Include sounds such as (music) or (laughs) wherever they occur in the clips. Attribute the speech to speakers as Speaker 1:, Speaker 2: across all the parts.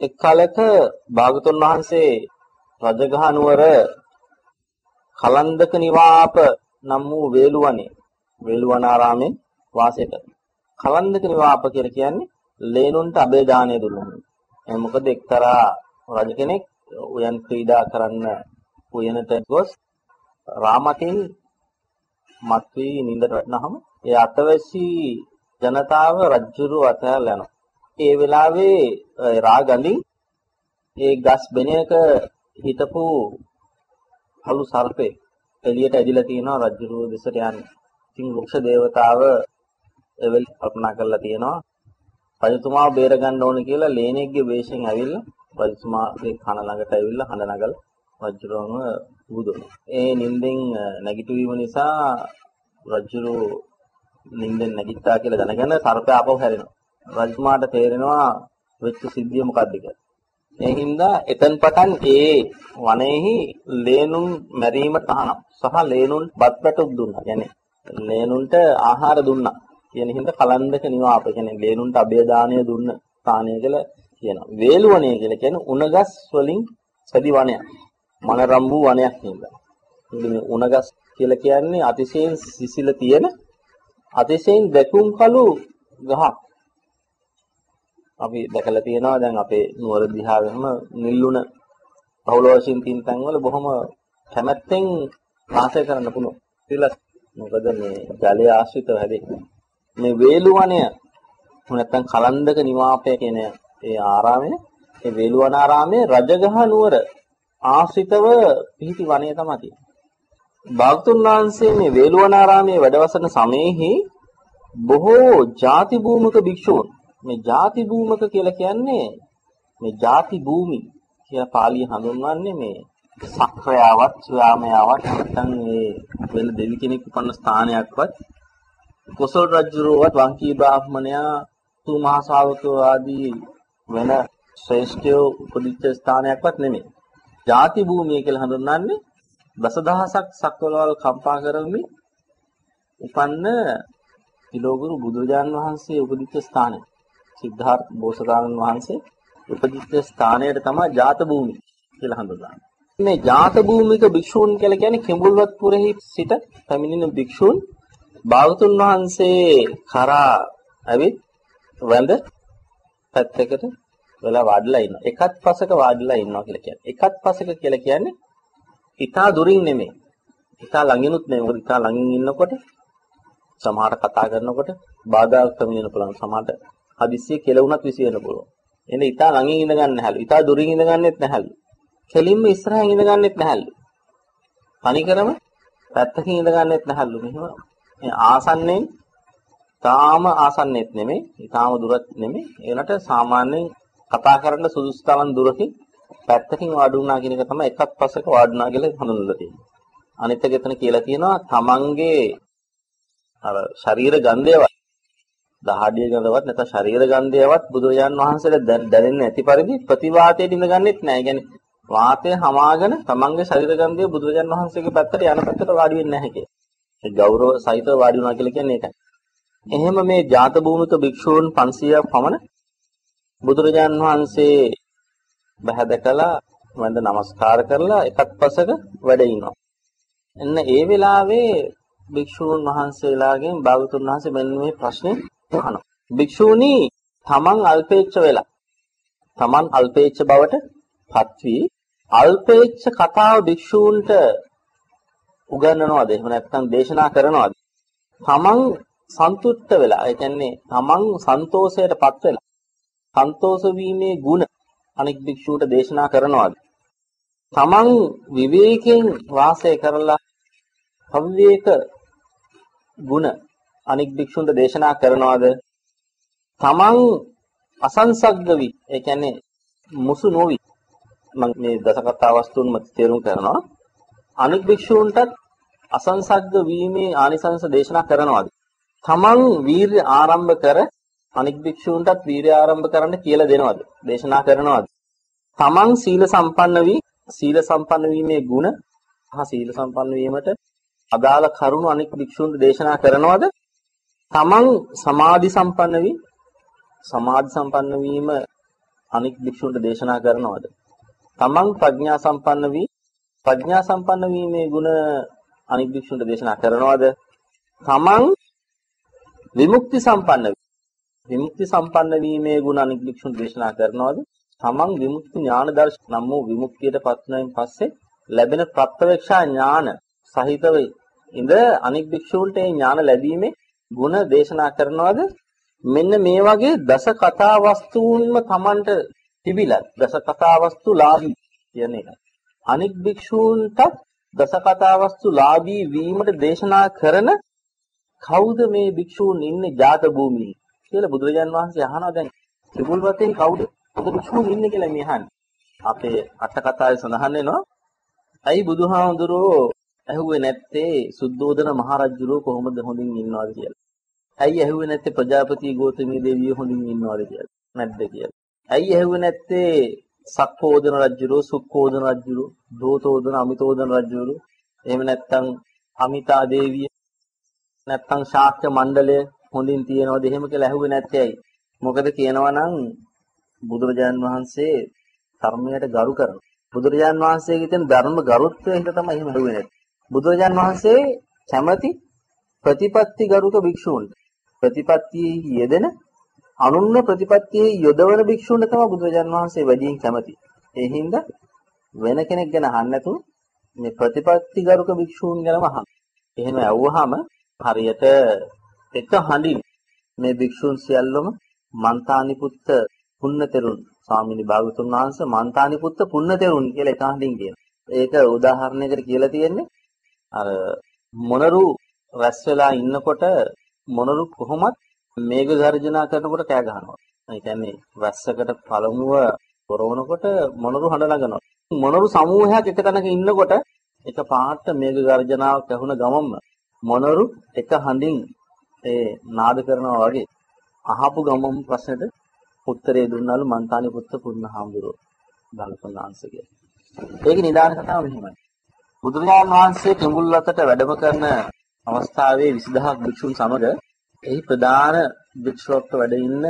Speaker 1: එක් කලක භාගතුන් වහන්සේ රජගහ නුවර කලන්දක නිවාප නම් වූ වේළුවනේ වේළුවනාරාමේ වාසය කරනවා. කලන්දක නිවාප කියලා කියන්නේ ලේනුන්ට අබේ දාණය දුන්නා. ඒ මොකද එක්තරා රජ කෙනෙක් උයන් ක්‍රීඩා කරන්න උයනට ගොස් රාමතින් මත් වී නින්දට වැටෙනහම ඒ අතවැසි ජනතාව රජ්ජුරු අතහැරලා යනවා. ඒ වෙලාවේ රාගඳින් ඒ ගස් බෙනයක හිටපු අලු සර්පේ එළියට ඇදිලා තියෙනවා රජ්ජුරුව දෙසට යන්නේ. ඉතින් වෘක්ෂ දේවතාව එවල් කල්පනා කරලා තියෙනවා රජතුමාව බේර ගන්න ඕන කියලා ලේනෙක්ගේ වේශයෙන් ඇවිල්ලා රජතුමාගේ කන ළඟට ඇවිල්ලා හඬ නගලා රජුරවම බුදුනවා. ඒ නිින්දෙන් නැගිටවීම නිසා රජුරු නිින්දෙන් නැගිට්ටා කියලා දැනගෙන සර්පය ආපහු හැරෙනවා. රජතුමාට තේරෙනවා වෙච්ච සිද්ධිය මොකක්ද කියලා. ඒ හින්දා එතෙන් පටන් ඒ වනයේහි ලේනුන් මැරීමට තහනම් සහ ලේනුන් බත් පැටුක් දුන්නා. يعني ලේනුන්ට ආහාර දුන්නා. කියන හින්දා කලන්දක නිවාප කියන්නේ ලේනුන්ට අබේ දාණය දුන්න ස්ථානය කියලා කියනවා. වේලුවණය කියලා කියන්නේ උණගස් වලින් සැදි වනයක්. මනරම්බු වනයක් නේද? මේ උණගස් කියලා කියන්නේ අතිශයින් සිසිල තියෙන අතිශයින් දැකුම් කළු ගහක්. අපි දැකලා තියෙනවා දැන් අපේ නුවර දිහාවෙම නිල්ලුණ බහුල වශයෙන් තියෙන තැන්වල බොහොම කැමැත්තෙන් වාසය කරන්න පුළුවන්. කියලා මොකද මේ ජලය ආශ්‍රිතව හැදෙන්නේ. මේ වේලුවනය නැත්නම් කලන්දක නිවාපය කියන ඒ ආරාමය ඒ වේලුවනාරාමයේ රජගහ නුවර ආශ්‍රිතව පිහිටි වනය තමයි තියෙන්නේ. භාගතුන් වහන්සේ මේ වේලුවනාරාමයේ වැඩවසන සමයේහි බොහෝ ಜಾති භූමික භික්ෂූන් මේ ಜಾති භූමක කියලා කියන්නේ මේ ಜಾති භූමි කියලා පාලිය හඳුන්වන්නේ මේ සක්‍රයාවත් සුයාමයාවත් නැත්නම් මේ වෙන දෙවි කෙනෙක් උපන්න ස්ථානයක්වත් කොසල් රජුරවත් වංකී බ්‍රාහ්මණයා තු මහ ශාවකෝ ආදී වෙන ශ්‍රේෂ්ඨයෝ උපදිච්ච ස්ථානයක්වත් නෙමෙයි. ಜಾති භූමිය කියලා හඳුන්වන්නේ දසදහසක් සක්වලවල් කම්පා කරමි උපන්න තිලෝගුරු බුදුරජාන් වහන්සේ උපදිච්ච ස්ථානයක්. සිද්ධාර්ථ බෝසතාණන් වහන්සේ උපදිච්ච ස්ථානයට තමයි ජාත භූමි කියලා හඳුන්වන්නේ. මේ ජාත භූමික භික්ෂූන් කියලා කියන්නේ කිඹුල්වත් පුරෙහි සිට පැමිණෙන භික්ෂූන් භාගතුන් වහන්සේ කරා ඇවිත් වැඳ පැත්තකට වෙලා වාඩිලා ඉන්නවා. එකත් පසක වාඩිලා ඉන්නවා කියලා කියන්නේ. එකත් පසක කියලා කියන්නේ ඊටා දුරින් නෙමෙයි. ඊටා ළඟිනුත් නෙමෙයි. මොකද ඊටා ළඟින් ඉන්නකොට සමහරට කතා කරනකොට බාධාක් පැමිණෙන්න පුළුවන්. සමහරට හදිස්සිය කෙලවුණත් විසිරෙන්න පුළුවන්. එන්නේ ඊටා ළඟින් ඉඳ ගන්න නැහැලු. ඊටා දුරින් ඉඳ ගන්නෙත් නැහැලු. කෙලින්ම ඉස්සරහින් ඉඳ ගන්නෙත් නැහැලු. තනිකරම පැත්තකින් ඉඳ ගන්නෙත් නැහැලු. මෙහෙම ආසන්නෙන් තාම ආසන්නෙත් නෙමෙයි, ඊටාම දුරත් නෙමෙයි. ඒනට සාමාන්‍යයෙන් කතා කරන්න සුදුසු තරම් දුරකින් පැත්තකින් වාඩි වුණා කියන එක තමයි එකක් පස්සක වාඩි වුණා කියලා හඳුන්වලා තියෙන්නේ. අනිත් එක එතන කියලා තියෙනවා තමන්ගේ අර ශරීර ගන්ධයවත් දහඩිය ගඳවත් නැත්නම් ශරීර ගන්ධයවත් බුදුරජාන් වහන්සේට දැනෙන්නේ නැති පරිදි ප්‍රතිවාතයට ඉඳගන්නෙත් නැහැ. ඒ කියන්නේ වාතය හමාගෙන තමන්ගේ ශරීර ගන්ධය බුදුරජාන් වහන්සේගේ පැත්තට යන පැත්තට වාඩි වෙන්නේ නැහැ කියලා. ගෞරව සහිතව වාඩි වුණා කියලා කියන්නේ ඒකයි. එහෙම මේ ජාත භූමික භික්ෂූන් 500ක් පමණ බුදුරජාන් වහන්සේ බහැදකලා වන්ද නමස්කාර කරලා එකත් පසක වැඩ ඉනවා. එන්න ඒ වෙලාවේ භික්ෂූන් වහන්සේලාගෙන් භාගතුන් වහන්සේ මෙන්න මේ ප්‍රශ්නේ අහනවා. භික්ෂූනි තමන් අල්පේච්ඡ වෙලා තමන් අල්පේච්ඡ බවට පත් වී අල්පේච්ඡ කතාව භික්ෂූන්ට උගන්වනවද එහෙම නැත්නම් දේශනා කරනවද තමන් සන්තුෂ්ට වෙලා ඒ කියන්නේ තමන් සන්තෝෂයටපත් වෙලා සන්තෝෂ වීමේ ಗುಣ අනෙක් භික්ෂුවට දේශනා කරනවද තමන් විවේකයෙන් වාසය කරලා අවිවේක ಗುಣ අනෙක් භික්ෂුන්ට දේශනා කරනවද තමන් අසංසග්ග වී ඒ කියන්නේ මුසු නොවි මම මේ දසකතා වස්තුන් මත තේරුම් කරනවා අනික් භික්ෂූන්ටත් අසංසග්ග වීමේ ආනිසංස දේශනා කරනවාද? තමන් වීර්ය ආරම්භ කර අනික් භික්ෂූන්ටත් වීර්ය ආරම්භ කරන්න කියලා දෙනවද? දේශනා කරනවද? තමන් සීල සම්පන්න වී සීල සම්පන්න වීමේ ගුණ හා සීල සම්පන්න වීමට අදාළ කරුණු අනික් භික්ෂූන්ට දේශනා කරනවද? තමන් සමාධි සම්පන්න වී සමාධි සම්පන්න වීම අනික් භික්ෂුන්ට දේශනා කරනවද? තමන් ප්‍රඥා සම්පන්න වී ප්‍රඥා සම්පන්න වීමේ ගුණ අනික් භික්ෂුන්ට දේශනා කරනවද? තමන් විමුක්ති සම්පන්න විමුක්ති සම්පන්න වීමේ ගුණ අනික් භික්ෂුන්ට දේශනා කරනවද? තමන් විමුක්ති ඥාන දර්ශ නම් වූ විමුක්තියටපත් වෙනින් පස්සේ ලැබෙන ප්‍රත්‍යවේක්ෂා ඥාන සහිතව ඉඳ අනික් භික්ෂූන්ට ඒ ඥාන ලැබීමේ ಗುಣ දේශනා කරනවාද මෙන්න මේ වගේ දස කතා වස්තුන්ම Tamanට තිබිලා දස කතා වස්තු ලාභී කියන එක. අනික් භික්ෂූන්ට දස කතා වස්තු ලාභී වීමට දේශනා කරන කවුද මේ භික්ෂූන් ඉන්නේ ජාත භූමියේ කියලා බුදුරජාන් වහන්සේ අහනවා දැන් ත්‍රිපුල්පතේ කවුද? මොකද භික්ෂූන් ඉන්නේ කියලා මේ අහන්නේ. අපේ අට කතාවේ සඳහන් වෙනවා. ඇයි බුදුහාමුදුරෝ ඇහුවේ නැත්තේ සුද්ධෝදන මහරජුරෝ කොහොමද හොඳින් ඉන්නවද කියලා. ඇයි ඇහුවේ නැත්තේ ප්‍රජාපති ගෝතමී දේවිය හොඳින් ඉන්නවද කියලා. නැද්ද කියලා. ඇයි ඇහුවේ නැත්තේ සක්කෝදන රජුරෝ සුක්කෝදන රජුරෝ දෝතෝදන අමිතෝදන රජුරෝ එහෙම නැත්තම් අමිතා දේවිය නැත්තම් ශාක්‍ය මණ්ඩලය හොඳින් තියනවද එහෙම කියලා ඇහුවේ නැත්තේ ඇයි? මොකද කියනවා නම් බුදුරජාන් වහන්සේ ධර්මයට ගරු කරනවා. බුදුරජාන් වහන්සේගේ තියෙන ධර්ම ගරුත්වය හින්දා තමයි එහෙම ඇහුවේ නැත්තේ. බුදුරජාන් වහන්සේ කැමති ප්‍රතිපත්ති ගරුක භික්ෂූන්ට ප්‍රතිපත්තියේ යෙදෙන අනුන්න ප්‍රතිපත්තියේ යොදවන භික්ෂූන්ට තමයි බුදුරජාන් වහන්සේ වැඩියෙන් කැමති. ඒ හින්දා වෙන කෙනෙක් ගැන අහන්න නැතුව මේ ප්‍රතිපත්ති ගරුක භික්ෂූන් ගැනම අහන්න. එහෙම ඇහුවාම හරියට එක හඬින් මේ භික්ෂූන් සියල්ලම මන්තානි පුත්ත පුන්නතෙරුන් ස්වාමීනි භාගතුන් වහන්සේ මන්තානි පුත්ත පුන්නතෙරුන් කියලා එක හඬින් කියනවා. ඒක උදාහරණයකට කියලා තියෙන්නේ අර මොනරු රැස් වෙලා ඉන්නකොට මොනරු කොහොමත් මේඝ ගර්ජනා කරනකොට කෑ ගහනවා. ඒ කියන්නේ වැස්සකට පළමුව පොරවනකොට මොනරු හඬ නගනවා. මොනරු සමූහයක් එක තැනක ඉන්නකොට එක පාට මේඝ ගර්ජනාවක් ඇහුණ ගමම්ම මොනරු එක හඬින් ඒ නාද කරනවා වගේ අහපු ගමම් ප්‍රශ්නෙට උත්තරේ දුන්නලු මන්තානි පුත්ත පුන්නහාමුදුරුවෝ ධනසනාංශ කියලා. ඒකේ නිදාන කතාව මෙහෙමයි. බුදුරජාණන් වහන්සේ කිඹුල්වතට වැඩම කරන අවස්ථාවේ 20000ක් භික්ෂුන් සමග එහි ප්‍රධාන භික්ෂුවක්ව වැඩ ඉන්න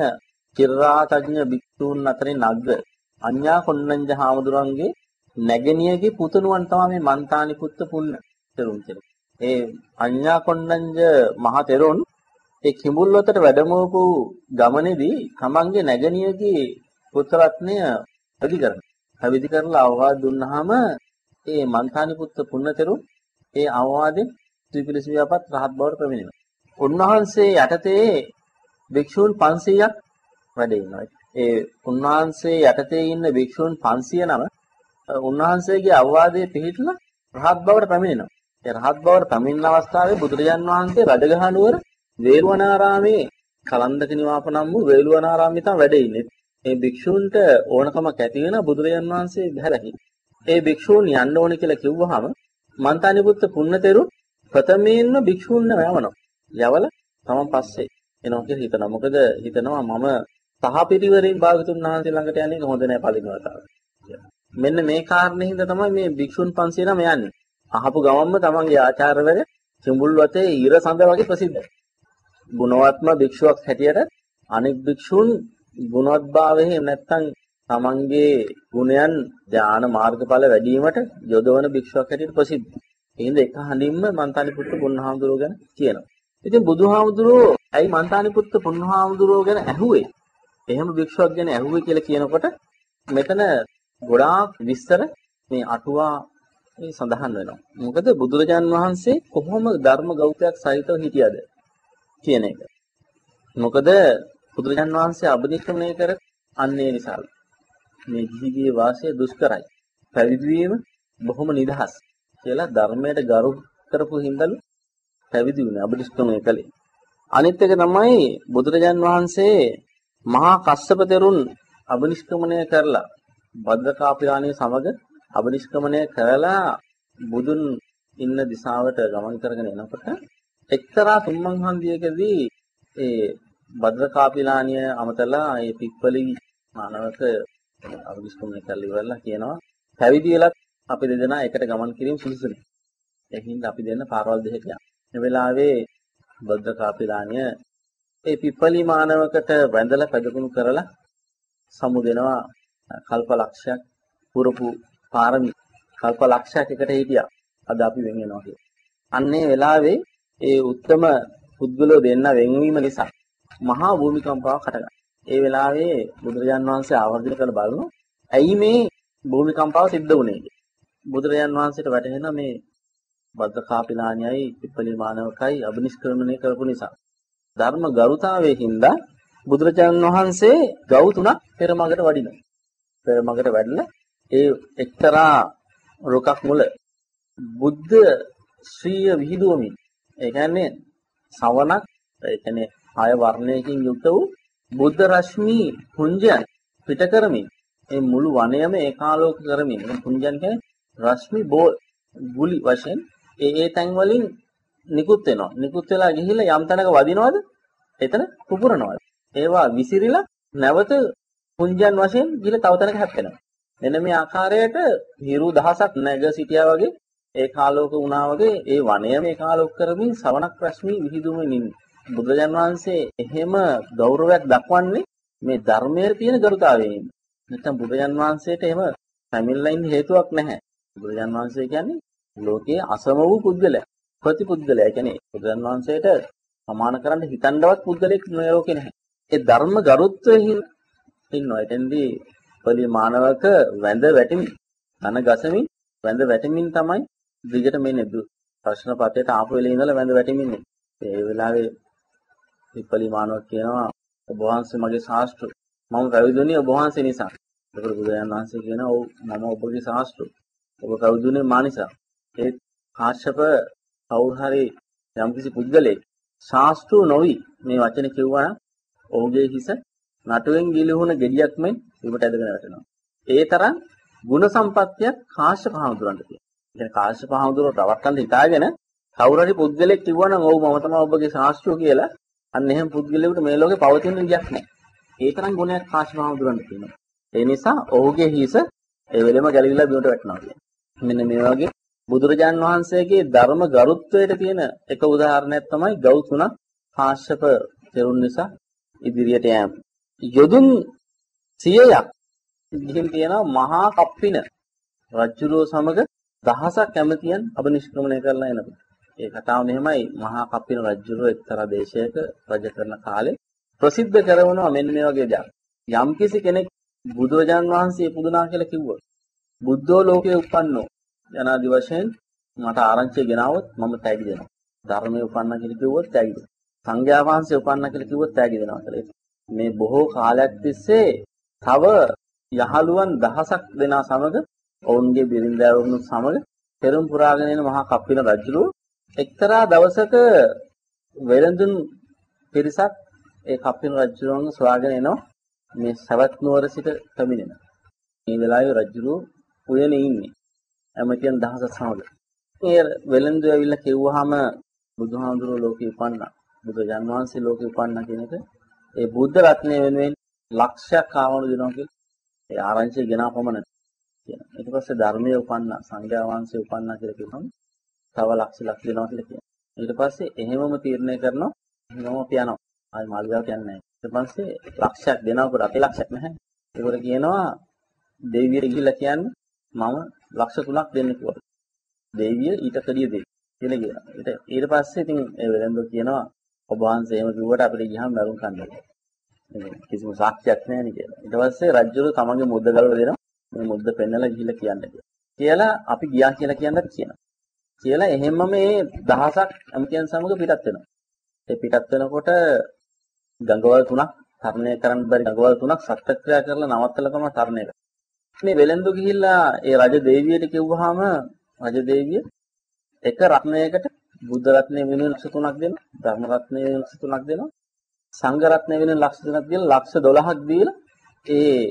Speaker 1: කිරාතඥ භික්ෂූන් අතරින් නග්ග අඤ්ඤා කොණ්ණඤ්ඤ හාමුදුරන්ගේ නැගණියගේ පුතණුවන් තමයි මේ මන්තානි පුත්ත පුන්න තෙරුන් කියලා. ඒ අඤ්ඤා කොණ්ණඤ්ඤ මහ තෙරුන් ඒ කිඹුල්වතට වැඩමවපු ගමනේදී තමන්ගේ නැගණියගේ පුත්‍රරත්නය වැඩි කරනවා. පැවිදි කරලා අවවාද දුන්නාම ඒ මන්තානි පුත්ත පුන්නතෙරුන් ඒ අවවාදෙන් ත්‍රිපිලිස් ව්‍යාපත් රහත් බවට පැමිණෙනවා. උන්වහන්සේ යටතේ භික්ෂූන් 500ක් වැඩ ඉන්නවා. ඒ උන්වහන්සේ යටතේ ඉන්න භික්ෂූන් 500 නම උන්වහන්සේගේ අවවාදයේ පිළිහිట్లా රහත් බවට පැමිණෙනවා. ඒ රහත් බවට පැමිණෙන අවස්ථාවේ බුදුරජාන් වහන්සේ රජගහ නුවර වේළුවනාරාමේ කලන්දක නිවාප නම් වූ වේළුවනාරාමේ තමයි වැඩ ඉන්නේ. මේ භික්ෂූන්ට ඕනකමක් ඇති වෙන බුදුරජාන් වහන්සේ බහැරහි. ඒ භික්ෂූන් යන්න ඕනේ කියලා කිව්වහම මන්තානිපුත්ත පුන්නතෙරු ප්‍රථමයෙන්ම භික්ෂූන්ව යවනවා. යවල තමන් පස්සේ එනවා කියලා හිතනවා. මොකද හිතනවා මම සහපිරිවරින් භාගතුන් වහන්සේ ළඟට යන්නේ හොඳ නැහැ පළවෙනි වතාවට. මෙන්න මේ කාරණේ හින්දා තමයි මේ භික්ෂුන් 500 නම යන්නේ. අහපු ගමන්ම තමන්ගේ ආචාර්යවරය කිඹුල් වතේ ඊර සඳ වගේ ප්‍රසිද්ධයි. ගුණවත්ම භික්ෂුවක් හැටියට අනෙක් භික්ෂුන් ගුණවත්භාවයෙන් නැත්තම් තමන්ගේ ගුණයන් ඥාන මාර්ගඵල වැඩි වීමට යොදවන භික්ෂුවක් හැටියට ප්‍රසිද්ධයි. එහෙනම් එක හඳින්ම මන්තානි පුත්ත පුන්නහාමුදුරුවෝ ගැන කියනවා. ඉතින් බුදුහාමුදුරුවෝ ඇයි මන්තානි පුත්ත පුන්නහාමුදුරුවෝ ගැන ඇහුවේ? එහෙම භික්ෂුවක් ගැන ඇහුවේ කියලා කියනකොට මෙතන ගොඩාක් විස්තර මේ අටුවා මේ සඳහන් වෙනවා. මොකද බුදුරජාන් වහන්සේ කොහොම ධර්ම ගෞතමයක් සහිතව හිටියද කියන එක. මොකද බුදුරජාන් වහන්සේ අබදික්‍රමණය කර අන්නේ නිසා මේ ගිහිගේ වාසය දුෂ්කරයි. පැවිදි වීම බොහොම නිදහස් කියලා ධර්මයට ගරු කරපු හින්දලු පැවිදි වුණේ අබදික්‍රමණය කළේ. අනිත් එක තමයි බුදුරජාන් වහන්සේ මහා කස්සප තෙරුන් අබනිෂ්ක්‍මණය කරලා භද්‍රකාපිරාණිය සමග අබනිෂ්ක්‍මණය කරලා බුදුන් ඉන්න දිශාවට ගමන් කරගෙන එනකොට එක්තරා තුම්මන් හන්දියකදී ඒ භද්‍රකාපිලානිය අමතලා ඒ පිප්පලි මානවක අවිස්කමනේ කරලා ඉවරලා කියනවා පැවිදි වෙලත් අපි දෙදෙනා එකට ගමන් කිරීම සුදුසු නෑ. ඒ හින්දා අපි දෙන්න පාරවල් දෙකක් යනවා. මේ වෙලාවේ භද්‍රකාපිලානිය ඒ පිප්පලි මානවකට වැඳලා පැදකුණු කරලා සමුදෙනවා කල්ප ලක්ෂයක් පුරපු පාරමී කල්ප ලක්ෂයක් එකට හිටියා. අද අපි වෙන් වෙනවා කියලා. අන්නේ වෙලාවේ ඒ උත්තම පුද්ගලෝ දෙන්න වෙන්වීම නිසා මහා භූමිකම්පාවක් හටගන්නවා. ඒ වෙලාවේ බුදුරජාන් වහන්සේ ආවර්ජන කළ බලනවා. ඇයි මේ භූමිකම්පාව සිද්ධ වුනේ බුදුරජාන් වහන්සේට වැටහෙන මේ බද්දකාපිලාණියයි පිප්පලිමානවකයි අබිනිෂ්ක්‍රමණය කරපු නිසා ධර්ම ගරුතාවයේ හින්දා බුදුරජාණන් වහන්සේ ගව් තුනක් පෙරමගට වඩිනවා. පෙරමගට වැඩලා ඒ එක්තරා රුකක් මුල බුද්ධ ශ්‍රීය විහිදුවමින් ඒ කියන්නේ සවනක් ඒ කියන්නේ ආය වර්ණයකින් යුක්ත වූ බුද්ධ රශ්මි පුංජයන් පිට කරමින් මේ මුළු වනයම ඒකාලෝක කරමින් පුංජයන් කියන්නේ රශ්මි බෝල් ගුලි වශයෙන් ඒ ඒ තැන් වලින් නිකුත් වෙනවා. නිකුත් වෙලා ගිහිල්ලා යම් තැනක වදිනවද? එතන පුපුරනවා ඒවා විසිරිලා නැවත පුංජයන් වශයෙන් ගිහිල්ලා තව තැනක හැප්පෙනවා මෙන්න මේ ආකාරයට හිරු දහසක් නැග සිටියා වගේ ඒ කාලෝක වුණා වගේ ඒ වනයම ඒ කාලෝක කරමින් සවනක් රශ්මි විහිදුමින් ඉන්නේ. බුදුරජාන් වහන්සේ එහෙම ගෞරවයක් දක්වන්නේ මේ ධර්මයේ තියෙන ගරුතාවයෙන්. නැත්නම් බුදුරජාන් වහන්සේට එහෙම පැමිණලා ඉන්න හේතුවක් නැහැ. බුදුරජාන් වහන්සේ කියන්නේ ලෝකයේ අසම වූ පුද්ගලයා. ප්‍රතිපුද්ගලයා. කියන්නේ බුදුරජාන් වහන්සේට සමාන කරන්න හිතන්නවත් පුද්ගලෙක් නෙවෙයි ලෝකේ නැහැ. ඒ ධර්ම ගරුත්වයෙන් ඉන්නවා. එතෙන්දී පරිමාණවක වැඳ වැටෙමින් ධන ගසමින් වැඳ වැටෙමින් තමයි දිගට මේ නෙදු ප්‍රශ්න පත්‍රයට ආපු වෙලේ ඉඳලා වැඳ වැටෙමින් ඒ වෙලාවේ විපලිමානව කියනවා ඔබ වහන්සේ මගේ ශාස්ත්‍ර මම පැවිදුනේ ඔබ වහන්සේ නිසා. ඒකට බුදුරජාණන් වහන්සේ කියනවා ඔව් මම ඔබගේ ශාස්ත්‍ර. ඔබ පැවිදුනේ මා නිසා. ඒ කාශ්‍යප කවුරු හරි යම්කිසි පුද්ගලෙක් ශාස්ත්‍ර නොවි මේ වචනේ කිව්වා ඔහුගේ හිස නටුවෙන් ගිලිහුණ ගෙඩියක් මෙන් ඉබට ඇදගෙන වැටෙනවා. ඒ තරම් ಗುಣ සම්පත්තියක් කාශ්‍යප හාමුදුරන්ට තියෙනවා. ඉතින් කාශ්‍යප හාමුදුරුවෝ රවට්ටන්න හිතාගෙන කවුරු හරි පුද්ගලෙක් කිව්වනම් ඔව් මම තමයි ඔබගේ ශාස්ත්‍රය කියලා අන්න එහෙම පුද්ගලයෙකුට මේ ලෝකේ පවතින විදියක් නැහැ. ඒ තරම් ගුණයක් කාශ්‍යප හාමුදුරන්ට තියෙනවා. ඒ නිසා ඔහුගේ හිස ඒ වෙලෙම ගැලවිලා බිමට වැටෙනවා කියන්නේ. මෙන්න මේ වගේ බුදුරජාන් වහන්සේගේ ධර්ම ගරුත්වයට තියෙන එක උදාහරණයක් තමයි ගෞතම කාශ්‍යප තෙරුන් නිසා ඉදිරියට යෑම. යොදුන් 100ක් ගිහින් තියෙනවා මහා කප්පින රජුරෝ සමග දහසක් කැමතියන් අබනිෂ්ක්‍රමණය කරලා එනකොට. ඒ කතාව මෙහෙමයි මහා කප්පින රජුරෝ එක්තරා දේශයක රජ කරන කාලේ ප්‍රසිද්ධ කරනවා මෙන්න මේ වගේ දෙයක්. යම්කිසි කෙනෙක් බුදුරජාන් වහන්සේ පුදුනා කියලා කිව්වොත් බුද්ධෝ ලෝකේ උපන්නෝ යනාදි වශයෙන් මට ආරංචිය ගෙනාවොත් මම තෑගි දෙනවා. ධර්මයේ උපන්න කියලා කිව්වොත් තෑගි දෙනවා. සංඝයා වහන්සේ උපන්න කියලා කිව්වොත් තෑගි දෙනවා කියලා. මේ බොහෝ කාලයක් තිස්සේ තව යහළුවන් දහසක් දෙනා සමග ඔවුන්ගේ බිරින්දෑවරුන් සමග පෙරම් පුරාගෙන එන මහා කප්පින රජුරුව එක්තරා දවසක වෙළඳුන් පිරිසක් ඒ කප්පින රජුරුවන්ව සොයාගෙන එනවා මේ සවැත් නුවර සිට පැමිණෙන. මේ වෙලාවේ රජුරුව උයනේ ඉන්නේ. ඇමතියන් දහසක් සමග. මේ වෙළඳු ඇවිල්ලා කිව්වහම බුදුහාමුදුරුවෝ ලෝකේ උපන්නා. බුදුජන් වහන්සේ ලෝකේ උපන්නා කියන එක ඒ බුද්ධ රත්නය වෙනුවෙන් ලක්ෂයක් ආවණු දෙනවා කියලා ඒ ආරංචිය ගෙනා පමණ කියනවා. ඊට පස්සේ ධර්මයේ උපන්නා සංඝයා වහන්සේ උපන්නා කියලා කියනවා. තව ලක්ෂ ලක්ෂ දෙනවා කියලා කියනවා. ඊට පස්සේ එහෙමම තීරණය කරනවා එහෙමම අපි යනවා. ආයි මාළිගාවට යන්නේ නැහැ. ඊට පස්සේ ලක්ෂයක් දෙනකොට අපේ ලක්ෂයක් නැහැ. ඒකට කියනවා දෙවියන්ට ගිහිල්ලා කියන්නේ මම ලක්ෂ 3ක් දෙන්න කියලා. දෙවිය ඊට කඩිය දෙයි කියලා කියනවා. ඊට ඊට පස්සේ ඉතින් ඒ වෙලෙන්ද කියනවා ඔබ වහන්සේ එහෙම කිව්වට අපිට ගියහම මරුන් කන්නවා. කිසිම සාක්ෂියක් නැහැ නේ කියලා. ඊට පස්සේ රජුරු තමන්ගේ මුද්ද ගලවලා දෙනවා. මේ මුද්ද පෙන්නලා ගිහිල්ලා කියන්න කියලා. අපි ගියා කියලා කියන්නත් කියනවා. කියලා එහෙම්ම මේ දහසක් ඇමතියන් සමග පිටත් වෙනවා. ඒ පිටත් වෙනකොට ගංගවල් තුනක් තරණය කරන්න බැරි ගංගවල් තුනක් සත්‍යක්‍රියා කරලා නවත්තලා තමයි තරණය කරන්නේ. මේ වෙලෙන්දු ගිහිල්ලා ඒ රජ දේවියට කිව්වහම රජ දේවිය එක රත්නයකට බුද්ධ රත්නය වෙනුවෙන් ලක්ෂ 3ක් දෙනවා ධර්ම රත්නය වෙනුවෙන් ලක්ෂ 3ක් දෙනවා සංඝ රත්නය වෙනුවෙන් ලක්ෂ 3ක් දීලා ලක්ෂ 12ක් දීලා ඒ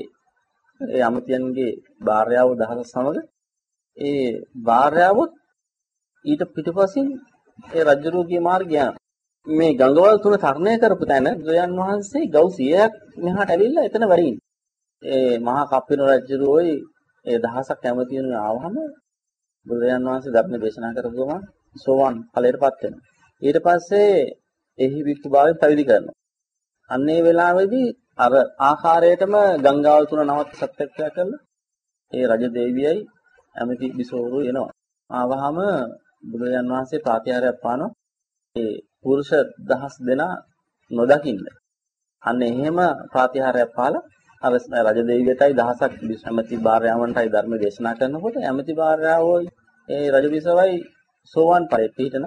Speaker 1: ඒ අමතියන්ගේ භාර්යාව දහස සමග ඒ භාර්යාව ඊට පිටුපසින් ඒ රජුරුගේ මාර්ගය මේ ගංගවල් තුන තරණය කරපු තැන බුදුන් වහන්සේ ගව් 100ක් මෙහාට ඇවිල්ලා එතන වැඩ ඒ මහා කප්පින රජුරුවෝයි ඒ දහසක් කැමතියන් ආවහම බුදුන් වහන්සේ ධර්ම දේශනා කරපුවම සෝවන් ඵලයටපත් වෙනවා. ඊට පස්සේ එහි වික්ඛභාවයෙන් පැවිදි කරනවා. අන්න ඒ වෙලාවේදී අර ආකාරයටම ගංගාව තුන නවත් සත්‍යක්‍රියා කළා. ඒ රජ දෙවියයි ඇමති බිසෝරු එනවා. ආවහම බුදුරජාන් වහන්සේ ප්‍රාතිහාරයක් පානවා. ඒ පුරුෂ දහස් දෙනා නොදකින්න. අන්න එහෙම ප්‍රාතිහාරයක් පාලා අර රජ දෙවියටයි දහසක් ඇමති භාර්යාවන්ටයි ධර්ම දේශනා කරනකොට ඇමති භාර්යාවෝයි ඒ රජ බිසවයි සෝවන් ඵලෙ පිහිටන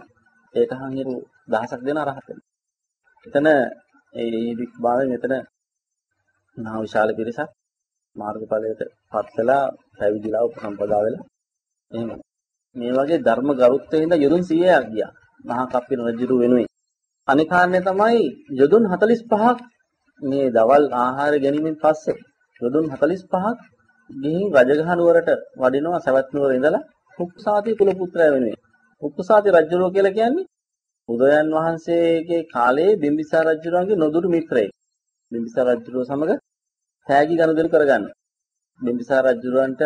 Speaker 1: ඒකහන් හිරු දහසක් දෙනා රහත් වෙනවා. එතන ඒ වික්බාවෙන් මෙතන මහා විශාල පිරිසක් මාර්ගඵලයට පත් වෙලා පැවිදිලා උපසම්පදා වෙලා එහෙම. මේ වගේ ධර්ම ගරුත්වයෙන් ඉඳ යොදුන් 100ක් ගියා. මහා කප්පින රජුරු වෙනුවෙන්. අනිකාන්නේ තමයි යොදුන් 45ක් මේ දවල් ආහාර ගැනීමෙන් පස්සේ යොදුන් 45ක් ගිහින් රජගහ නුවරට වඩිනවා සවැත් නුවර ඉඳලා කුක්සාති කුල පුත්‍රයා වෙනුවෙන්. කුක්සාති රජුරෝ කියලා කියන්නේ බුදුයන් වහන්සේගේ කාලේ බිම්බිසාර රජුරන්ගේ නොදුරු මිත්‍රයෙක්. බිම්බිසාර රජුරෝ සමග තෑගි ගනුදෙනු කරගන්න. බිම්බිසාර රජුරන්ට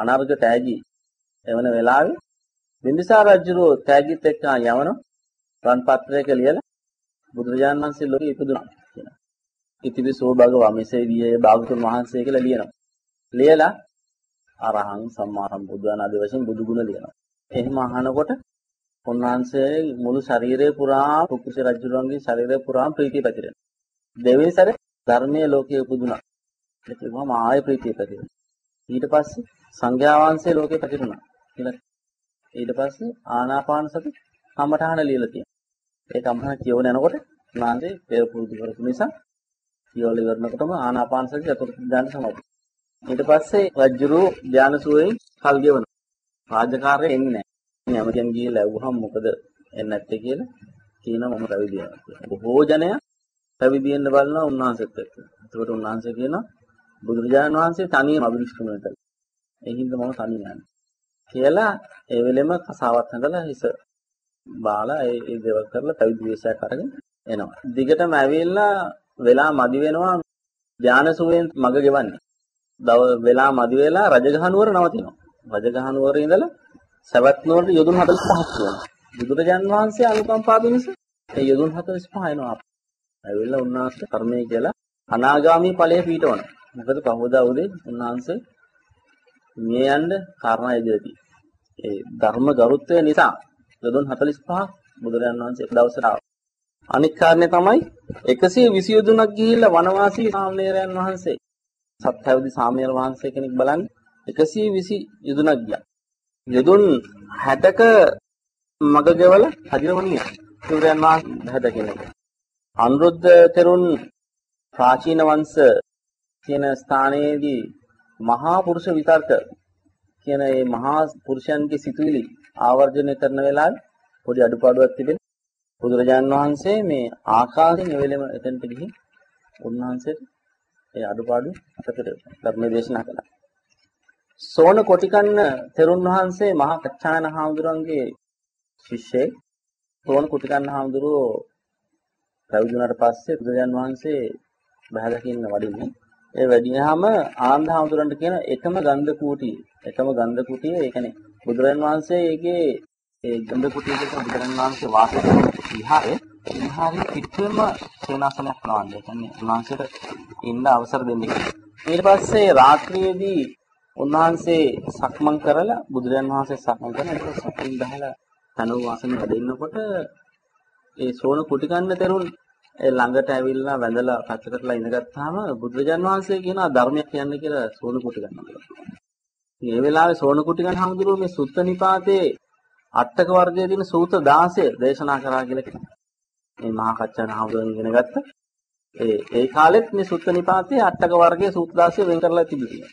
Speaker 1: අනර්ග තෑගි එවන වෙලාවේ බිම්බිසාර රජුරෝ තෑගිත් එක්ක යවන රන් පත්‍රයක ලියලා බුදුරජාණන් වහන්සේ ලෝකෙ ඉපදුනා කියනවා. ඉතිවිසෝ භගවා මෙසේ විය භාගතුන් වහන්සේ කියලා ලියනවා. ලියලා අරහං සම්මා සම්බුද්ධාන ආදී වශයෙන් බුදු ගුණ ලියනවා. එහෙම අහනකොට උන්වහන්සේ මුළු ශරීරය පුරා කුකුසේ රජුරන්ගේ ශරීරය පුරාම ප්‍රීතිය පැතිරෙනවා. දෙවෙනි සැරේ ධර්මයේ ලෝකයේ උපදුනා. ඒක කිව්වම ආය ප්‍රීතිය පැතිරෙනවා. ඊට පස්සේ සංඝයා වහන්සේ ලෝකේ පැතිරුණා. කියලා ඊට පස්සේ ආනාපාන සති කමඨහන ලියලා තියෙනවා. ඒ කමඨහන කියවන යනකොට උන්වහන්සේ පෙර පුරුදු කරපු නිසා කියවල ඉවරනකොටම ආනාපාන සති චතුර්ථ ධ්‍යාන සමාධි. ඊට පස්සේ රජ්ජුරු ධානසුවෙන් කල් ගෙවනවා. රාජකාරිය එන්නේ නැහැ. යමකින් ගිහිල්ලා ඇහුවහම මොකද එන්නේ නැත්තේ කියලා කියනවා මම පැවිදි වෙනවා කියලා. බොහෝ ජනයා පැවිදි වෙන්න බලනවා උන්වහන්සේත් එක්ක. එතකොට උන්වහන්සේ කියනවා බුදුරජාණන් වහන්සේ තනියම අභිනිෂ්ක්‍රමණය කළා. ඒ හින්දා මම තනියම යන්නේ. කියලා ඒ වෙලෙම කසාවත් හඳලා හිස බාලා ඒ ඒ දේවල් කරලා පැවිදි වේශයක් අරගෙන එනවා. දිගටම ඇවිල්ලා වෙලා මදි වෙනවා ධානසුවෙන් මග ගෙවන්නේ. දව වෙලා මදි වෙලා රජගහ නුවර නවතිනවා. රජගහ නුවර ඉඳලා සවැත් නුවරට යොදුන් 45ක් වෙනවා. බුදුරජාන් වහන්සේ අනුකම්පා පිණිස ඒ යොදුන් 45 එනවා. ඇවිල්ලා උන්වහන්සේ කර්මය කියලා අනාගාමී ඵලයේ පීඨවන. මොකද පහවදා උදේ උන්වහන්සේ මේ යන්න කාරණා ඉදිරියදී. ඒ ධර්ම ගරුත්වය නිසා යොදුන් 45ක් බුදුරජාන් වහන්සේ එක දවසට ආවා. අනික් කාරණේ තමයි 123ක් ගිහිල්ලා වනවාසී සාමණේරයන් වහන්සේ සත්‍යවදි සාමණේර වහන්සේ කෙනෙක් බලන්න 120 යොදුනක් ගියා. යොදුන් 60ක මග ගෙවල හදිරවන්නේ සූර්යයන් වහන්සේ හැද කෙනෙක්. අනුරුද්ධ තෙරුන් ප්‍රාචීන වංශ කියන ස්ථානයේදී මහා පුරුෂ විතර්ක කියන මේ මහා පුරුෂයන්ගේ සිතුවිලි ආවර්ජනය කරන වෙලාවේ පොඩි අඩුපාඩුවක් තිබෙන බුදුරජාන් වහන්සේ මේ ආකාශයෙන් එවෙලෙම එතනට ගිහින් උන්වහන්සේට ඒ අඩුපාඩු අපතට ධර්ම දේශනා කළා. සෝන කොටිකන්න තෙරුන් වහන්සේ මහා කච්චායන හාමුදුරන්ගේ ශිෂ්‍යෙක්. සෝන කොටිකන්න හාමුදුරුවෝ පැවිදි වුණාට පස්සේ බුදුරජාන් වහන්සේ බහැ දකින්න වඩින්නේ. ඒ වැඩියාම ආනන්ද හාමුදුරන්ට කියන එකම ගන්ධ කූටිය. එකම ගන්ධ කූටිය ඒ කියන්නේ බුදුරජාන් වහන්සේ ඒකේ ඒ ගන්ධ කුටියකට බුදුරන් වහන්සේ වාසය කරන විහාරේ විහාරේ පිටුවම සේනාසනයක් නවන්නේ. කියන්නේ උන්වහන්සේට ඉන්න අවසර දෙන්නේ. ඊට පස්සේ රාත්‍රියේදී උන්වහන්සේ සක්මන් කරලා බුදුරන් වහන්සේ සක්මන් කරන ඒක සක්මන් ගහලා තනුව වාසනේ වැඩ ඉන්නකොට ඒ සෝන කුටි ගන්න තරුණ ඒ ළඟට ඇවිල්ලා වැඳලා පැත්තකටලා ඉඳගත්තාම බුදුරජාන් වහන්සේ කියනවා ධර්මයක් කියන්න කියලා සෝන කුටි ගන්නවා. මේ වෙලාවේ සෝන කුටි ගන්න හැමදෙරුව මේ සුත්ත නිපාතේ අටක වර්ගයේ තියෙන සූත්‍ර 16 දේශනා කරා කියලා කියනවා. මේ මහා කච්චාන හමුදුන් ඉගෙන ගත්ත. ඒ ඒ කාලෙත් මේ සුත්ත නිපාතේ අටක වර්ගයේ සූත්‍ර 16 වෙන් කරලා තිබුණා.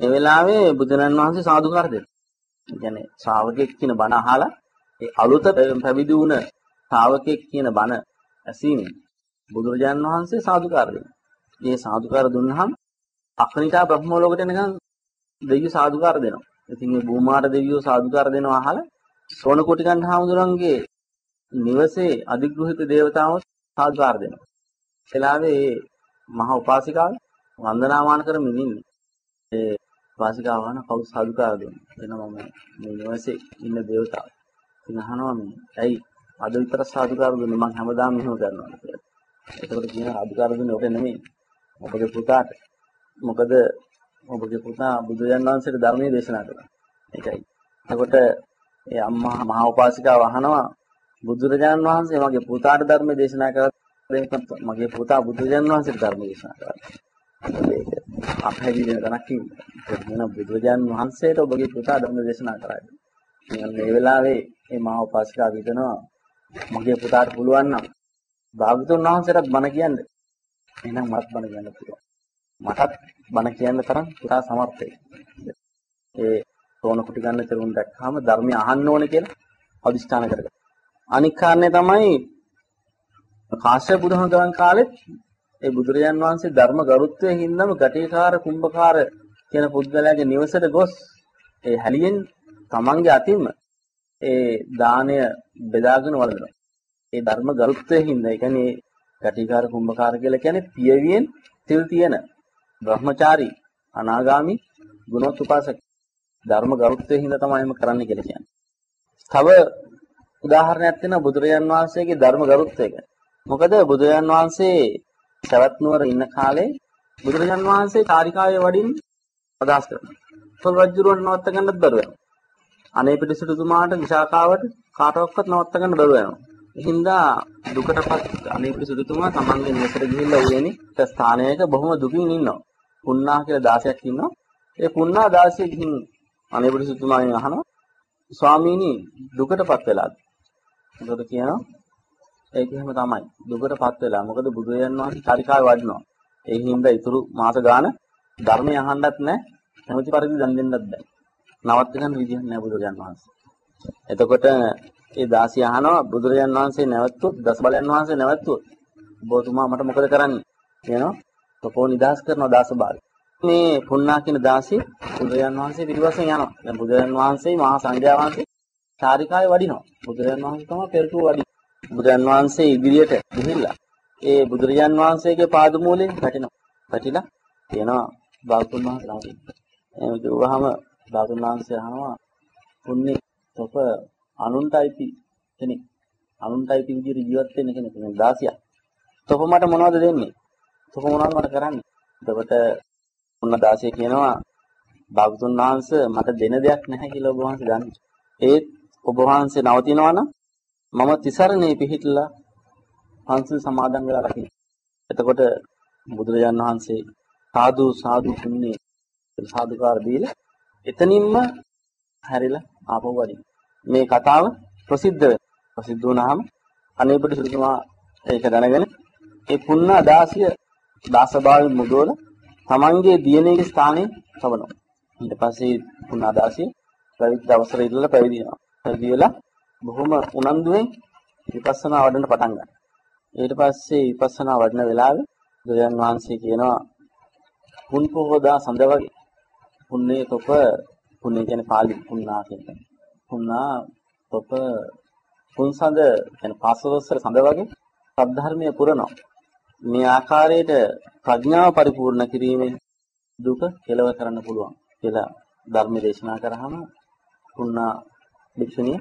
Speaker 1: ඒ වෙලාවේ බුදුරන් වහන්සේ සාදුකාර දෙනවා. ඒ කියන්නේ ශ්‍රාවකෙක් කියන බණ අහලා ඒ අලුත පැවිදි වුණ ශ්‍රාවකෙක් කියන බණ ඇසීමෙන් බුදුරජාන් වහන්සේ සාදුකාර දෙනවා. මේ සාදුකාර දුන්නාම අකනිතා බ්‍රහ්ම ලෝකයට එනකන් දෙවියෝ සාදුකාර දෙනවා. ඉතින් මේ භූමාට දෙවියෝ සාදුකාර දෙනවා අහලා සෝනකොටිකන් හාමුදුරන්ගේ නිවසේ අධිග්‍රහිත දේවතාවෝ සාදුකාර දෙනවා. එලාවේ මහ උපාසිකාව වන්දනාමාන කරමින් ඉන්නේ. ඒ උපාසිකාව වහන කවුරු සාදුකාර දෙන්නේ. එනවා මම මේ නිවසේ ඉන්න දේවතාව. ඉතින් අහනවා මේ ඇයි අද විතර සාදුකාර දුන්නේ මම හැමදාම මෙහෙම කරනවා කියලා. එතකොට කියන අධිකාර දුන්නේ ඔක නෙමෙයි. ඔබගේ පුතාට. මොකද ඔබගේ පුතා බුදුරජාණන් වහන්සේට ධර්මයේ දේශනා කළා. ඒකයි. එතකොට ඒ අම්මා මහා උපාසිකාව අහනවා බුදුරජාණන් වහන්සේ මගේ පුතාට ධර්ම දේශනා කරලා මගේ පුතා බුදුරජාණන් වහන්සේට ධර්ම දේශනා කරා. ඒක අපහැදිලි වෙන තැනක් කියන බුදුරජාණන් වහන්සේට ඔබගේ පුතා ධර්ම දේශනා කරා. මේ වෙලාවේ මේ මහා උපාසිකාව හිතනවා මගේ පුතාට පුළුවන් නම් භාගතුන් වහන්සේටත් බණ කියන්න. එහෙනම් මත් බණ කියන්න පුළුවන්. මටත් බණ කියන්න තරම් පුතා සමර්ථයි. ඒ තෝන කුටි ගන්න තරුණ දැක්කම ධර්මය අහන්න ඕනේ කියලා අදිෂ්ඨාන කරගත්තා. අනික් කාරණේ තමයි කාශ්‍යප බුදුහමගන් කාලෙත් ඒ බුදුරජාන් වහන්සේ ධර්ම ගරුත්වයෙන් හින්දාම ගටිකාර කුම්භකාර කියන පුද්ගලයාගේ නිවසට ගොස් ඒ හැලියෙන් තමන්ගේ අතින්ම ඒ දාණය බෙදාගෙන වළඳනවා. ඒ ධර්ම ගරුත්වයෙන් හින්දා ඒ කියන්නේ ගටිකාර කුම්භකාර කියලා කියන්නේ පියවියෙන් තිල් තියෙන බ්‍රහ්මචාරී අනාගාමි ගුණවත් උපාසක ධර්ම ගරුත්වයෙන් හින්දා තමයි එම කරන්න කියලා කියන්නේ. තව උදාහරණයක් තියෙනවා බුදුරජාන් වහන්සේගේ ධර්ම ගරුත්වය ගැන. මොකද බුදුරජාන් වහන්සේ සවැත් නුවර ඉන්න කාලේ බුදුරජාන් වහන්සේ චාරිකාවේ වඩින් අදහස් කරනවා. තොල් රජුරුවන් නවත්ත ගන්නත් බැරුව යනවා. අනේ පිටිසිටුතුමාට විශාකාවට කාටවත් නවත්ත ගන්න බැරුව යනවා. එහින්දා දුකටපත් අනේ පිටිසිටුතුමා තමන්ගේ නිවසට ගිහිල්ලා උයනේ ස්ථානයක බොහොම දුකින් ඉන්නවා. පුන්නා කියලා දාසයක් ඉන්නවා. ඒ පුන්නා දාසිය ගිහින් අනේ පිටිසිටුතුමාගෙන් අහනවා ස්වාමීනි දුකටපත් වෙලාද? එතකොට කියනවා ඒක එහෙම තමයි. දුකටපත් වෙලා. මොකද බුදුරජාන් වහන්සේ චාරිකාවේ වඩිනවා. ඒ හින්දා ඊතුරු මාස ගාන ධර්මය අහන්නත් නැහැ. කැමති පරිදි දන් දෙන්නත් බෑ. නවත් ගන්න විදියක් නැහැ බුදුරජාන් වහන්සේ. එතකොට ඒ දාසිය අහනවා බුදුරජාන් වහන්සේ නැවතුත් දස බලයන් වහන්සේ නැවතුත් ඔබතුමා මට මොකද කරන්නේ? කියනවා. තපෝ නිදාස් කරනවා දාස බාල. මේ පුන්නා කියන දාසිය බුදුරජාන් වහන්සේ පිටිපස්සෙන් යනවා. දැන් බුදුරජාන් වහන්සේ මහා සංඝයා වහන්සේ චාරිකාවේ වඩිනවා. බුදුරජාන් වහන්සේ තමයි පෙරටුව වඩින්නේ. බුදුරජාන් වහන්සේ ඉදිරියට ගිහිල්ලා ඒ බුදුරජාන් වහන්සේගේ පාදමූලයෙන් වැටෙනවා. වැටිලා කියනවා බාගතුන් වහන්සේ ළඟට. එහෙම කිව්වහම බාගතුන් වහන්සේ අහනවා පුන්නේ තොප අනුන්ටයිති කෙනෙක්. අනුන්ටයිති විදිහට ජීවත් වෙන්න කෙනෙක් නේ 16ක්. තොප මට මොනවද දෙන්නේ? තොප මොනවද මට කරන්නේ? එතකොට උන්න 16 කියනවා බාගතුන් වහන්සේ මට දෙන දෙයක් නැහැ කියලා ඔබ වහන්සේ දන්නේ. ඒත් ඔබ වහන්සේ නවතිනවා නම් මම තිසරණේ පිහිටලා පන්සල් සමාදන් වෙලා රකින්න. එතකොට බුදුරජාන් වහන්සේ සාදු සාදු කියන්නේ සාදුකාර දීලා එතනින්ම හැරිලා ආපහු වඩින්න. මේ කතාව ප්‍රසිද්ධ වෙනවා. ප්‍රසිද්ධ වුණාම අනේපිට සුදුමා ඒක දැනගෙන ඒ පුන්නා දාසිය දාසභාවයෙන් මුදවල තමන්ගේ දියණියගේ ස්ථානයේ තබනවා. ඊට පස්සේ පුන්නා දාසිය පැවිදි අවසර ඉල්ලලා පැවිදි වෙනවා. පැවිදි වෙලා බොහොම උනන්දුවෙන් විපස්සනා වඩන්න පටන් ගන්නවා. ඊට පස්සේ විපස්සනා වඩන වෙලාවේ බුදුන් වහන්සේ කියනවා පුන් පොහොදා සඳ වගේ පුන්නේ තොප පුන්නේ කියන්නේ පාලි පුන්නා කියන්නේ. පුන්නා තොප පුන් සඳ කියන්නේ පාසවස්සර සඳ වගේ සද්ධර්මයේ පුරනවා. මේ ආකාරයට ප්‍රඥාව පරිපූර්ණ කිරීමෙන් දුක කෙලව කරන්න පුළුවන් කියලා ධර්ම දේශනා කරාම පුන්නා භික්ෂුණිය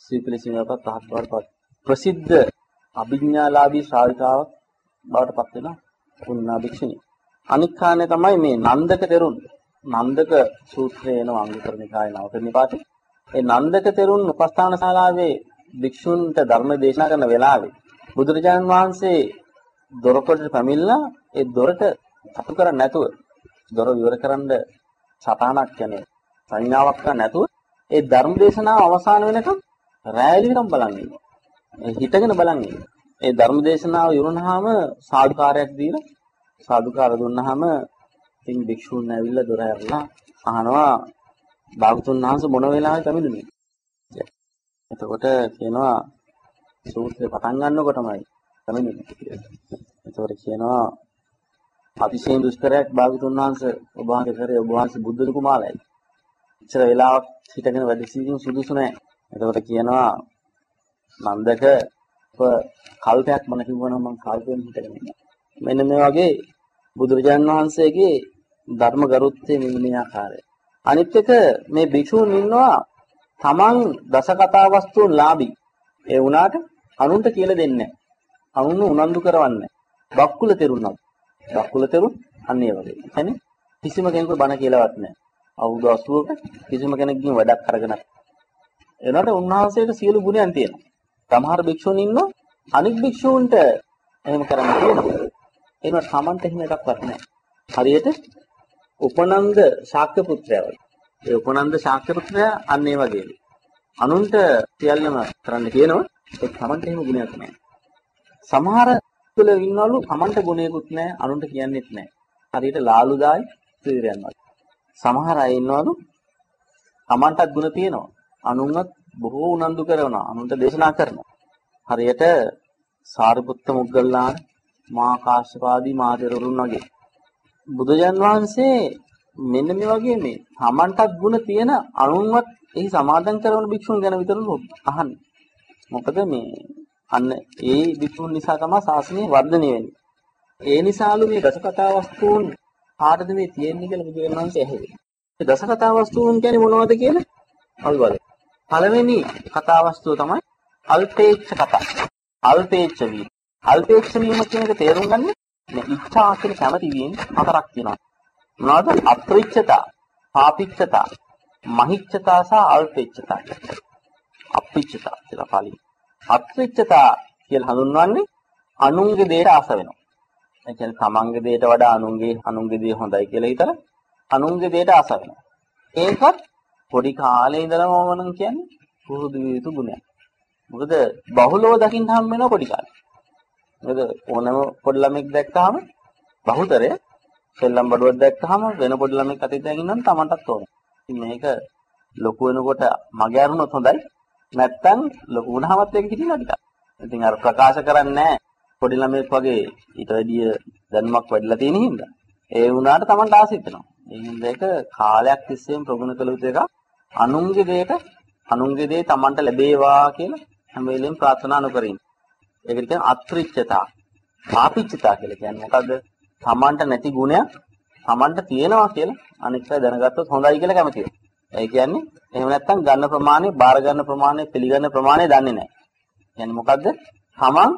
Speaker 1: සීපිලිසිනපත් රහත් බවට ප්‍රසිද්ධ අභිඥාලාභී ශ්‍රාවිකාවක් බවට පත් වෙන පුන්නා භික්ෂුණිය. අනික් කාරණේ තමයි මේ නන්දක තෙරුන් නන්දක සූත්‍රය එන අංගුතර නිකායේ නවක නිපාතේ. ඒ නන්දක තෙරුන් උපස්ථාන ශාලාවේ භික්ෂුන්ට ධර්ම දේශනා කරන වෙලාවේ බුදුරජාණන් වහන්සේ දොරකොඩට පැමිණලා ඒ දොරට සතු කරන්නේ නැතුව දොර විවර කරන්න සටහනක් කියන්නේ සංඥාවක් ගන්න නැතුව ඒ ධර්ම දේශනාව අවසන් වෙනකම් රැයලිකම් බලන් ඉන්නවා. හිතගෙන බලන් ඉන්නවා. ඒ ධර්ම දේශනාව යුරුනහම සාදුකාරයක් දීලා සාදුකාර දුන්නාම ඉතින් භික්ෂුන් ඇවිල්ලා දොර ඇරලා අහනවා භාගතුන් වහන්සේ මොන වෙලාවෙ පැමිණුනේ? එතකොට කියනවා සූත්‍රය පටන් ගන්නකොටමයි පැමිණුනේ කියලා. එතකොට කියනවා අතිශයින් දුෂ්කරයක් භාගතුන් වහන්සේ ඔබ වහන්සේ කරේ ඔබ වහන්සේ බුද්ධ කුමාරයයි. ඉතර වෙලාවක් හිටගෙන වැඩ සිටින් සුදුසු නැහැ. එතකොට කියනවා නන්දක කල්පයක් මම කිව්වනම් මම කල්පයෙන් හිටගෙන ඉන්නවා. මෙන්න මේ වගේ බුදුරජාන් වහන්සේගේ ධර්ම ගරුත්වය මෙන්න මේ ආකාරය. අනිත් එක මේ භික්ෂූන් ඉන්නවා තමන් දස කතා වස්තුන් ලාභී. ඒ වුණාට අනුන්ට කියලා දෙන්නේ නැහැ. අනුන්ව උනන්දු කරවන්නේ නැහැ. බක්කුල තෙරුණා. බක්කුල තෙරුන් අන්න ඒ වගේ. එතන කිසිම කෙනෙකුට බන කියලාවත් නැහැ. අවුරුදු 80ක කිසිම කෙනෙක්ගෙන් වැඩක් අරගෙන එනකොට උන්වහන්සේට සියලු ගුණයන් තියෙනවා. සමහර භික්ෂූන් ඉන්නවා අනිත් භික්ෂූන්ට එහෙම කරන්න තියෙනවා. ඒනවා සමන්ත එහෙම එකක්වත් නැහැ. හරියට උපනන්ද ශාක්‍ය පුත්‍රයා වගේ. ඒ උපනන්ද ශාක්‍ය පුත්‍රයා අන්න ඒ වගේලු. අනුන්ට සියල්ලම කරන්න කියනවා ඒ Tamanට එහෙම ගුණයක් නැහැ. සමහර තුල ඉන්නවලු Tamanට ගුණයකුත් නැහැ අනුන්ට කියන්නෙත් නැහැ. හරියට ලාලුදායි ස්ත්‍රීයන් වගේ. සමහර අය ඉන්නවලු Tamanටත් ගුණ තියෙනවා. අනුන්වත් බොහෝ උනන්දු කරනවා. අනුන්ට දේශනා කරනවා. හරියට සාරිපුත්ත මුග්ගල්ලාන මා කාශ්‍යපාදී මාතරුන් වගේ. බුදුජන් වහන්සේ මෙන්න මේ වගේ මේ Tamanටත් ගුණ තියෙන අනුන්වත් එහි සමාදන් කරන භික්ෂුන් ගැන විතරලු අහන්නේ. මොකද මේ අන්න ඒ භික්ෂුන් නිසා තමයි ශාසනය වර්ධනය වෙන්නේ. ඒ නිසාලු මේ දසකතා වස්තුන් කාටද මේ තියෙන්නේ කියලා බුදුන් වහන්සේ ඇහුවේ. මේ දසකතා වස්තුන් කියන්නේ මොනවද කියලා? අල්වල. පළවෙනි කතා වස්තුව තමයි අල්පේච්ඡ කතා. අල්පේච්ඡ වීම. අල්පේච්ඡ වීම කියන එක තේරුම් ගන්න මේ ඉච්ඡා කියන කැමැති වීම හතරක් තියෙනවා. මොනවද? අප්‍රිච්ඡතා, පාපිච්ඡතා, මහිච්ඡතා සහ අල්පේච්ඡතා. අප්‍රිච්ඡතා කියලා පාලියෙන්. අප්‍රිච්ඡතා කියලා හඳුන්වන්නේ අනුන්ගේ දේට ආස වෙනවා. ඒ කියන්නේ තමන්ගේ දේට වඩා අනුන්ගේ අනුන්ගේ දේ හොඳයි කියලා හිතලා අනුන්ගේ දේට ආස වෙනවා. ඒකත් පොඩි කාලේ ඉඳලම මම කියන්නේ පුරුදු යුතු ගුණයක්. මොකද බහුලව දකින්න හම් වෙනවා පොඩි කාලේ. මොකද ඕනම පොඩි ළමෙක් දැක්කහම බහුතරය සෙල්ලම් බඩුවක් දැක්කහම වෙන පොඩි ළමෙක් අතේ දැන් ඉන්නනම් Tamanටත් ඕනේ. ඉතින් මේක ලොකු වෙනකොට මගේ අරුණොත් හොඳයි. නැත්තම් ලොකු වුණාමත් ඒක හිටිනවා ටිකක්. ඉතින් අර ප්‍රකාශ කරන්නේ පොඩි ළමෙක් වගේ ඊට වැඩිය දැනුමක් වැඩිලා තියෙන හින්දා. ඒ වුණාට Tamanට ආසිත වෙනවා. ඒ හින්දා ඒක කාලයක් තිස්සේම ප්‍රගුණ කළ යුතු එකක්. අනුන්ගේ දෙයට අනුන්ගේ දේ Tamanට ලැබේවා කියලා හැම වෙලෙම ප්‍රාර්ථනා නොකරින්. ඒකට කියන්නේ අත්‍රිච්ඡතා. පාපිච්ඡතා කියලා කියන්නේ මොකද්ද? Tamanට නැති ගුණයක් Tamanට තියෙනවා කියලා අනිත් අය දැනගත්තොත් හොඳයි කියලා කැමතියි. ඒ කියන්නේ එහෙම නැත්නම් ගන්න ප්‍රමාණය, බාර ගන්න ප්‍රමාණය, පිළිගන්න ප්‍රමාණය දන්නේ නැහැ. කියන්නේ මොකද්ද? Taman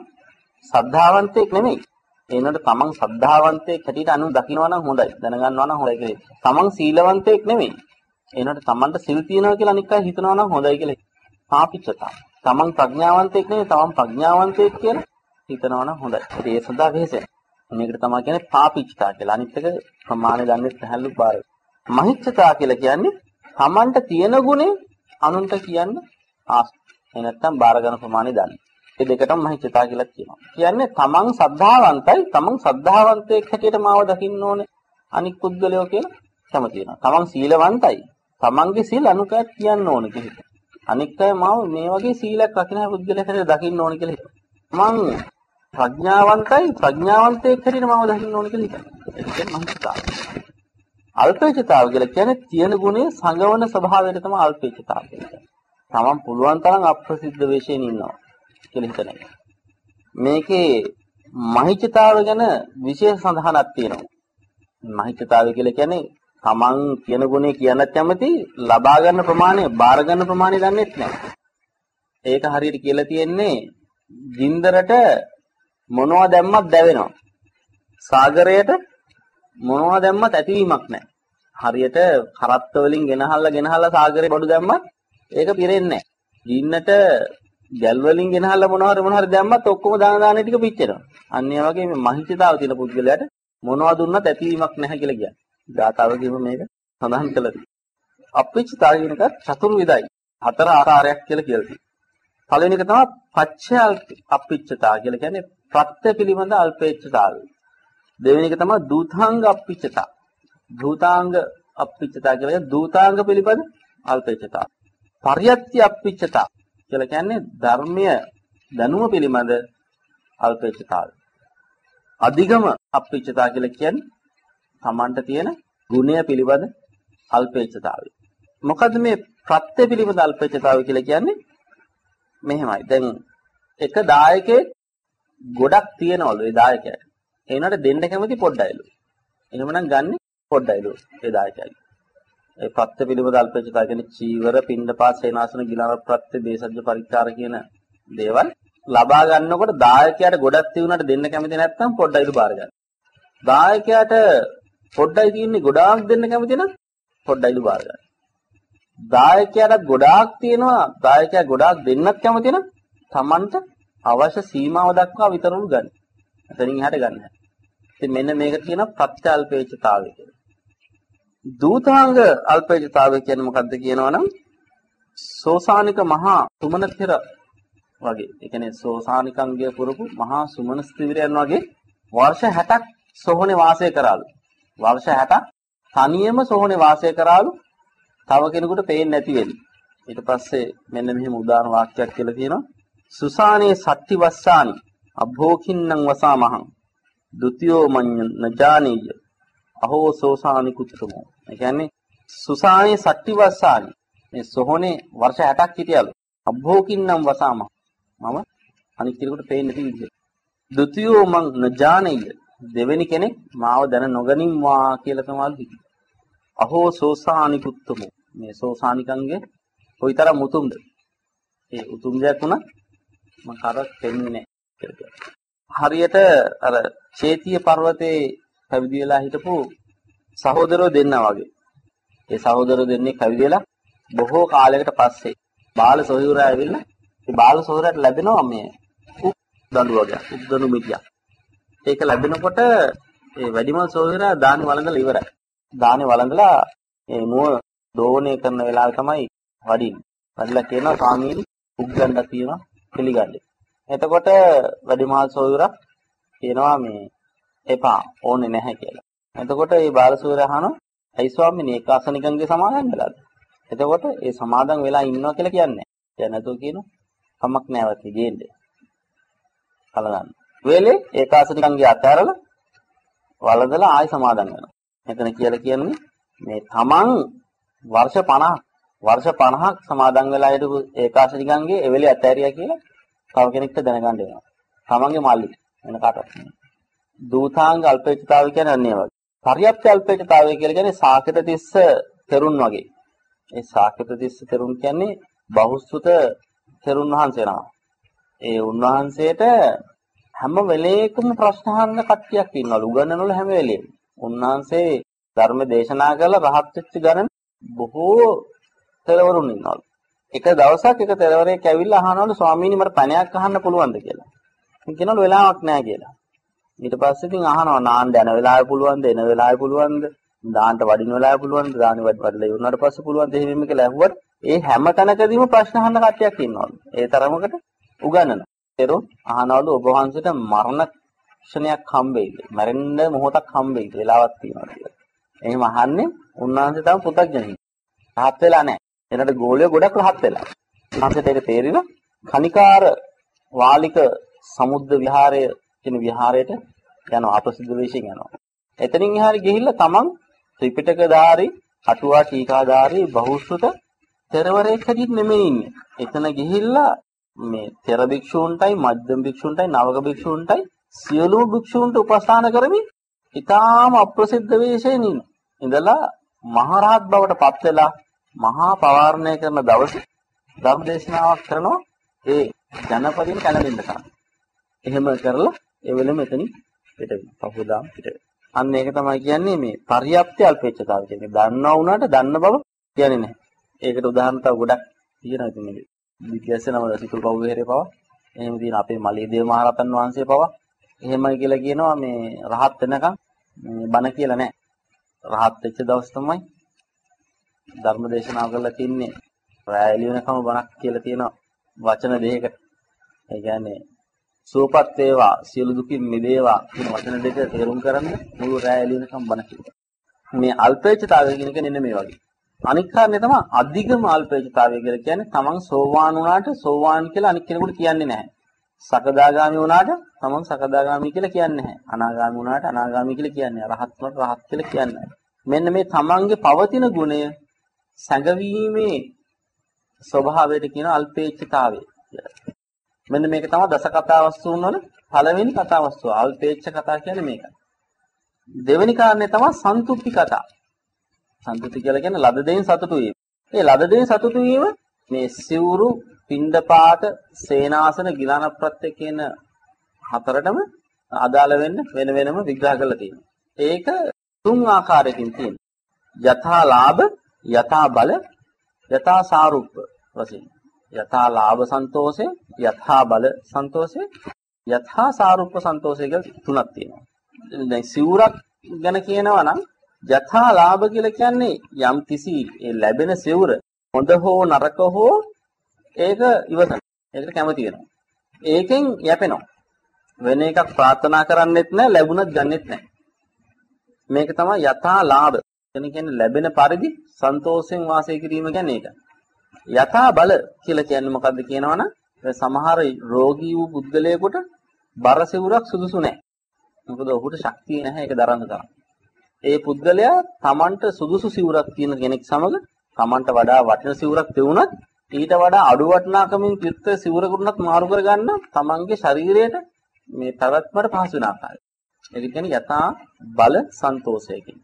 Speaker 1: සද්ධාවන්තයෙක් නෙමෙයි. ඒනට තමන් සද්ධාවන්තයෙක් හැටියට අනු දකිනවා නම් හොඳයි. දැනගන්නවා නම් හොඳයි කියලා. තමන් සීලවන්තයෙක් නෙමෙයි. ඒනට තමන්ට සිල් තියනවා කියලා අනික් අය හිතනවා නම් හොඳයි කියලා. පාපිච්චතා. තමන් ප්‍රඥාවන්තයෙක් නෙමෙයි තමන් ප්‍රඥාවන්තයෙක් කියලා හිතනවා නම් හොඳයි. ඒ සඳහා වෙහෙසෙන. මේකට තමයි කියන්නේ පාපිච්චතා කියලා. අනිත් එක ප්‍රමාණය දන්නේ පැහැල්ලු බාර. මහිච්ඡතා කියලා කියන්නේ තමන්ට තියෙන ගුණේ අනුන්ට කියන්න ආස. ඒ නැත්තම් බාර ගන්න ප්‍රමාණය දන්නේ. ඒ දෙකටම මහිච්ඡතා කියලා කියනවා. කියන්නේ තමන් සද්ධාවන්තයි තමන් සද්ධාවන්තයෙක් හැටියට මාව දකින්න ඕනේ අනික් පුද්ගලයෝ කියලා කැමති වෙනවා. තමන් සීලවන්තයි. තමන්ගේ සීල අනුකයක් කියන්න ඕනේ කියලා. අනික් අය මාව මේ වගේ සීලයක් රකින්න පුද්ගලයෙක් හැටියට දකින්න ඕනේ කියලා හිතනවා. මං ප්‍රඥාවන්තයි ප්‍රඥාවන්තයෙක් හැටියට මාව දකින්න ඕනේ කියලා හිතනවා. ඒක තමයි මහිච්ඡතාව. අල්පේච්ඡතාව කියලා කියන්නේ තියෙන ගුණේ සංගවන ස්වභාවයට තමයි අල්පේච්ඡතාව කියන්නේ. තමන් පුළුවන් තරම් අප්‍රසිද්ධ වෙෂයෙන් ඉන්නවා. කියලා හිතන එක. මේකේ මහිච්ඡතාව ගැන විශේෂ සඳහනක් තියෙනවා. මහිච්ඡතාවය කියලා කියන්නේ තමන් කියන ගුණේ කියන්නත් කැමති ලබා ගන්න ප්‍රමාණය බාර ගන්න ප්‍රමාණය දන්නේ නැහැ. ඒක හරියට කියලා තියෙන්නේ ජින්දරට මොනවා දැම්මත් දැවෙනවා. සාගරයට මොනවා දැම්මත් ඇතිවීමක් නැහැ. හරියට කරත්ත වලින් ගෙනහල්ලා ගෙනහල්ලා සාගරේ බඩු දැම්මත් ඒක පිරෙන්නේ නැහැ. ජීන්නට ගැල් වලින් ගෙනහල්ලා මොනවා හරි මොනවා හරි දැම්මත් ඔක්කොම දාන දාන ටික පිච්චෙනවා. අන්න ඒ වගේ මේ මහිතතාව තියෙන පුද්ගලයාට මොනවා දුන්නත් ඇතිවීමක් නැහැ කියලා කියන්නේ. ධාතාව කියව මේක සඳහන් කළා. අප්‍රිචිතාව කියන එක චතුර්විධයි. හතර ආකාරයක් කියලා කියලා තියෙනවා. පළවෙනි එක තමයි පච්චය අප්‍රිචිතාව කියලා කියන්නේ ප්‍රත්‍ය පිළිබඳ අල්පේච්ඡතාවය. දෙවෙනි එක තමයි දූතාංග අප්‍රිචිතා. දූතාංග අප්‍රිචිතා කියලා කියන්නේ දූතාංග පිළිබඳ අල්පේච්ඡතාව. පරියත්‍ය අප්‍රිචිතා කියලා කියන්නේ ධර්මය දැනුම පිළිබඳ අල්පේච්ඡතාවය. අධිගම අප්‍රිච්ඡතා කියලා කියන්නේ Tamanට තියෙන ගුණය පිළිබඳ අල්පේච්ඡතාවය. මොකද මේ ප්‍රත්‍ය පිළිබඳ අල්පේච්ඡතාවය කියලා කියන්නේ මෙහෙමයි. දැන් එක දායකයෙක් ගොඩක් තියනවලු ඒ දායකයාට. ඒ උනාට දෙන්න කැමති පොඩ්ඩයිලු. එහෙමනම් ගන්න පොඩ්ඩයිලු ඒ දායකයාගේ. ඒ ප්‍රත්‍ය පිළිබඳ අල්පේච්ඡතාව කියන්නේ චීවර, පින්ඩපාත, සේනාසන, ගිලන ප්‍රත්‍ය, දේශජ්‍ය පරිචාර කියන දේවල් ලබා ගන්නකොට දායකයාට ගොඩක් තියුණාට දෙන්න කැමති නැත්නම් පොඩ්ඩයිලු බාර ගන්න. දායකයාට පොඩ්ඩයි තියෙන්නේ ගොඩාක් දෙන්න කැමති නම් පොඩ්ඩයිලු බාර ගන්න. දායකයාට ගොඩාක් තියෙනවා දායකයා ගොඩාක් දෙන්නත් කැමති නම් Tamanට අවශ්‍ය සීමාව දක්වා විතරලු ගන්න. එතනින් එහාට ගන්න. ඉතින් මෙන්න මේකට කියනවා ප්‍රත්‍යල්පේචතාවය කියලා. දූතාංග අල්පේචතාවය කියන්නේ මොකද්ද කියනවනම් සෝසානික මහා සුමනතිර වගේ. ඒ කියන්නේ සෝසානිකංගය පුරපු මහා සුමන ස්ත්‍රීවරයන් වගේ වර්ෂ 60ක් සොහොනේ වාසය කරාලු. වර්ෂ 60ක් තනියම සොහොනේ වාසය කරාලු. තව කෙනෙකුට පේන්නේ නැති වෙලි. ඊට පස්සේ මෙන්න මෙහෙම උදාන වාක්‍යයක් කියලා තියෙනවා. සුසානේ සත්‍ති වස්සානි අභෝකින්නම් වසාමහං ဒ ුතියෝ මඤ්ඤ නජානීය අහෝ සෝසානි කුච්චමෝ. ඒ කියන්නේ සුසානේ සත්‍ති වස්සානි මේ සොහොනේ වර්ෂ 60ක් හිටියලු. අභෝකින්නම් වසාමහං මම අනිත් කෙනෙකුට පේන්නේ නැති විදිහට. ဒ ුතියෝ මං නජානීය දෙවෙනි කෙනෙක් මාව දැන නොගනින්වා කියලා තමයි හිතුවේ. අහෝ සෝසානිකුත්තමෝ මේ සෝසානිකන්ගේ කොයිතරම් උතුම්ද? ඒ උතුම් දෙයක් වුණා මම කරක් දෙන්නේ නැහැ හරියට අර චේතිය පර්වතේ පැවිදි වෙලා හිටපු සහෝදරයෝ දෙන්නා වගේ. ඒ සහෝදරයෝ දෙන්නේ පැවිදි වෙලා බොහෝ කාලයකට පස්සේ බාල සොහොයුරා ඇවිල්ලා ඒ බාල සොහොයුරාට ලැබෙනවා මේ උක් දඬු වගේ උක් දඬු මිටියක්. ඒක ලැබෙනකොට ඒ වැඩිමල් සොහොයුරා දානි වළඳලා ඉවරයි. දානි වළඳලා ඒ නුව දෝණය කරන වෙලාවේ තමයි වඩින්නේ. වඩලා කියනවා ස්වාමීනි උක් ගන්නක් තියෙනවා පිළිගන්නේ. එතකොට වැඩිමහල් සොයුරා කියනවා මේ එපා ඕනේ නැහැ කියලා. එතකොට මේ බාලසූරය අහනවා ඇයි ස්වාමීනි ඒකාසනිකන්ගේ සමාදන් වෙලාද? එතකොට ඒ සමාදන් වෙලා ඉන්නවා කියලා කියන්නේ. දැන් නැතුව කියනවා කමක් නැවති ගේන්නේ. කලගන්න. වෙලේ ඒකාසනිකන්ගේ අතහැරලා වලදලා ආයි සමාදන් වෙනවා. මෙතන කියලා කියන්නේ මේ තමන් වර්ෂ 50 වර්ෂ 50ක් සමාදන් වෙලා හිටපු ඒකාසනිකන්ගේ එවෙලේ අතහැරියා කියලා තව කෙනෙක්ට දැනගන්න වෙනවා. තමන්ගේ මල්ලි වෙන කාටවත් නෙමෙයි. දූතාංග අල්පේච්ඡතාවය කියන්නේ අන්නේ වගේ. පරියප්ත අල්පේච්ඡතාවය කියලා කියන්නේ සාකත තිස්ස තෙරුන් වගේ. ඒ සාකත තිස්ස තෙරුන් කියන්නේ බහුසුත තෙරුන් වහන්සේ නම. ඒ උන්වහන්සේට හැම වෙලේකම ප්‍රශ්න අහන්න කට්ටියක් ඉන්නවලු. උගන්වනවල හැම වෙලේම. උන්වහන්සේ ධර්ම දේශනා කරලා රහත් වෙච්ච ගණන් බොහෝ තෙරවරුන් ඉන්නවලු. එක දවසක් එක තෙරවරයෙක් ඇවිල්ලා අහනවලු ස්වාමීනි මට පණයක් අහන්න පුළුවන්ද කියලා. ඉතින් කියනවලු වෙලාවක් නැහැ කියලා. ඊට පස්සේ ඉතින් අහනවා නාන්න යන වෙලාවෙ පුළුවන්ද එන වෙලාවෙ පුළුවන්ද දාන්නට වඩින වෙලාවෙ පුළුවන්ද දාන්න වඩලා ඉවරනට පස්සේ පුළුවන්ද එහෙම කියලා ඇහුවට ඒ හැම තැනකදීම ප්‍රශ්න අහන්න කට්ටියක් ඉන්නවලු. ඒ තරමකට උගන්වනවා. ඒතරු අහනවලු ඔබ වහන්සේට මරණ ක්ෂණයක් හම්බෙයිද? මැරෙන්න මොහොතක් හම්බෙයිද? වෙලාවක් තියෙනවා කියලා. එහෙම අහන්නේ උන්වහන්සේ තම පුතග්ජනෙක්. රහත් වෙලා නැහැ. එනට ගෝලිය ගොඩක් රහත් වෙලා. ඊට ඒක තේරිලා කනිකාර වාලික සමුද්ද විහාරය කියන විහාරයට යනවා අපසිද්ධ වේශයෙන් යනවා. එතනින් එහාට ගිහිල්ලා තමන් ත්‍රිපිටකධාරී, අටුවා ටීකාධාරී බහුශ්‍රත තෙරවරයෙක් හැටියට නෙමෙයි ඉන්නේ. එතන ගිහිල්ලා මේ තෙර භික්ෂූන්ටයි, මධ්‍යම භික්ෂූන්ටයි, නවක භික්ෂූන්ටයි සියලුම භික්ෂූන්ට උපස්ථාන කරමින් ඊටාම අප්‍රසිද්ධ වේශයෙන් ඉඳලා මහරහත් බවට පත් වෙලා මහා පවාරණය කරන දවසේ ධර්ම දේශනාවක් කරනවා ඒ ජනපදින කැළඹෙන්න තරම්. එහෙම කරලා ඒ වෙලෙම එතනින් පිට වෙනවා. පහුදාම පිට වෙනවා. අන්න ඒක තමයි කියන්නේ මේ පරියප්ති අල්පේච්ඡතාව කියන්නේ. දන්නවා වුණාට දන්න බව කියන්නේ නැහැ. ඒකට උදාහරණ තව ගොඩක් තියෙනවා ඉතින් මේ විද්‍යාසනම සිතුල් පව් විහෙරේ පව. එහෙම තියෙන අපේ මලීදේව මහරහතන් වහන්සේ පව. එහෙමයි කියලා කියනවා මේ රහත් වෙනකන් මේ බණ කියලා නැහැ. රහත් වෙච්ච දවස් තමයි ධර්ම දේශනාව කරලා තින්නේ රැය එළියනකම බණක් කියලා තියෙන වචන දෙකකට. ඒ කියන්නේ සුවපත් වේවා සියලු දුකින් මිදේවා කියන වචන දෙක තේරුම් කරන්න මුළු රැය එළියනකම් බණ කිව්වා. මේ අල්පේච්ඡතාවය කියන එක නෙන්න මේ වගේ. අනික් කාරණේ තමයි අධිගම අල්පේච්ඡතාවය කියලා කියන්නේ තමන් සෝවාන් වුණාට සෝවාන් කියලා අනික් කෙනෙකුට කියන්නේ නැහැ. සකදාගාමි වුණාට තමන් සකදාගාමි කියලා කියන්නේ නැහැ. අනාගාමි වුණාට අනාගාමි කියලා කියන්නේ නැහැ. රහත් වුණාට රහත් කියලා කියන්නේ නැහැ. මෙන්න මේ තමන්ගේ පවතින ගුණය සැඟවීමේ ස්වභාවයට කියන අල්පේච්ඡතාවය කියලා. මෙන්න මේක තමයි දස කතා වස්තුන් වල පළවෙනි කතා වස්තුව. අල්පේච්ඡ කතා කියන්නේ මේක. දෙවෙනි කාරණේ තමයි සන්තුට්ටි කතා. සන්තුට්ටි කියලා කියන්නේ ලද දෙයින් සතුටු වීම. මේ ලද දෙයින් සතුටු වීම මේ සිවුරු, පින්ඩපාත, සේනාසන, ගිලාන ප්‍රත්‍ය කියන හතරටම අදාළ වෙන්න වෙන වෙනම විග්‍රහ කරලා තියෙනවා. ඒක තුන් ආකාරයකින් තියෙනවා. යථා ලාභ, යථා බල, යථා සාරුප්ප වශයෙන්. යථා ලාභ සන්තෝෂය, යථා බල සන්තෝෂය, යථා සාරුප්ප සන්තෝෂය කියලා තුනක් තියෙනවා. දැන් සිවුරක් ගැන කියනවා නම් යථා ලාභ කියලා කියන්නේ යම් කිසි ලැබෙන සිවුර හොඳ හෝ නරක හෝ ඒක ඉවසන. ඒකට කැමති වෙනවා. ඒකෙන් යැපෙනවා. වෙන එකක් ප්‍රාර්ථනා කරන්නෙත් නැහැ ලැබුණත් ගන්නෙත් නැහැ. මේක තමයි යථා ලාභ. කියන්නේ ලැබෙන පරිදි සන්තෝෂයෙන් වාසය කිරීම කියන්නේ ඒක. යථා බල කියලා කියන්නේ මොකද්ද කියනවනම් සමහර රෝගී වූ පුද්ගලයෙකුට බර සිවුරක් සුදුසු නැහැ. මොකද ඔහුට ශක්තිය නැහැ ඒක දරන්න තරම්. ඒ පුද්ගලයා Tamanට සුදුසු සිවුරක් තියෙන කෙනෙක් සමග Tamanට වඩා වටින සිවුරක් තියුණත් ඊට වඩා අඩු වටිනාකමින් යුක්ත සිවුරකුණත් මාරු කරගන්න Tamanගේ ශරීරයට මේ පැවැත්මට පහසු වෙන ආකාරය. ඒක කියන්නේ යථා බල සන්තෝෂයකින්.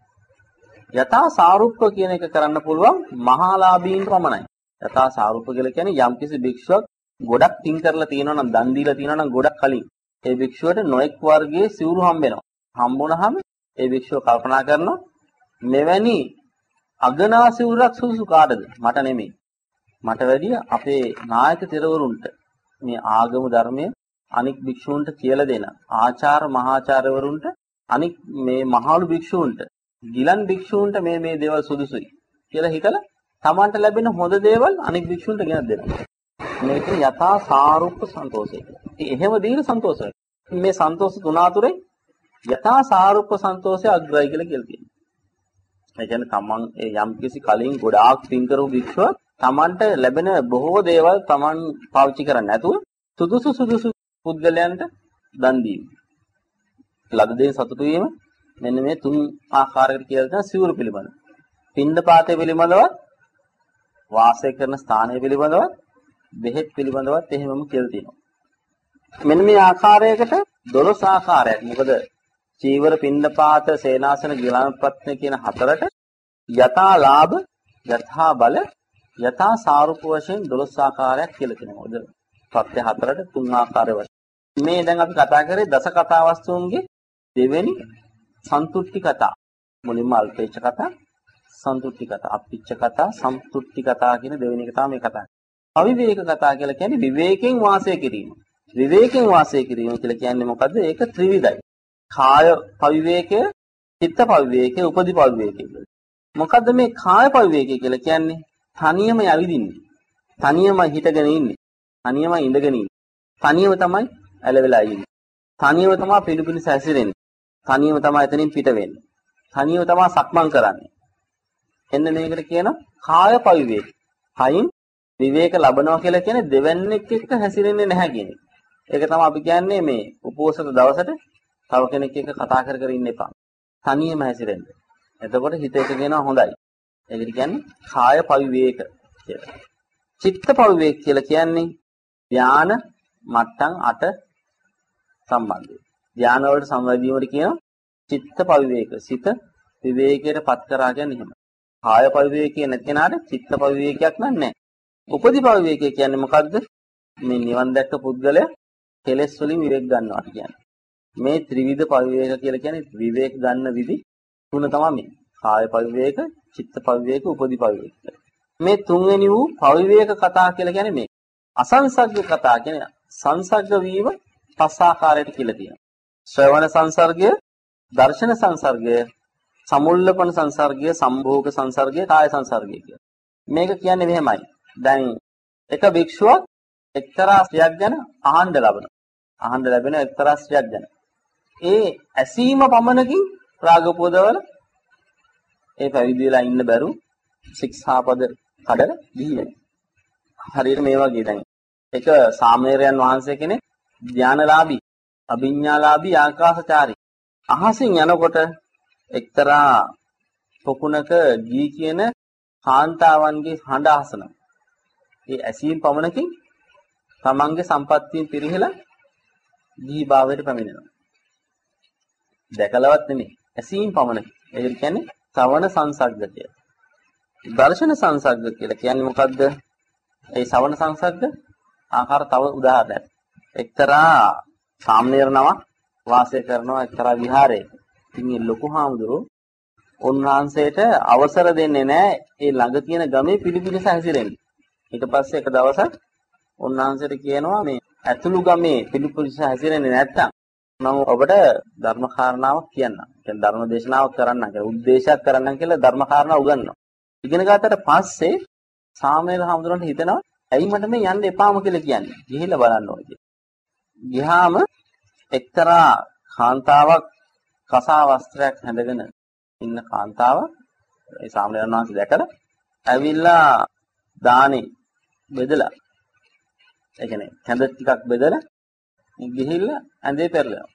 Speaker 1: යථා සාරුප්ප කියන එක කරන්න පුළුවන් මහාලාභීන් පමණයි. යථා සාරුප්ප කියලා කියන්නේ යම්කිසි භික්ෂුවක් ගොඩක් පින් කරලා තියෙනවා නම් දන් දීලා තියෙනවා නම් ගොඩක් කලින් ඒ භික්ෂුවට නොඑක් වර්ගයේ සිවුරු හම්බ වෙනවා. හම්බුනහම ඒ භික්ෂුව කල්පනා කරනවා මෙවැනි අගනා සිවුරක් සුසු කාටද? මට නෙමෙයි. මට වැඩිය අපේ නායක තිරවරුන්ට මේ ආගම ධර්මය අනික් භික්ෂූන්ට කියලා දෙන ආචාර මහාචාර්යවරුන්ට අනික් මේ මහලු භික්ෂූන්ට ගිලන් භික්ෂූන්ට මේ මේ දේවල් සුදුසුයි කියලා හිතලා Tamanට ලැබෙන හොඳ දේවල් අනික් භික්ෂූන්ට ගෙනත් දෙනවා. මේක යථා සාරුප්ප සන්තෝෂය. එහෙම දීලා සන්තෝෂයි. මේ සන්තෝෂ තුන අතුරේ යථා සාරුප්ප සන්තෝෂය අග්‍රයි කියලා කියලා තියෙනවා. ඒ කියන්නේ තමන් ඒ යම් කිසි කලින් ගොඩාක් පින් කරපු භික්ෂුව තමන්ට ලැබෙන බොහෝ දේවල් තමන් පාවිච්චි කරන්නේ නැතුව සුදුසු සුදුසු පුද්ගලයන්ට දන් දීම. ලද දේ සතුටු වීම මෙන්න මේ තුන් ආකාරයකට කියලා තියෙන සිවුරු පිළිබඳ. පින්ඳ පාතේ පිළිබඳව වාසය කරන ස්ථානය පිළිබඳව බෙහෙත් පිළිබඳවත් එහෙමම කියලා තියෙනවා. මෙන්න මේ ආකාරයකට 12 ආකාරයක්. මොකද චීවර පින්දපාත සේනාසන ගිලන්පත්න කියන හතරට යථා ලාභ යථා බල යථා සාරුප වශයෙන් 12 ආකාරයක් කියලා කියනවා. ඔද සත්‍ය හතරට තුන් ආකාරය වශයෙන්. මේ දැන් අපි කතා කරේ දස කතා වස්තුන්ගේ දෙවෙනි සන්තුට්ටි කතා. මුලින්ම අල්පේච්ඡ කතා, සන්තුට්ටි කතා, අප්පිච්ඡ කතා, සම්තුට්ටි කතා කියන දෙවෙනි එක තමයි මේ කතා. අවිවේක කතා කියලා කියන්නේ විවේකයෙන් වාසය කිරීම. විවේකයෙන් වාසය කිරීම කියලා කියන්නේ මොකද්ද? ඒක ත්‍රිවිධයි. කාය පවිවේකය, චිත්ත පවිවේකය, උපදි පවිවේකය කියලා. මොකද්ද මේ කාය පවිවේකය කියලා කියන්නේ? තනියම යවිදින්නේ. තනියම හිටගෙන ඉන්නේ. තනියම ඉඳගෙන ඉන්නේ. තනියම තමයි ඇලවෙලා ඉන්නේ. තනියම තමයි පිළිපිලි සැසිරෙන්නේ. තනියම තමයි එතනින් පිට වෙන්නේ. තනියම තමයි සක්මන් කරන්නේ. එන්න මේකට කියන කාය පවිවේක. හයින් විවේක ලබනවා කියලා කියන්නේ දෙවන්නේක් එක්ක හැසිරෙන්නේ නැහැ කියන එක. ඒක තමයි අපි කියන්නේ මේ උපෝසත දවසට තව කෙනෙක් එක්ක කතා කර කර ඉන්න එපා. තනියම හැසිරෙන්න. එතකොට හිත එකගෙන හොඳයි. ඒකට කියන්නේ කාය පවිවේක කියලා. චිත්ත පවිවේක කියලා කියන්නේ ධාන මට්ටම් 8 සම්බන්ධයි. ධාන වලට සම්වැදීමට කියන චිත්ත පවිවේක. සිත විවේකයට පත් කරා කියන්නේ එහෙම. කාය පවිවේකයේ නැති කෙනාට චිත්ත පවිවේකයක් නැහැ. උපදි පවිවේකය කියන්නේ මොකද්ද? මේ නිවන් දැක්ක පුද්ගලයා කෙලෙස් වලින් විවේක ගන්නවා කියන්නේ. මේ ත්‍රිවිධ පවිවේක කියලා කියන්නේ විවේක ගන්න විදි තුන තමයි මේ. කාය පවිවේක, චිත්ත පවිවේක, උපදි පවිවේක. මේ තුන්වෙනි වූ පවිවේක කතා කියලා කියන්නේ මේ. අසංසග්ග කතා කියන්නේ සංසග්ග වීම පස් ආකාරයට කියලා තියෙනවා. ශ්‍රවණ සංසර්ගය, දර්ශන සංසර්ගය, සමුල්ලපන සංසර්ගය, සම්භෝග සංසර්ගය, කාය සංසර්ගය කියලා. මේක කියන්නේ මෙහෙමයි. දැන් එක භික්ෂුවක් එක්තරා ස්ත්‍රියක් ගැන අහන්න ලබනවා. අහන්න ලැබෙන එක්තරා ස්ත්‍රියක් ගැන. ඒ ඇසීම පමණකින් රාගපෝදවල ඒ පැවිදි වෙලා ඉන්න බැරු ශික්ෂාපද කඩල දීලා. හරියට මේ වගේ දැන් එක සාමණේරයන් වහන්සේ කෙනෙක් ධානලාභී, අභිඥාලාභී ආකාශචාරී. අහසින් යනකොට එක්තරා පොකුණක ගී කියන කාන්තාවන්ගේ හඬ අහසනවා. ඒ ඇසීම් පමණකින් තමන්ගේ සම්පත්තියෙන් පිරිහෙලා ගිහි භාවයට පැමිණෙනවා. දැකලවත් නෙමෙයි. ඇසීම් පමණකින්. ඒ කියන්නේ ශ්‍රවණ සංසග්ගය. දර්ශන සංසග්ග කියලා කියන්නේ මොකද්ද? ඒ ශ්‍රවණ සංසග්ග ආකාර තව උදාහරණයක්. එක්තරා සාමණේර නමක් වාසය කරනවා එක්තරා විහාරයක. ඉතින් මේ ලොකු හාමුදුරුවෝ උන්වහන්සේට අවසර දෙන්නේ නැහැ ඒ ළඟ තියෙන ගමේ පිළිපිලිස හැසිරෙන්න. ඊට පස්සේ එක දවසක් උන්වහන්සේට කියනවා මේ ඇතුළු ගමේ පිළිපිලිස හැසිරෙන්නේ නැත්තම් මම ඔබට ධර්ම කාරණාවක් කියන්නම්. කියන්නේ ධර්ම දේශනාවක් කරන්නම් කියලා උද්දේශයක් කරන්නම් කියලා ධර්ම කාරණා උගන්වනවා. ඉගෙන ගත්තට පස්සේ සාමණේර හඳුනන හිතනවා ඇයි මට මේ යන්න එපාම කියලා කියන්නේ. ගිහිල්ලා බලන්න ඕනේ කියලා. ගියාම එක්තරා කාන්තාවක් කසා වස්ත්‍රයක් හැඳගෙන ඉන්න කාන්තාවක් ඒ සාමණේර වහන්සේ දැකලා ඇවිල්ලා දානේ බෙදලා ඒ කියන්නේ කැඳ ටිකක් බෙදලා ගිහිල්ලා ඇඳේ පෙරලනවා.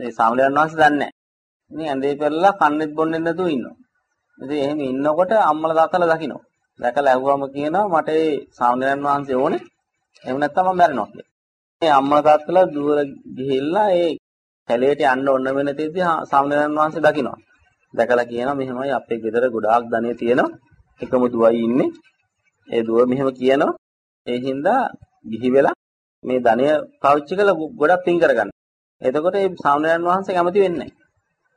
Speaker 1: ඒ සාමණේර වහන්සේ දන්නේ නැහැ. ඉතින් ඇඳේ පෙරලලා කන්නේත් බොන්නේ නැතුව ඉන්නවා. ඉතින් එහෙම ඉන්නකොට අම්මලා තාත්තලා දකින්න. දැකලා ඇහුවම කියනවා මට ඒ සාමණේරයන් වහන්සේ ඕනේ. එහෙම නැත්නම් මම මැරෙනවා කියලා. මේ අම්මලා තාත්තලා දුවර ගිහිල්ලා ඒ කැලේට යන්න ඕන වෙන තෙද්දී සාමණේරයන් වහන්සේ දකින්නවා. දැකලා කියනවා මෙහෙමයි අපේ ගෙදර ගොඩාක් ධනෙ තියෙනවා. එකම දුවයි ඉන්නේ. ඒ දුව මෙහෙම කියනවා. ඒ හින්දා ගිහි වෙලා මේ ධනය පාවිච්චි කරලා ගොඩක් පින් කරගන්න. එතකොට මේ සාමණේරයන් වහන්සේ කැමති වෙන්නේ නැහැ.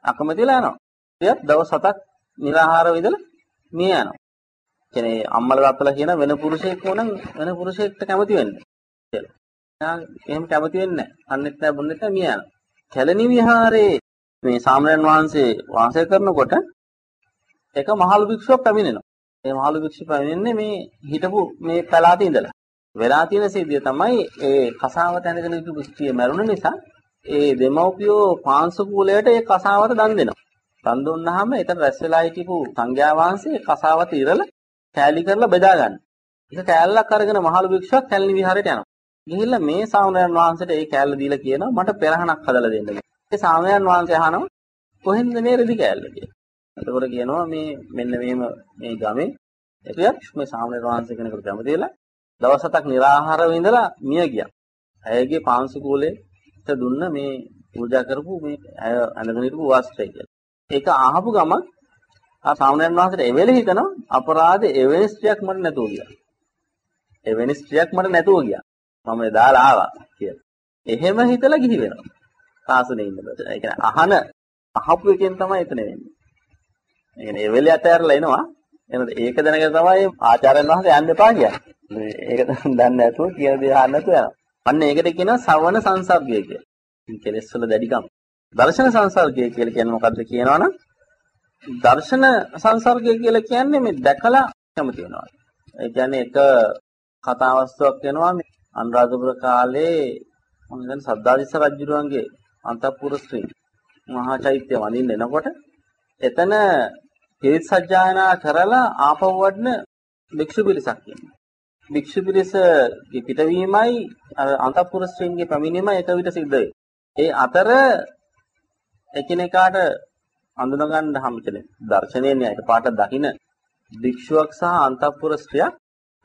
Speaker 1: අකමැති වෙලා යනවා. එයත් දවස් හතක් නිරාහාර විදලා මිය යනවා. කියන්නේ අම්මලා තාත්තලා කියන වෙන පුරුෂයෙක් වුණනම් වෙන පුරුෂයෙක්ට කැමති වෙන්නේ කියලා. එයා එහෙම කැමති වෙන්නේ නැහැ. අන්නෙත් නැහැ බොන්නෙත් නැහැ මිය යනවා. කැලණි විහාරේ මේ සාමණේරයන් වහන්සේ වාසය කරනකොට එක මහලු භික්ෂුවක් පැමිණෙනවා. ඒ මහලු භික්ෂුව පැමිණෙන්නේ මේ හිටපු මේ පළාතේ ඉඳලා. වෙලා තියෙන සිද්ධිය තමයි ඒ කසාවත ඇඳගෙන හිටපු ස්ත්‍රිය මැරුණ නිසා ඒ දෙමව්පියෝ පාංශු කුලයට ඒ කසාවත දන් දෙනවා. දන් දුන්නාම එතන රැස් වෙලා හිටපු සංඝයා වහන්සේ කසාවත ඉරලා කෑලි කරලා බෙදා ගන්න. ඒක කෑල්ලක් අරගෙන මහලු භික්ෂුවක් කැලණි විහාරයට යනවා. ගිහිල්ලා මේ සාමණේරයන් වහන්සේට ඒ කෑල්ල දීලා කියනවා මට පෙරහනක් හදලා දෙන්න. ඒ සාමණේරයන් වහන්සේ අහනවා කොහෙන්ද මේ රෙදි කෑල්ල කියලා. එතකොට කියනවා මේ මෙන්න මෙහෙම මේ ගමේ එපියක් මේ සාමණේර වහන්සේ කෙනෙකුට කැමති වෙලා දවස් හතක් निराහාරව ඉඳලා මිය ගියා. ඇයගේ පාංශු කූලේට දුන්න මේ පූජා කරපු මේ ඇය ඇඳගෙන හිටපු වස්ත්‍රය කියලා. ඒක අහපු ගමන් ආ සාමණේර වහන්සේට එවෙලෙ හිතනවා අපරාධ එවැනි ස්ත්‍රියක් මට නැතුව ගියා. එවැනි ස්ත්‍රියක් මට නැතුව ගියා. මම එදාලා ආවා කියලා. එහෙම හිතලා ගිහි වෙනවා. සාසනේ ඉන්නකොට. ඒ කියන්නේ අහන අහපු එකෙන් තමයි එතන වෙන්නේ. ඒ කියන්නේ එවෙලෙ අතහැරලා එනවා. එහෙනම් ඒක දැනගෙන තමයි ආචාර්යන් වහන්සේ යන්න එපා කියන්නේ. ඒක දන්නේ නැතුව කියන දේ අහන්න නැතුව යනවා. අන්න ඒකට කියනවා සවන සංසර්ගය කියලා. කෙලෙස් වල දැඩිකම. දර්ශන සංසර්ගය කියලා කියන්නේ මොකද්ද කියනවනම් දර්ශන සංසර්ගය කියලා කියන්නේ මේ දැකලා කැමති වෙනවා. ඒ කියන්නේ එක කතාවස්තුවක් වෙනවා මේ අනුරාධපුර කාලේ මම හිතන්නේ සද්දාදිස්ස රජුරුවන්ගේ අන්තපුර ස්ත්‍රී මහා චෛත්‍ය වඳින්න එනකොට එතන පිරිත් සජ්ජායනා කරලා ආපහු වඩන භික්ෂු පිරිසක් ඉන්නවා. භික්ෂු පිරිස පිටවීමයි අර අන්තපුර ස්ත්‍රීන්ගේ පැමිණීමයි එක විට සිද්ධ වෙයි. ඒ අතර එකිනෙකාට අඳුන ගන්න හැමතැන දර්ශනයෙන් එකපාරට දකින භික්ෂුවක් සහ අන්තපුර ස්ත්‍රියක්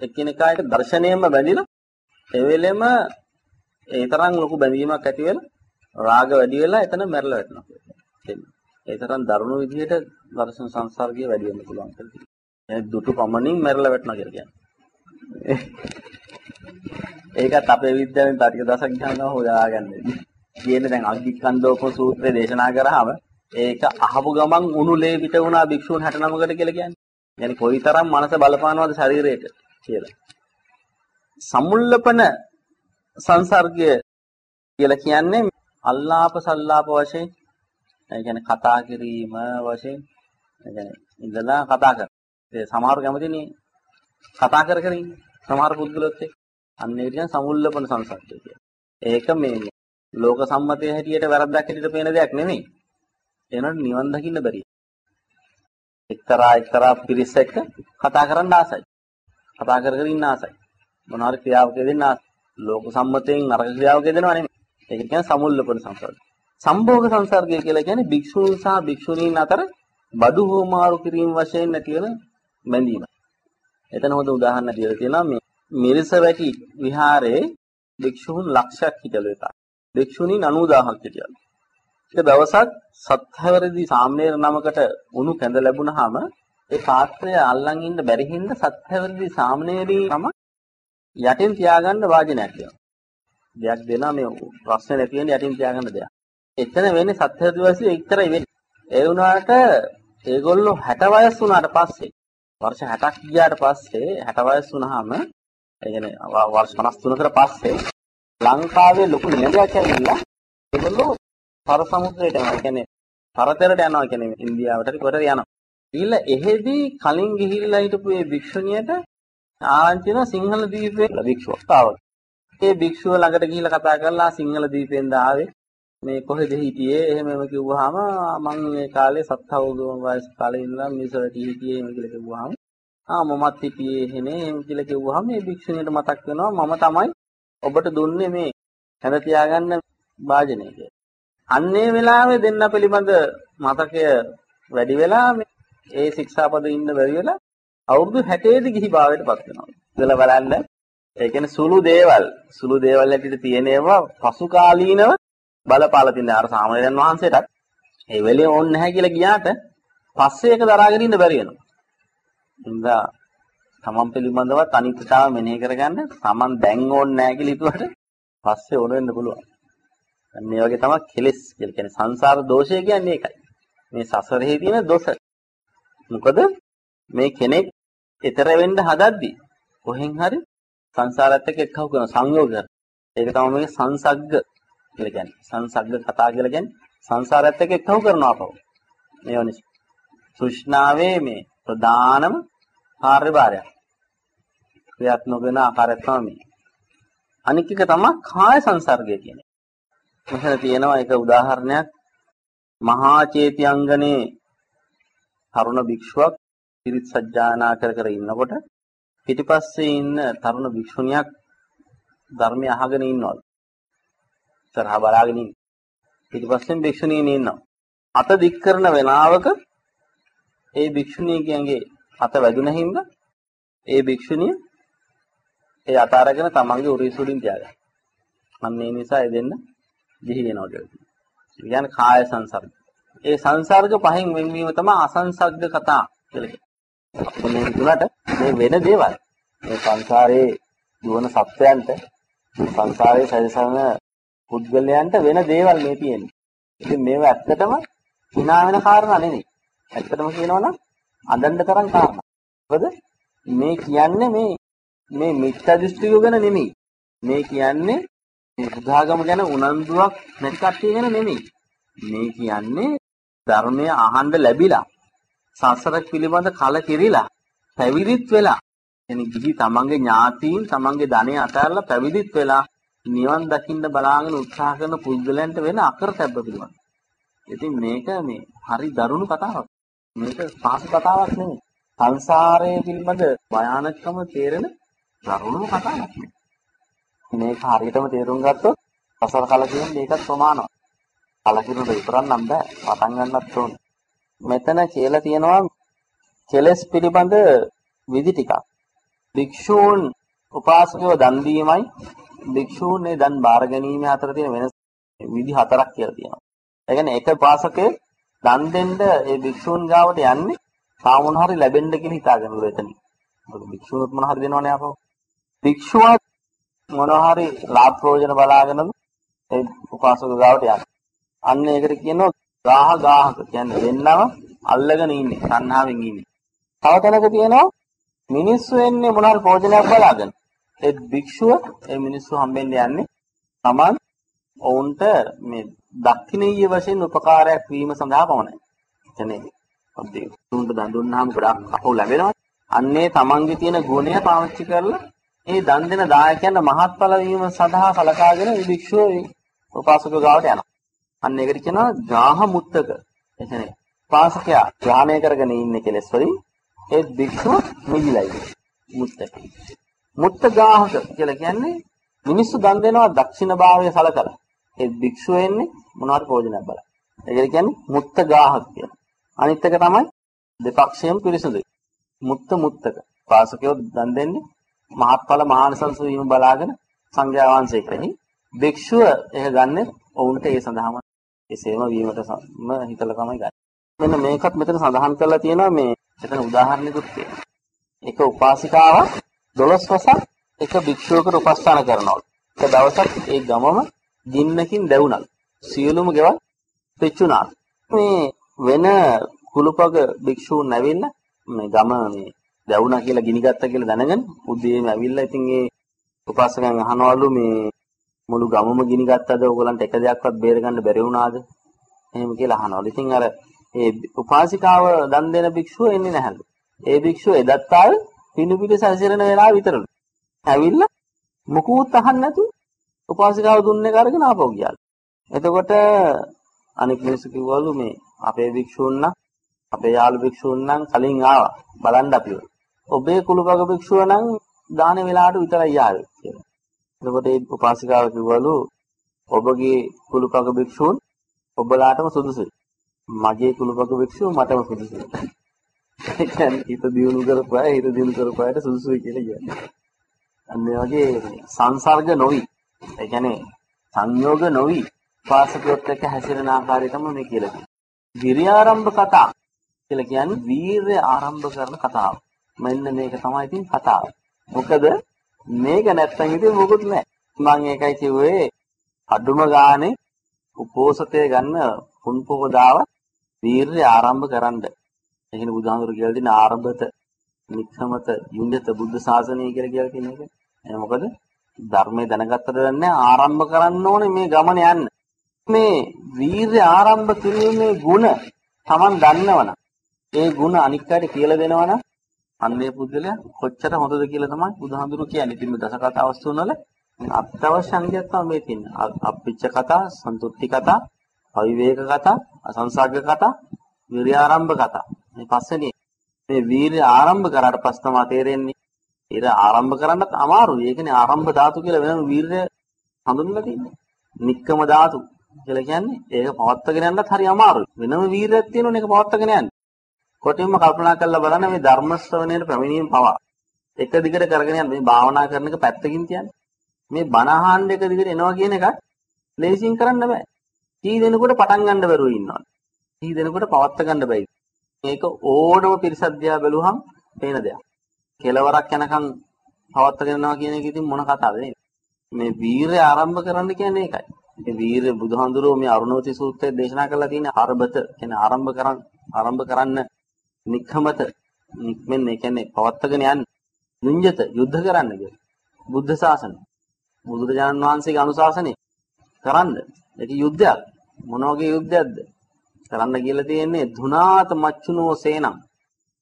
Speaker 1: එකිනෙකාට දර්ශනයෙන්ම බැඳිලා ඒ වෙලෙම ඒ තරම් ලොකු බැඳීමක් ඇති වෙලා රාග වැඩි වෙලා එතන මැරලා වැටෙනවා කියන්නේ. ඒ තරම් දරුණු විදිහට දර්ශන සංසර්ගය වැඩි වෙන්න පුළුවන් කියලා කියනවා. ඒ දුටු පමණින් මැරලා වැටෙනවා කියලා කියන්නේ. ඒකත් අපේ විද්‍යාවෙන් තාටික දසක් ගන්නවා හොයාගන්නේ. කියන්නේ දැන් අග්ගිකන්දෝප සූත්‍රය දේශනා කරාම ඒක අහපු ගමන් උණුලේ පිට වුණා භික්ෂූන් 69කට කියලා කියන්නේ. يعني කොයිතරම් මනස බලපානවද ශරීරයට කියලා. සමුල්ලපන සංසර්ගය කියලා කියන්නේ අල්ලාප සල්ලාප වශයෙන් ඒ කියන්නේ කතා කිරීම වශයෙන් ඒ කියන්නේ ඉඳලා කතා කර. ඒ සමහර කැමතිනේ කතා කර කර ඉන්නේ. සමහර පුද්ගලොත් එක්ක. අන්න ඒ කියන සමුල්ලපන සංසර්ගය කියලා. ඒක මේ ලෝක සම්මතයේ හැටියට වැරද්දක් හැටියට පේන දෙයක් නෙමෙයි. එනකොට නිවන් දකින්න බැරි. එක්තරා එක්තරා පිරිස් එක්ක කතා කරන්න ආසයි. කතා කර කර ඉන්න ආසයි. මොනවාරි ක්‍රියාවක යෙදෙන්න ආසයි. ලෝක සම්මතයෙන් නරක ක්‍රියාවක යෙදෙනවා නෙමෙයි. ඒක කියන්නේ සමුල්ලපන සංසර්ගය. සම්භෝග සංසර්ගය කියලා කියන්නේ භික්ෂුන් සහ භික්ෂුණීන් අතර බඩු හෝමාරු කිරීම වශයෙන් නැති වෙන බැඳීම. එතන හොඳ උදාහරණයක් දීලා තියෙනවා මේ මිරිස වැටි විහාරයේ භික්ෂුන් ලක්ෂයක් හිටලු එකක්. භික්ෂුණීන් 90000ක් හිටියලු. එක දවසක් සත්‍යවරදී සාමණේර නමකට උණු කැඳ ලැබුණාම ඒ පාත්‍රය අල්ලන් ඉන්න බැරි හින්දා සත්‍යවරදී සාමණේරී නම යටින් තියාගන්න වාජනයක් දෙනවා. දෙයක් දෙනවා මේ ප්‍රශ්න නැති වෙන යටින් තියාගන්න දෙයක්. එතන වෙන්නේ සත්‍යවරදී වාසිය එක්තරයි වෙන්නේ. ඒ වුණාට ඒගොල්ලෝ 60 වයස් වුණාට පස්සේ වර්ෂ 60ක් ගියාට පස්සේ 60 වයස් වුණාම ඒ කියන්නේ වර්ෂ 53කට පස්සේ ලංකාවේ ලොකු නිලධාරියෙක් ඇවිල්ලා ඒගොල්ලෝ පර සමුද්‍රයට යනවා. ඒ කියන්නේ පරතරට යනවා කියන්නේ ඉන්දියාවට කොට යනවා. ගිහිල්ලා එහෙදී කලින් ගිහිල්ලා හිටපු ඒ භික්ෂුණියට ආරංචි වෙන සිංහල දීපේ භික්ෂුවක් ආවා. ඒ භික්ෂුව ළඟට ගිහිල්ලා කතා කරලා සිංහල දීපෙන්ද ආවේ මේ කොහෙද හිටියේ එහෙම එහෙම කිව්වහම මම මේ කාලේ සත් අවුරුදු වයස් කාලේ ඉඳලා මිසරට හිටියේ එහෙම කියලා කිව්වහම ආ මමත් හිටියේ එහෙනේ එහෙම කියලා කිව්වහම මේ භික්ෂුණියට මතක් වෙනවා මම තමයි ඔබට දුන්නේ මේ හැඳ තියාගන්න වාජනය කියලා. අන්නේ වෙලාවේ දෙන්න පිළිබඳ මතකය වැඩි වෙලා ඒ ශික්ෂාපද ඉන්න බැරි වෙලා අවුරුදු 60 ගිහි භාවයටපත් වෙනවා. ඉතලා බලන්න ඒ කියන්නේ සුළු දේවල් සුළු දේවල් ඇතුළේ තියෙන ඒවා පසු කාලීනව බලපාලා තියෙන අර සාමණේරයන් වහන්සේටත් ඒ වෙලේ ඕනේ නැහැ කියලා ගියාට පස්සේ ඒක දරාගෙන ඉන්න බැරි වෙනවා. ඉඳා තමන් පිළිබඳව අනිත්‍යතාව මෙනෙහි කරගන්න තමන් දැන් ඕනේ නැහැ කියලා හිතුවට පස්සේ ඕන වෙන්න පුළුවන්. අන්න ඒ වගේ තමයි කෙලෙස් කියලා කියන්නේ සංසාර දෝෂය කියන්නේ ඒකයි. මේ සසරෙහි තියෙන දොස. මොකද මේ කෙනෙක් ඊතර වෙන්න හදද්දි කොහෙන් හරි සංසාරات එක්ක එක්කව කරන සංයෝග කරන. ඒක තමයි මේ සංසග්ග කියලා කියන්නේ. සංසග්ග කතා කියලා කියන්නේ සංසාරات එක්ක එක්කව කරනවා අපව. මේ වනිස්. සෘෂ්ණාවේ මේ ප්‍රධානම කාර්යභාරය. ක්‍රියාත්මක වෙන ආකාරය තමයි මේ. අනික් එක තමයි කාය සංසර්ගය කියන්නේ. මෙතන තියෙනවා එක උදාහරණයක් මහා චේතියංගනේ තරුණ භික්ෂුවක් පිරිත් සජ්ජායනා කර කර ඉන්නකොට පිටිපස්සේ ඉන්න තරුණ භික්ෂුණියක් ධර්මය අහගෙන ඉන්නවලු. තරහ බලාගෙන ඉන්න. පිටිපස්සෙන් භික්ෂුණියනේ ඉන්නවා. අත දික් කරන වෙලාවක ඒ භික්ෂුණියගේ අත වැදුන හින්දා ඒ භික්ෂුණිය ඒ අත අරගෙන තමන්ගේ උරිසුලින් තියාගන්න. අන්න ඒ නිසා ඒ දෙන්න දිහි වෙනවා කියලා. කියන්නේ කාය සංසර්ග. ඒ සංසර්ග පහෙන් වෙන්වීම තමයි අසංසග්ග කතා කියලා කියන්නේ. මේ හිතුණට මේ වෙන දේවල් මේ සංසාරේ දුවන සත්‍යයන්ට සංසාරේ සැරිසරන පුද්ගලයන්ට වෙන දේවල් මේ තියෙන්නේ. ඉතින් මේව ඇත්තටම hina වෙන කාරණා නෙමෙයි. ඇත්තටම කියනවනම් අඳන්න තරම් කාරණා. මොකද මේ කියන්නේ මේ මේ මිත්‍යා දෘෂ්ටිය ගැන නෙමෙයි. මේ කියන්නේ මේ බුද්ධාගම ගැන උනන්දුවක් නැති කට්ටිය ගැන නෙමෙයි. මේ කියන්නේ ධර්මය අහන්න ලැබිලා සසර පිළිබඳ කලකිරිලා පැවිදිත් වෙලා එනි ගිහි තමන්ගේ ඥාතීන් තමන්ගේ ධනය අතහැරලා පැවිදිත් වෙලා නිවන් දකින්න බලාගෙන උත්සාහ කරන පුද්ගලයන්ට වෙන අකරතැබ්බ පිළිබඳ. ඉතින් මේක මේ හරි දරුණු කතාවක්. මේක පහසු කතාවක් නෙමෙයි. සංසාරයේ පිළිබඳ භයානකම තේරෙන දරුණු කතාවක්. මේක හරියටම තේරුම් ගත්තොත් සසර කලකිරීම මේකත් ප්‍රමාණවත්. කලකිරුණ විතරක් නම් බෑ. පටන් ගන්නත් ඕනේ. මෙතන කියලා තියෙනවා කෙලස් පිළිබඳ විදි ටිකක්. භික්ෂූන් උපාසකව දන් දීමයි භික්ෂූන්ගේ දන් බාර ගැනීම අතර තියෙන වෙනස විදි හතරක් කියලා තියෙනවා. ඒ කියන්නේ එක උපාසකේ දන් දෙන්න ඒ භික්ෂූන් ගාවට යන්නේ තා මොන හරි ලැබෙන්න කියලා හිතාගෙනලු එතන. මොකද භික්ෂුණුත් මොන හරි දෙනවනේ අපෝ. භික්ෂුවත් මොන හරි ලාභ ප්‍රයෝජන බලාගෙනලු ඒ උපාසක ගාවට යන්නේ. අන්න ඒකට කියනවා ගාහ ගාහක කියන්නේ දෙන්නම අල්ලගෙන ඉන්නේ තණ්හාවෙන් ඉන්නේ. තව තැනක තියෙනවා මිනිස්සු එන්නේ මොන හරි ප්‍රයෝජනයක් බලාගෙන. ඒ භික්ෂුව ඒ මිනිස්සු හම්බෙන්න යන්නේ Taman ඔවුන්ට මේ දක්ෂිනීය වශයෙන් උපකාරයක් වීම සඳහා පමණයි. එතනේ ඔබේ තුන්ට දන් දුන්නාම ගොඩක් අපෝ ලැබෙනවා. අන්නේ Tamanගේ තියෙන ගුණය පාවිච්චි කරලා ඒ දන් දෙන දායකයන්ට මහත්ඵල වීම සඳහා සලකාගෙන මේ භික්ෂුව උපාසක ගාවට යනවා. අන්න ඒකට කියනවා ගාහ මුත්තක. එතනේ උපාසකයා ඥානය කරගෙන ඉන්නේ කෙලස් වලින් ඒ භික්ෂුව මිදිලා ඉන්නේ. මුත්තක. මුත්ත ගාහක කියලා කියන්නේ මිනිස්සු දන් දෙනවා දක්ෂින භාවය සලකලා. ඒ භික්ෂුව එන්නේ මොනවාට ප්‍රයෝජනයක් බලන්න. ඒක කියන්නේ මුත්ත ගාහක කියලා. අනිත් එක තමයි දෙපක්ෂයම පිරිසුදුයි. මුත්ත මුත්තක. පාසකයෝ දන් දෙන්නේ මහත්ඵල මහානසංස වීම බලාගෙන සංඝයා වහන්සේ කෙරෙහි භික්ෂුව ඒක ගන්න ඔවුන්ට ඒ සඳහාම එසේම වීමට හිතලා තමයි ගන්න. මෙන්න මේකත් මෙතන සඳහන් කරලා තියෙනවා මේ එතන උදාහරණයකුත් තියෙනවා. එක උපාසිකාවක් 12 වසක් එක භික්ෂුවකට උපස්ථාන කරනවා. එක දවසක් ඒ ගමම ගින්නකින් දැවුණා. සියලුම ගෙවල් පෙච්චුණා. මේ වෙන කුළුපග භික්ෂූන් ඇවිල්ලා මේ ගම මේ දැවුණා කියලා ගිනිගත්තා කියලා දැනගෙන උදේම ඇවිල්ලා ඉතින් ඒ උපාසකයන් අහනවලු මේ මුළු ගමම ගිනිගත්තද ඕගලන්ට එක දෙයක්වත් බේරගන්න බැරි වුණාද? එහෙම කියලා අහනවලු. ඉතින් අර ඒ උපාසිකාව දන් දෙන භික්ෂුව එන්නේ නැහැලු. ඒ භික්ෂුව එදත් ආවේ පිණු පිට සැසිරෙන වෙලාව විතරලු. ඇවිල්ලා මුකුත් අහන්න නැතුව උපාසිකාව දුන්නේ කරගෙන ආපහු ගියාලු. එතකොට අනික් මිනිස්සු කිව්වලු මේ අපේ භික්ෂූන් නම් අපේ යාළු භික්ෂූන් නම් කලින් ආවා බලන්න අපිව. ඔබේ කුළුපග භික්ෂුව නම් දාන වෙලාවට විතරයි ආවේ කියලා. එතකොට ඒ උපාසිකාව කිව්වලු ඔබගේ කුළුපග භික්ෂූන් ඔබලාටම සුදුසුයි. මගේ කුළුපග භික්ෂුව මටම සුදුසුයි. ඒ කියන්නේ හිත දියුණු කරපු අය හිත දියුණු කරපු අයට සුදුසුයි කියලා කියන්නේ. අන්න ඒ වගේ සංසර්ග නොවි. ඒ කියන්නේ සංයෝග නොවි පාසකයොත් එක්ක හැසිරෙන ආකාරය තමයි මේ කියලා කියන්නේ. විරියාරම්භ කතා කියලා කියන්නේ වීරය ආරම්භ කරන කතාව. මෙන්න මේක තමයි ඉතින් කතාව. මොකද මේක නැත්තම් ඉතින් මොකුත් නැහැ. මම ඒකයි කිව්වේ අඩුම ගානේ උපෝසතය ගන්න පුන්පොහදාව වීරය ආරම්භ කරන්න. ඒ කියන්නේ බුදුහාමුදුරු කියලා තියෙන ආරම්භත නික්ෂමත යුඤ්ජත බුද්ධ ශාසනය කියලා කියලා කියන එක. ඒ මොකද ධර්මයේ දැනගත්තට දන්නේ ආරම්භ කරන්න ඕනේ මේ ගමන යන්න. මේ වීරය ආරම්භ කිරීමේ ಗುಣ Taman දන්නවනම් ඒ ಗುಣ අනික් අයට කියලා දෙනවනම් අන්නේ පුද්ගලයා කොච්චර හොඳද කියලා තමයි බුදුහාමුදුරු කියන්නේ. ඉතින් මේ දසකතා අවස්තුන් වල අත්‍යවශ්‍ය අංගයක් තමයි මේ තියෙන්නේ. අප්පිච්ච කතා, සන්තුට්ටි කතා, අවිවේක කතා, අසංසග්ග කතා, විරියාරම්භ කතා. මේ පස්වෙනි මේ වීරිය ආරම්භ කරාට පස්ස තමයි තේරෙන්නේ. ඊට ආරම්භ කරන්නත් අමාරුයි. ඒ කියන්නේ ආරම්භ ධාතු කියලා වෙනම වීරිය හඳුන්වලා තියෙනවා. නික්කම ධාතු කියලා කියන්නේ ඒක පවත්වාගෙන යන්නත් හරි අමාරුයි. වෙනම වීරියක් තියෙනවනේ ඒක පවත්වාගෙන යන්න. කොටින්ම කල්පනා කරලා බලන්න මේ ධර්ම ශ්‍රවණයට පැමිණීම පවා එක දිගට කරගෙන යන මේ භාවනා කරන එක පැත්තකින් තියන්නේ. මේ බණ අහන්න එක දිගට එනවා කියන එක ලේසියෙන් කරන්න බෑ. කී දෙනෙකුට පටන් ගන්න බැරුව ඉන්නවා. කී දෙනෙකුට පවත්වා ගන්න බැයි. මේක ඕනම පිරිසද්දියා බැලුවහම පේන දෙයක්. කෙලවරක් යනකම් පවත්වාගෙන යනවා කියන එක ඉතින් මොන කතාවද නේද? මේ වීරය ආරම්භ කරන්න කියන්නේ ඒකයි. මේ වීරය බුදුහාඳුරෝ මේ අරුණෝති සූත්‍රයේ දේශනා කරලා තියෙන ආරම්භත කියන්නේ ආරම්භ කරන් ආරම්භ කරන්න නික්කමත නික්මෙන් ඒ කියන්නේ පවත්වාගෙන යන්න නින්ජත යුද්ධ කරන්න කියලා. බුද්ධ ශාසනය. බුදුරජාණන් වහන්සේගේ අනුශාසනය කරන්න. ඒක යුද්ධයක්. මොන වගේ යුද්ධයක්ද? කරන්න කියලා තියෙන්නේ ධුනාත මච්චුනෝ සේනම්.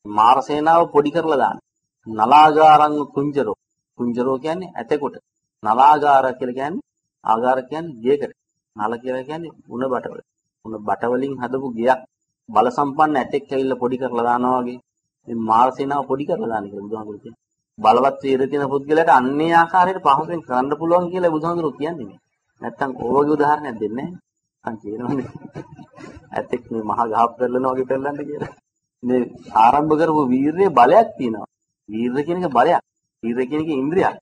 Speaker 1: මාර සේනාව පොඩි කරලා දාන්න. නලාගාරං කුංජරෝ. කුංජරෝ කියන්නේ ඇතෙකුට. නලාගාර කියලා කියන්නේ ආගාර කියන්නේ ගේකට. නල කියලා කියන්නේ උණ බටවල. උණ බටවලින් හදපු ගයක් බල සම්පන්න ඇටෙක් ඇවිල්ලා පොඩි කරලා දානවා වගේ. මේ මාර සේනාව පොඩි කරලා දාන කියලා බුදුහාමුදුරු කියන්නේ. බලවත් වීර තියෙන පුද්ගලයාට අන්නේ ආකාරයට පහසුවෙන් කරන්න පුළුවන් කියලා බුදුහාමුදුරු කියන්නේ මේ. නැත්තම් ඕවගේ උදාහරණයක් දෙන්නේ නැහැ. අන් කියනවනේ. ඇතෙක් මේ මහා ගහක් පෙරලනවා වගේ පෙරලන්න කියලා. මේ ආරම්භ කරපු වීරිය බලයක් තියෙනවා. වීරිය කියන එක බලයක්. වීරිය කියන එක ඉන්ද්‍රියක්.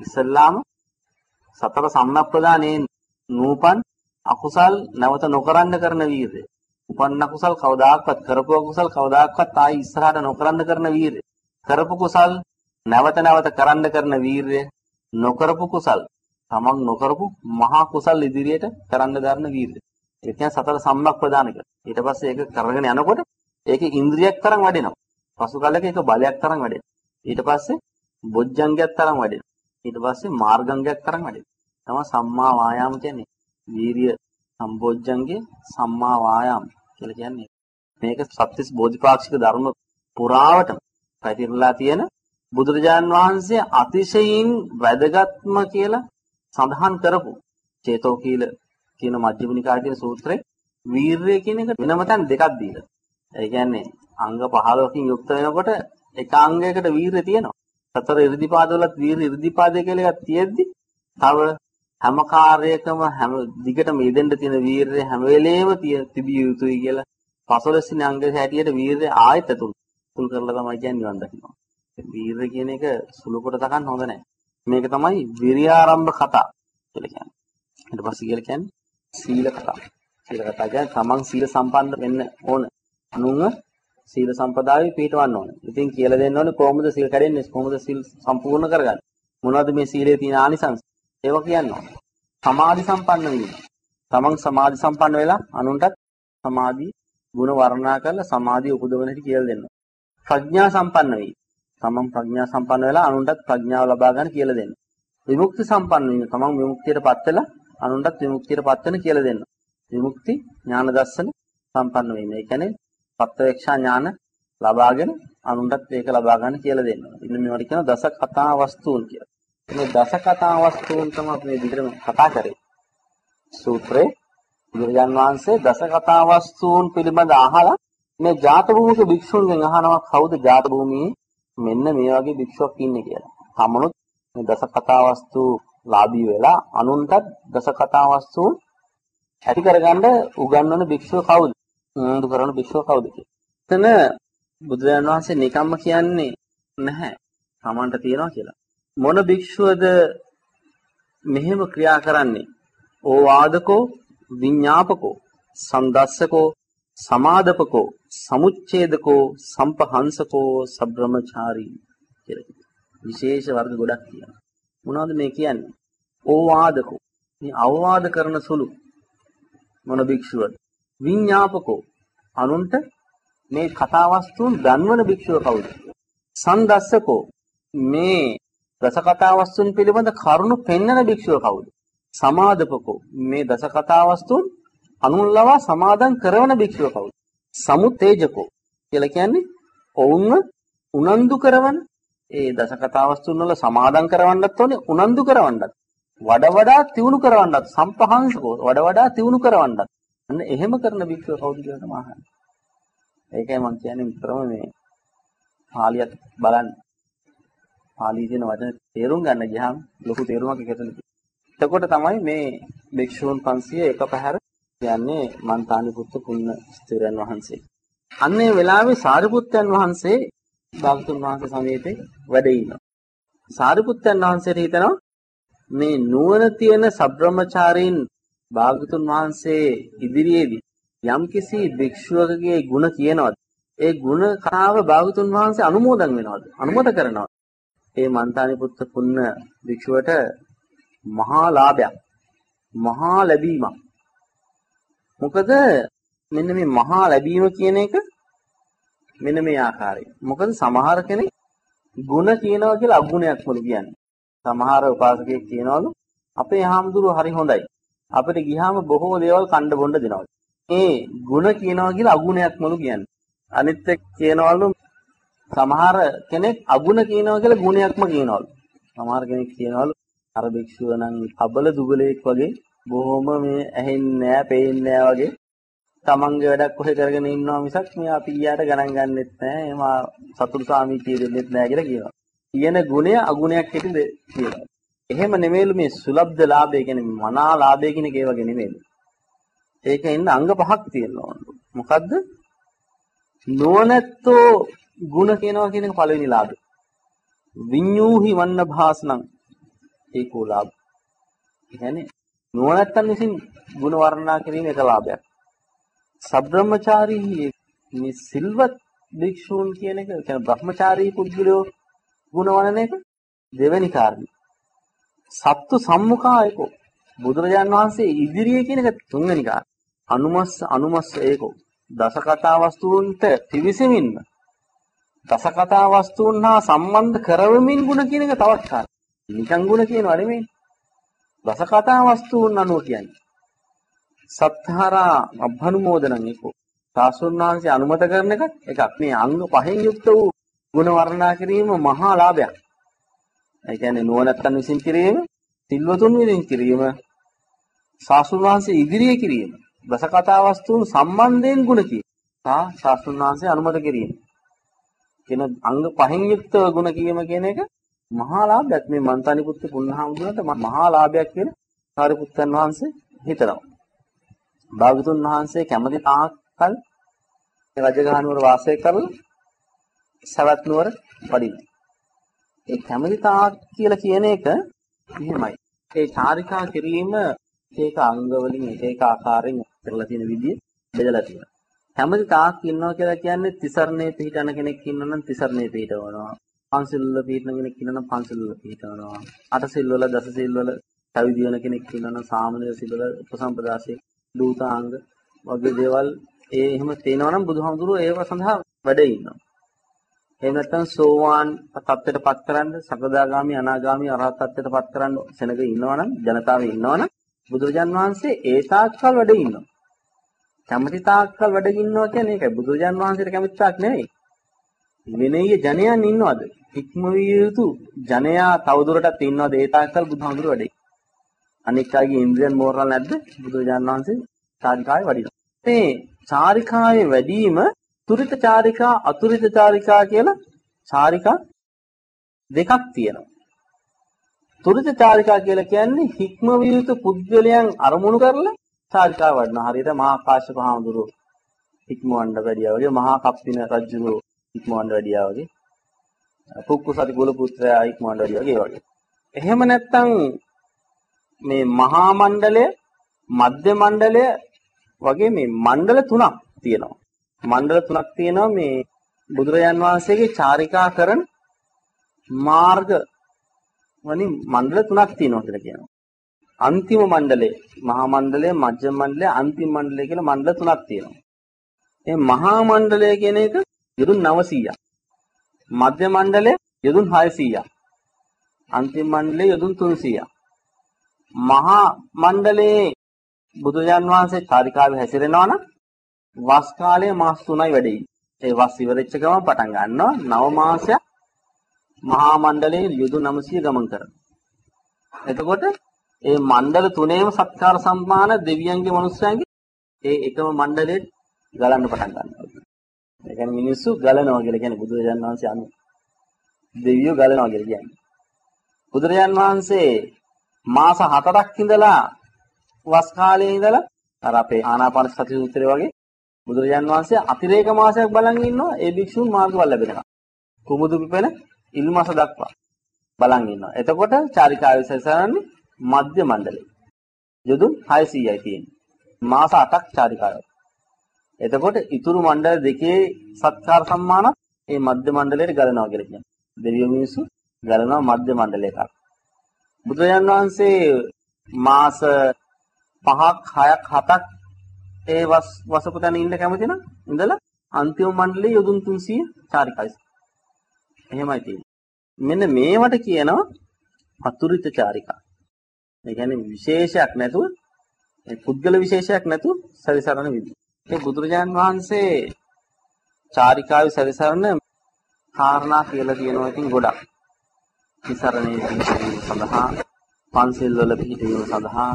Speaker 1: ඉස්සල්ලාම සතර සම්නප්පදානේ නූපන් අකුසල් නැවත නොකරන්න කරන වීරිය. උපන්න කුසල් කවදාකවත් කරපු කුසල් කවදාකවත් ආයි ඉස්සරහට නොකරන්න කරන වීරිය. කරපු කුසල් නැවත නැවත කරන්න කරන වීරිය. නොකරපු කුසල් තමන් නොකරපු මහා කුසල් ඉදිරියට කරන්න දරන වීරිය. ඒ කියන්නේ සතර සම්මක් ප්‍රදාන කියලා. ඊට පස්සේ ඒක කරගෙන යනකොට ඒක ඉන්ද්‍රියක් තරම් වැඩෙනවා. පසු කාලයක ඒක බලයක් තරම් වැඩෙනවා. ඊට පස්සේ බොජ්ජංගයක් තරම් වැඩෙනවා. ඊට පස්සේ මාර්ගංගයක් තරම් වැඩෙනවා. තමයි සම්මා වායාම කියන්නේ. වීරිය සම්බොජ්ජංගේ සම්මා වායාම කියලා කියන්නේ. මේක සත්‍තිස් බෝධිපාක්ෂික ධර්ම පුරාවටම පැතිරලා තියෙන බුදුරජාන් වහන්සේ අතිශයින් වැදගත්ම කියලා සඳහන් කරපු චේතෝ කීල කියන මජ්ක්‍ධිම නිකායේ තියෙන සූත්‍රේ වීරය කියන එක වෙනම තැන් දෙකක් දීලා. ඒ කියන්නේ අංග 15කින් යුක්ත වෙනකොට එක අංගයකට වීරය තියෙනවා. සතර ඉර්ධිපාදවලත් වීර ඉර්ධිපාදය කියලා එකක් තියෙද්දි තව හැම කාර්යයකම හැම දිගටම යෙදෙන්න තියෙන වීරය හැම වෙලේම තිබිය යුතුයි කියලා පසළොස්වෙනි අංගයේ හැටියට වීරය ආයත තුල් තුල් කරලා තමයි කියන්නේ නිවන් දකින්න. වීරය කියන එක සුළු කොට තකන්න හොඳ නැහැ. මේක තමයි විරියාරම්භ කතා කියලා කියන්නේ. ඊට පස්සේ කියලා කියන්නේ සීල කතා. සීල කතා කියන්නේ තමන් සීල සම්පන්න වෙන්න ඕන. අනුන්ව සීල සම්පදායේ පිටවන්න ඕන. ඉතින් කියලා දෙන්න ඕනේ කොහොමද සීල් කැඩෙන්නේ? කොහොමද සීල් සම්පූර්ණ කරගන්නේ? මොනවද මේ සීලේ තියෙන ආනිසංස? ඒවා කියනවා. සමාධි සම්පන්න වීම. තමන් සමාධි සම්පන්න වෙලා අනුන්ටත් සමාධි ಗುಣ වර්ණනා කරලා සමාධිය උපදවන හැටි කියලා දෙනවා. ප්‍රඥා සම්පන්න වෙයි. තමන් ප්‍රඥා සම්පන්න වෙලා අනුන්ටත් ප්‍රඥාව ලබා ගන්න කියලා දෙන්න. විමුක්ති සම්පන්න වෙන්න තමන් විමුක්තියටපත් වෙලා අනුන්ටත් විමුක්තියටපත් වෙන කියලා දෙන්න. විමුක්ති ඥාන දර්ශන සම්පන්න වෙන්න. ඒ කියන්නේ පත්වේක්ෂා ඥාන ලබාගෙන අනුන්ටත් ඒක ලබා ගන්න කියලා දෙනවා. ඉතින් මේවට කියනවා දස කතා වස්තුන් කියලා. මේ දස කතා වස්තුන් තමයි අපි මේ විදිහටම කතා කරේ. සූත්‍රේ බුදුරජාන් වහන්සේ දස කතා වස්තුන් පිළිබඳ අහලා මේ ජාත භූමික භික්ෂුන්ගෙන් අහනවා කවුද ජාත භූමියේ මෙන්න මේ වගේ භික්ෂුවක් ඉන්නේ කියලා. තමනුත් මේ දස කතා වස්තු ලාභී වෙලා අනුන්ටත් දස කතා වස්තු ඇති කරගන්න උගන්වන භික්ෂුව කවුද? උනන්දු කරන භික්ෂුව කවුද කියලා. එතන බුදුරජාණන් වහන්සේ නිකම්ම කියන්නේ නැහැ. Tamanට තියනවා කියලා. මොන භික්ෂුවද මෙහෙම ක්‍රියා කරන්නේ? ඕවාදකෝ විඤ්ඤාපකෝ සම්දස්සකෝ සමාදපකෝ සමුච්ඡේදකෝ සම්පහංසකෝ සබ්‍රමචාරී කියලා. විශේෂ වර්ග ගොඩක් තියෙනවා. මොනවද මේ කියන්නේ? ඕවාදකෝ. මේ අවවාද කරන සුළු මොන භික්ෂුවද? විඤ්ඤාපකෝ. අනුන්ට මේ කතා වස්තුන් දන්වන භික්ෂුව කවුද? සන්දස්සකෝ. මේ දස කතා වස්තුන් පිළිබඳ කරුණු පෙන්වන භික්ෂුව කවුද? සමාදපකෝ. මේ දස කතා වස්තුන් අනුන්ලවා සමාදන් කරන භික්ෂුව කවුද? සමුතේජකෝ කියලා කියන්නේ ඔවුන්ව උනන්දු කරවන ඒ දස කතා වස්තුන් වල සමාදන් කරවන්නත් ඕනේ උනන්දු කරවන්නත්. වඩා වඩා තියුණු කරවන්නත්. සම්පහන්සකෝ වඩා වඩා තියුණු කරවන්නත්. අන්න එහෙම කරන භික්ෂුව කවුද කියලා තමයි අහන්නේ. ඒකයි මම කියන්නේ විතරම මේ පාලියත් බලන්න. පාලියේ තියෙන වචන තේරුම් ගන්න ගියාම ලොකු තේරුමක් එකතන. එතකොට තමයි මේ භික්ෂූන් 500 එක පැහැර කියන්නේ මන්තානි පුත්තු පුන්න ස්ථිරයන් වහන්සේ. අන්නේ වෙලාවේ සාරිපුත්තයන් වහන්සේ භාගතුන් වහන්සේ සමීපේ වැඩ ඉන්නවා. සාරිපුත්තයන් වහන්සේට හිතනවා මේ නුවණ තියෙන සබ්‍රමචාරීන් භාගතුන් වහන්සේ ඉදිරියේදී යම්කිසි භික්ෂුවකගේ ಗುಣ කියනවාද ඒ ಗುಣ කතාව භාගතුන් වහන්සේ අනුමෝදන් වෙනවද අනුමත කරනවද ඒ මන්තානි පුත්ත පුන්න භික්ෂුවට මහා ලාභයක් මහා ලැබීමක් මොකද මෙන්න මේ මහා ලැබීම කියන එක මෙන්න මේ ආකාරයෙන්. මොකද සමහර කෙනෙක් ಗುಣ කියනවා කියලා අගුණයක්මලු කියන්නේ. සමහර උපාසකයෙක් කියනවලු අපේ හාමුදුරුව හරි හොඳයි. අපිට ගියාම බොහෝ දේවල් කණ්ඩ බොණ්ඩ දෙනවා. ඒ ಗುಣ කියනවා කියලා අගුණයක්මලු කියන්නේ. අනිත් එක් කියනවලු සමහර කෙනෙක් අගුණ කියනවා කියලා ගුණයක්ම කියනවලු. සමහර කෙනෙක් කියනවලු අර භික්ෂුව නම් අබල දුබලෙක් වගේ බොහොම මේ ඇහෙන්නේ නැහැ, පේන්නේ නැහැ වගේ තමන්ගේ වැඩක් කොහෙ කරගෙන ඉන්නවා මිසක් මේ අපි ඊයට ගණන් ගන්නෙත් නැහැ. එහම සතුරු සාමිතිය දෙන්නෙත් නැහැ කියලා කියනවා. කියන ගුණය අගුණයක් හිටින්ද කියලා. එහෙම නෙමෙයිලු මේ සුලබ්ධ ලාභය කියන්නේ මනා ලාභය කියන එක ඒ වගේ නෙමෙයිලු. ඒකෙන් ඉන්න අංග පහක් තියෙනවා. මොකද්ද? නොනැත්තෝ ಗುಣ කියනවා කියන එක පළවෙනි ලාභය. විඤ්ඤූහි වන්න භාසනං ඒකෝ ලාභ. ඒ කියන්නේ නුවණැත්තන් විසින් ಗುಣ වර්ණනා කිරීම එක ලාභයක්. සබ්‍රහ්මචාරී මේ සිල්වත් භික්ෂූන් කියන එක කියන්නේ බ්‍රහ්මචාරී පුද්ගලයෝ ಗುಣ වනන එක දෙවෙනි කාරණේ. සත්තු සම්මුඛායකෝ බුදුරජාන් වහන්සේ ඉදිරියේ කියන එක තුන්වෙනි කාරණේ. අනුමස්ස අනුමස්ස ඒකෝ දසකතා වස්තුන්ට පිවිසෙමින්ම දසකතා වස්තුන් හා සම්බන්ධ කරවමින් ಗುಣ කියන එක තවත් කාරණා. නිකන් ಗುಣ කියනවා නෙමෙයි. දස කතා වස්තුන් අනුව කියන්නේ. සත්හාරා අභනුමෝදනං එකෝ. සාසුන්වහන්සේ අනුමත කරන එක එකක්. මේ අංග පහෙන් යුක්ත වූ ගුණ වර්ණනා කිරීම මහා ලාභයක්. ඒ කියන්නේ නුවණැත්තන් විසින් කිරීම, සිල්වතුන් විසින් කිරීම, සාසුන්වහන්සේ ඉදිරියේ කිරීම. දස කතා වස්තුන් සම්බන්ධයෙන් ගුණ කීම. සා සාසුන්වහන්සේ අනුමත කිරීම. කියන අංග පහෙන් යුක්ත ගුණ කීම කියන එක මහා ලාභයක් මේ මන්තානි පුත්තු පුන්නහාමුදුරන්ට මහා ලාභයක් කියලා සාරිපුත්තන් වහන්සේ හිතනවා. භාගතුන් වහන්සේ කැමති තාක්කල් රජගහ නුවර වාසය කරලා සවැත් නුවර වඩිනවා. ඒ කැමති තාක් කියලා කියන එක එහෙමයි. ඒ චාරිකා කිරීම ඒක අංග වලින් ඒක ආකාරයෙන් කරලා තියෙන විදිය බෙදලා තියෙනවා. කැමති තාක් ඉන්නවා කියලා කියන්නේ තිසරණේ පිහිටන කෙනෙක් ඉන්නවා නම් තිසරණේ පිහිටවනවා. පන්සිල් වල පිළිපදින කෙනෙක් ඉන්නවා නම් පන්සිල් වල පිළිපදිනවා. අට සිල් වල දස සිල් වල පැවිදි වෙන කෙනෙක් ඉන්නවා නම් සාමනීය සිල් වල උපසම්පදාසේ දූතාංග වගේ දේවල් ඒ එහෙම තේනවා නම් බුදුහාමුදුරුවෝ ඒව සඳහා වැඩ ඉන්නවා. එහෙම නැත්නම් සෝවාන් තත්ත්වයටපත් කරන්න, සකදාගාමි, අනාගාමි, අරහත් තත්ත්වයටපත් කරන්න සෙනග ඉන්නවනම්, ජනතාවේ ඉන්නවනම් බුදුරජාන් වහන්සේ ඒ තාක්කල් වැඩ ඉන්නවා. කැමති තාක්කල් වැඩ ඉන්නවා කියන්නේ ඒකයි. බුදුරජාන් වහන්සේට කැමති තාක් නෙවෙයි. විනීය ජනයන් ඉන්නවද? හික්මවිය යුතු ජනයා තවදුරටත් ඉන්නවද? ඒ තාක්කල් බුදුහාමුදුරුවෝ වැඩේ. අනික් අයගේ ඉන්ද්‍රියන් මෝරලා නැද්ද? බුදුරජාන් වහන්සේ චාරිකාවේ වඩිනවා. මේ චාරිකාවේ වැඩිම තුරිත චාරිකා අතුරිත චාරිකා කියලා චාරිකා දෙකක් තියෙනවා. තුරිත චාරිකා කියලා කියන්නේ හික්මවිය යුතු පුද්ගලයන් අරමුණු කරලා චාරිකා වඩනවා. හරියට මහා කාශ්‍යප හාමුදුරුවෝ හික්මවන්න වැඩියා වගේ මහා කප්පින රජුගේ හික්මවන්න වැඩියා වගේ පුක්කුසති කුල පුත්‍රයා හික්මවන්න වැඩියා වගේ වගේ. එහෙම නැත්නම් මේ මහා මණ්ඩලය මධ්‍ය මණ්ඩලය වගේ මේ මණ්ඩල තුනක් තියෙනවා. මණ්ඩල තුනක් තියෙනවා මේ බුදුරජාන් වහන්සේගේ චාරිකා කරන මාර්ග වලින් මණ්ඩල තුනක් තියෙනවා කියලා කියනවා. අන්තිම මණ්ඩලය, මහා මණ්ඩලය, මධ්‍යම මණ්ඩලය, අන්තිම මණ්ඩලය කියලා මණ්ඩල තුනක් තියෙනවා. මේ මහා මණ්ඩලය කියන එක යොදුන් 900ක්. මධ්‍ය මණ්ඩලය යොදුන් 600ක්. අන්තිම මණ්ඩලය යොදුන් 300ක්. මහා මණ්ඩලයේ බුදුජාන් වහන්සේ චාරිකාවේ හැසිරෙනවා නම් වස් කාලයේ මාස 3යි වැඩේ. ඒ වස් ඉවරෙච්ච ගමන් පටන් ගන්නවා නව මාසයක් මහා මණ්ඩලයේ යුද 900 ගමන් කරනවා. එතකොට ඒ මණ්ඩල තුනේම සත්කාර සම්මාන දෙවියන්ගේ මනුස්සයන්ගේ ඒ එකම මණ්ඩලයේ ගලන්න පටන් ගන්නවා. ඒ කියන්නේ මිනිස්සු ගලනවා කියලා කියන්නේ බුදුරජාණන් වහන්සේ අනු දෙවියෝ ගලනවා කියලා කියන්නේ. බුදුරජාණන් වහන්සේ මාස 4ක් ඉඳලා වස් කාලයේ ඉඳලා අර අපේ ආනාපාන සති සූත්‍රය වගේ බුදුරජාන් වහන්සේ අතිරේක මාසයක් බලන් ඉන්නවා ඒ භික්ෂුන් මාර්ගඵල ලැබෙනවා. කුමුදු පිපෙන ඉල්මස දක්වා බලන් ඉන්නවා. එතකොට චාරිකා විශේෂයන්නේ මධ්‍ය මණ්ඩලය. යොදුන් 600යි තියෙන්නේ. මාස 8ක් චාරිකාවක්. එතකොට ඉතුරු මණ්ඩල දෙකේ සත්කාර සම්මාන ඒ මධ්‍ය මණ්ඩලයට ගලනවා කියලා කියනවා. දෙවියෝ මිනිස්සු ගලනවා මධ්‍ය මණ්ඩලයකට. බුදුරජාන් වහන්සේ මාස 5ක් 6ක් 7ක් ඒ වස් වසපු තැන ඉන්න කැමති නම් ඉඳලා අන්තිම මණ්ඩලයේ යොදුන් 300 චාරිකයි. එහෙමයි තියෙන්නේ. මෙන්න මේවට කියනවා අතුරිත චාරිකා. ඒ කියන්නේ විශේෂයක් නැතුව ඒ පුද්ගල විශේෂයක් නැතුව සවිසරණ විදි. ඒ බුදුරජාන් වහන්සේ චාරිකාවේ සවිසරණ කාරණා කියලා කියනවා ඉතින් ගොඩක්. විසරණේ පිහිටීම සඳහා පන්සිල් වල පිහිටීම සඳහා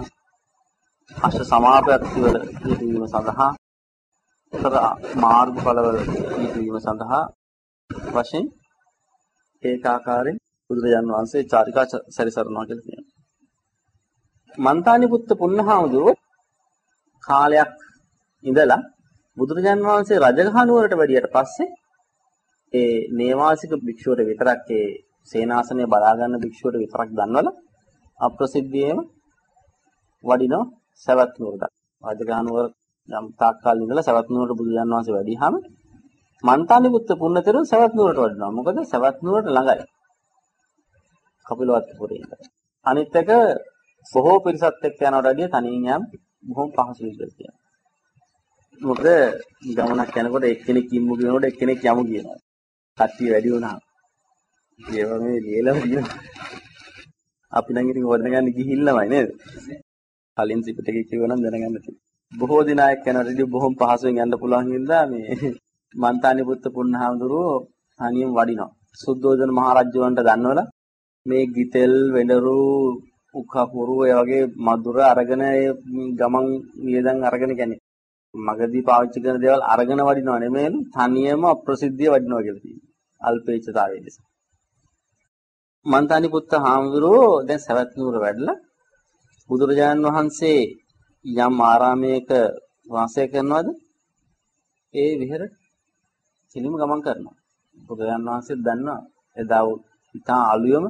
Speaker 1: අෂ්ට සමාපatti වල පිහිටීම සඳහා උතර මාර්ගඵලවල පිහිටීම සඳහා වශයෙන් ඒකාකාරයෙන් බුදුරජාන් වහන්සේ චාරිකා සැරිසරනවා කියලා කියනවා. මන්තානි පුත්ත පුන්නහාමුදුරුව කාලයක් ඉඳලා බුදුරජාන් වහන්සේ රජගහ නුවරට වැඩියට පස්සේ ඒ නේවාසික භික්ෂුවට විතරක් ඒ සේනාසනය බලා ගන්න භික්ෂුවට විතරක් දන්වලා අප්‍රසිද්ධියේම වඩිනවා සවැත් නුවරට. රජගහනුවර යම් තාක්කල් ඉඳලා සවැත් නුවරට බුදුන් වහන්සේ වැඩිහම මන්තානි පුත්ත පුන්නතරුන් සවැත් නුවරට වඩිනවා. මොකද සවැත් නුවරට ළඟයි. කපිලවත්ත පුරේ ඉඳලා. අනිත් එක බොහෝ පිරිසත් එක්ක යනවට වැඩිය තනියෙන් යම් බොහොම පහසුයි කියලා කියනවා. මොකද ගමනක් යනකොට එක්කෙනෙක් ඉම්මු කියනකොට එක්කෙනෙක් යමු කියනවා. කට්ටිය වැඩි වුණා. ඒව මේ ලියලා තියෙනවා. අපි නම් ඉතින් වර්ණ ගන්න ගිහිල්ලාමයි නේද? කලින් ත්‍රිපිටකය කියවනම් දැනගන්න තියෙනවා. බොහෝ දිනයක් යනකොටදී බොහොම පහසුවෙන් යන්න පුළුවන් හින්දා මේ මන්තානි පුත්ත පුන්නහාමුදුරුවෝ තනියම වඩිනවා. සුද්ධෝදන මහරජුන්ට දන්නවලා මේ ගිතෙල් වෙඬරු උකපුරු ඒ වගේ මధుර අරගෙන ඒ ගමන් නියදන් අරගෙන කියන්නේ මගදී පාවිච්චි කරන දේවල් අරගෙන වඩිනව නෙමෙයිලු තනියම අප්‍රසිද්ධිය වඩිනවා කියලා තියෙනවා. අල්පේච්ඡතාවය නිසා. මන්තානි පුත්ත හාමුදුරුවෝ දැන් සවැත් නුවර වැඩලා බුදුරජාණන් වහන්සේ යම් ආරාමයක වාසය කරනවද ඒ විහෙර කිලිම ගමන් කරනවා බුදුරජාණන් වහන්සේ දන්නවා එදා ඉතා අලුයම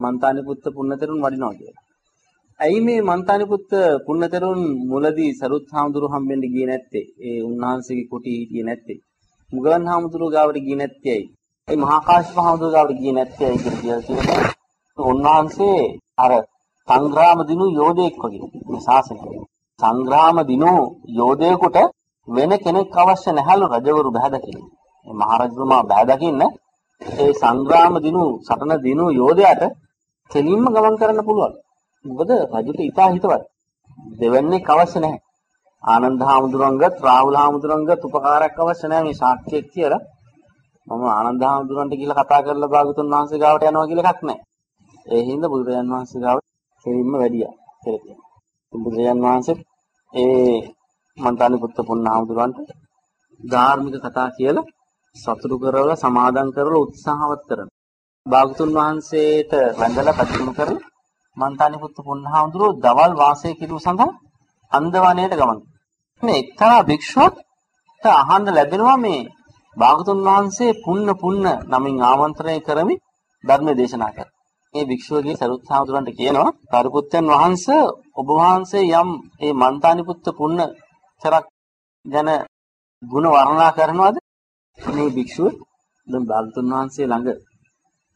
Speaker 1: මන්තානි පුත්ත පුන්නතරුන් වඩිනවා කියලා. ඇයි මේ මන්තානි පුත්ත පුන්නතරුන් මුලදී සරුත් හාමුදුරු හම්බෙන්න ගියේ නැත්තේ? ඒ උන්වහන්සේගේ කුටි හිටියේ නැත්තේ? මුගලන් හාමුදුරු ගාවට ගියේ නැත්තේ ඇයි? ඒ මහා කාශ්‍යප හාමුදුරු ගාවට ගියේ නැත්තේ ඇයි කියලා කියනවා. උන්වහන්සේ අර සංග්‍රාම දිනු යෝධයෙක් වගේ මේ ශාසනය. සංග්‍රාම දිනු යෝධයෙකුට වෙන කෙනෙක් අවශ්‍ය නැහැලු රජවරු බහැ දකින්න. මේ මහරජතුමා බහැ දකින්න ඒ සංග්‍රාම දිනු සටන දිනු යෝධයාට කෙලින්ම ගමන් කරන්න පුළුවන්. මොකද රජුට ඉතා හිතවත්. දෙවන්නේක් අවශ්‍ය නැහැ. ආනන්ද හාමුදුරන්ගත් රාහුල හාමුදුරන්ගත් උපකාරයක් අවශ්‍ය නැහැ මේ ශාක්‍යයක් කියලා. මම ආනන්ද හාමුදුරන්ට කියලා කතා කරලා භාගතුන් වහන්සේ ගාවට යනවා කියලා එකක් නැහැ. ඒ හින්දා බුදුරජාන් වහන්සේ ගාවට කෙලින්ම වැඩියා කියලා කියනවා. බුදුරජාන් වහන්සේ ඒ මන්තානි පුත්ත පුන්නහාමුදුරන්ට ධාර්මික කතා කියලා සතුටු කරවලා සමාදම් කරලා උත්සාහවත් කරනවා. භාගතුන් වහන්සේට වැඳලා පැතුම් කරලා මන්තානි පුත්ත පුන්නහාමුදුරුවෝ දවල් වාසය කිරීම සඳහා අන්දවණයට ගමන්. මේ එක්තරා භික්ෂුවට අහන්න ලැබෙනවා මේ භාගතුන් වහන්සේ පුන්න පුන්න නමින් ආමන්ත්‍රණය කරමි ධර්ම දේශනා කර. මේ භික්ෂුවගේ සරුත් හාමුදුරන්ට කියනවා කරුපුත්තන් වහන්සේ ඔබ වහන්සේ යම් මේ මන්තානි පුත්ත පුන්න චරක් ගැන ಗುಣ වර්ණනා කරනවාද මේ භික්ෂුව දැන් භාගතුන් වහන්සේ ළඟ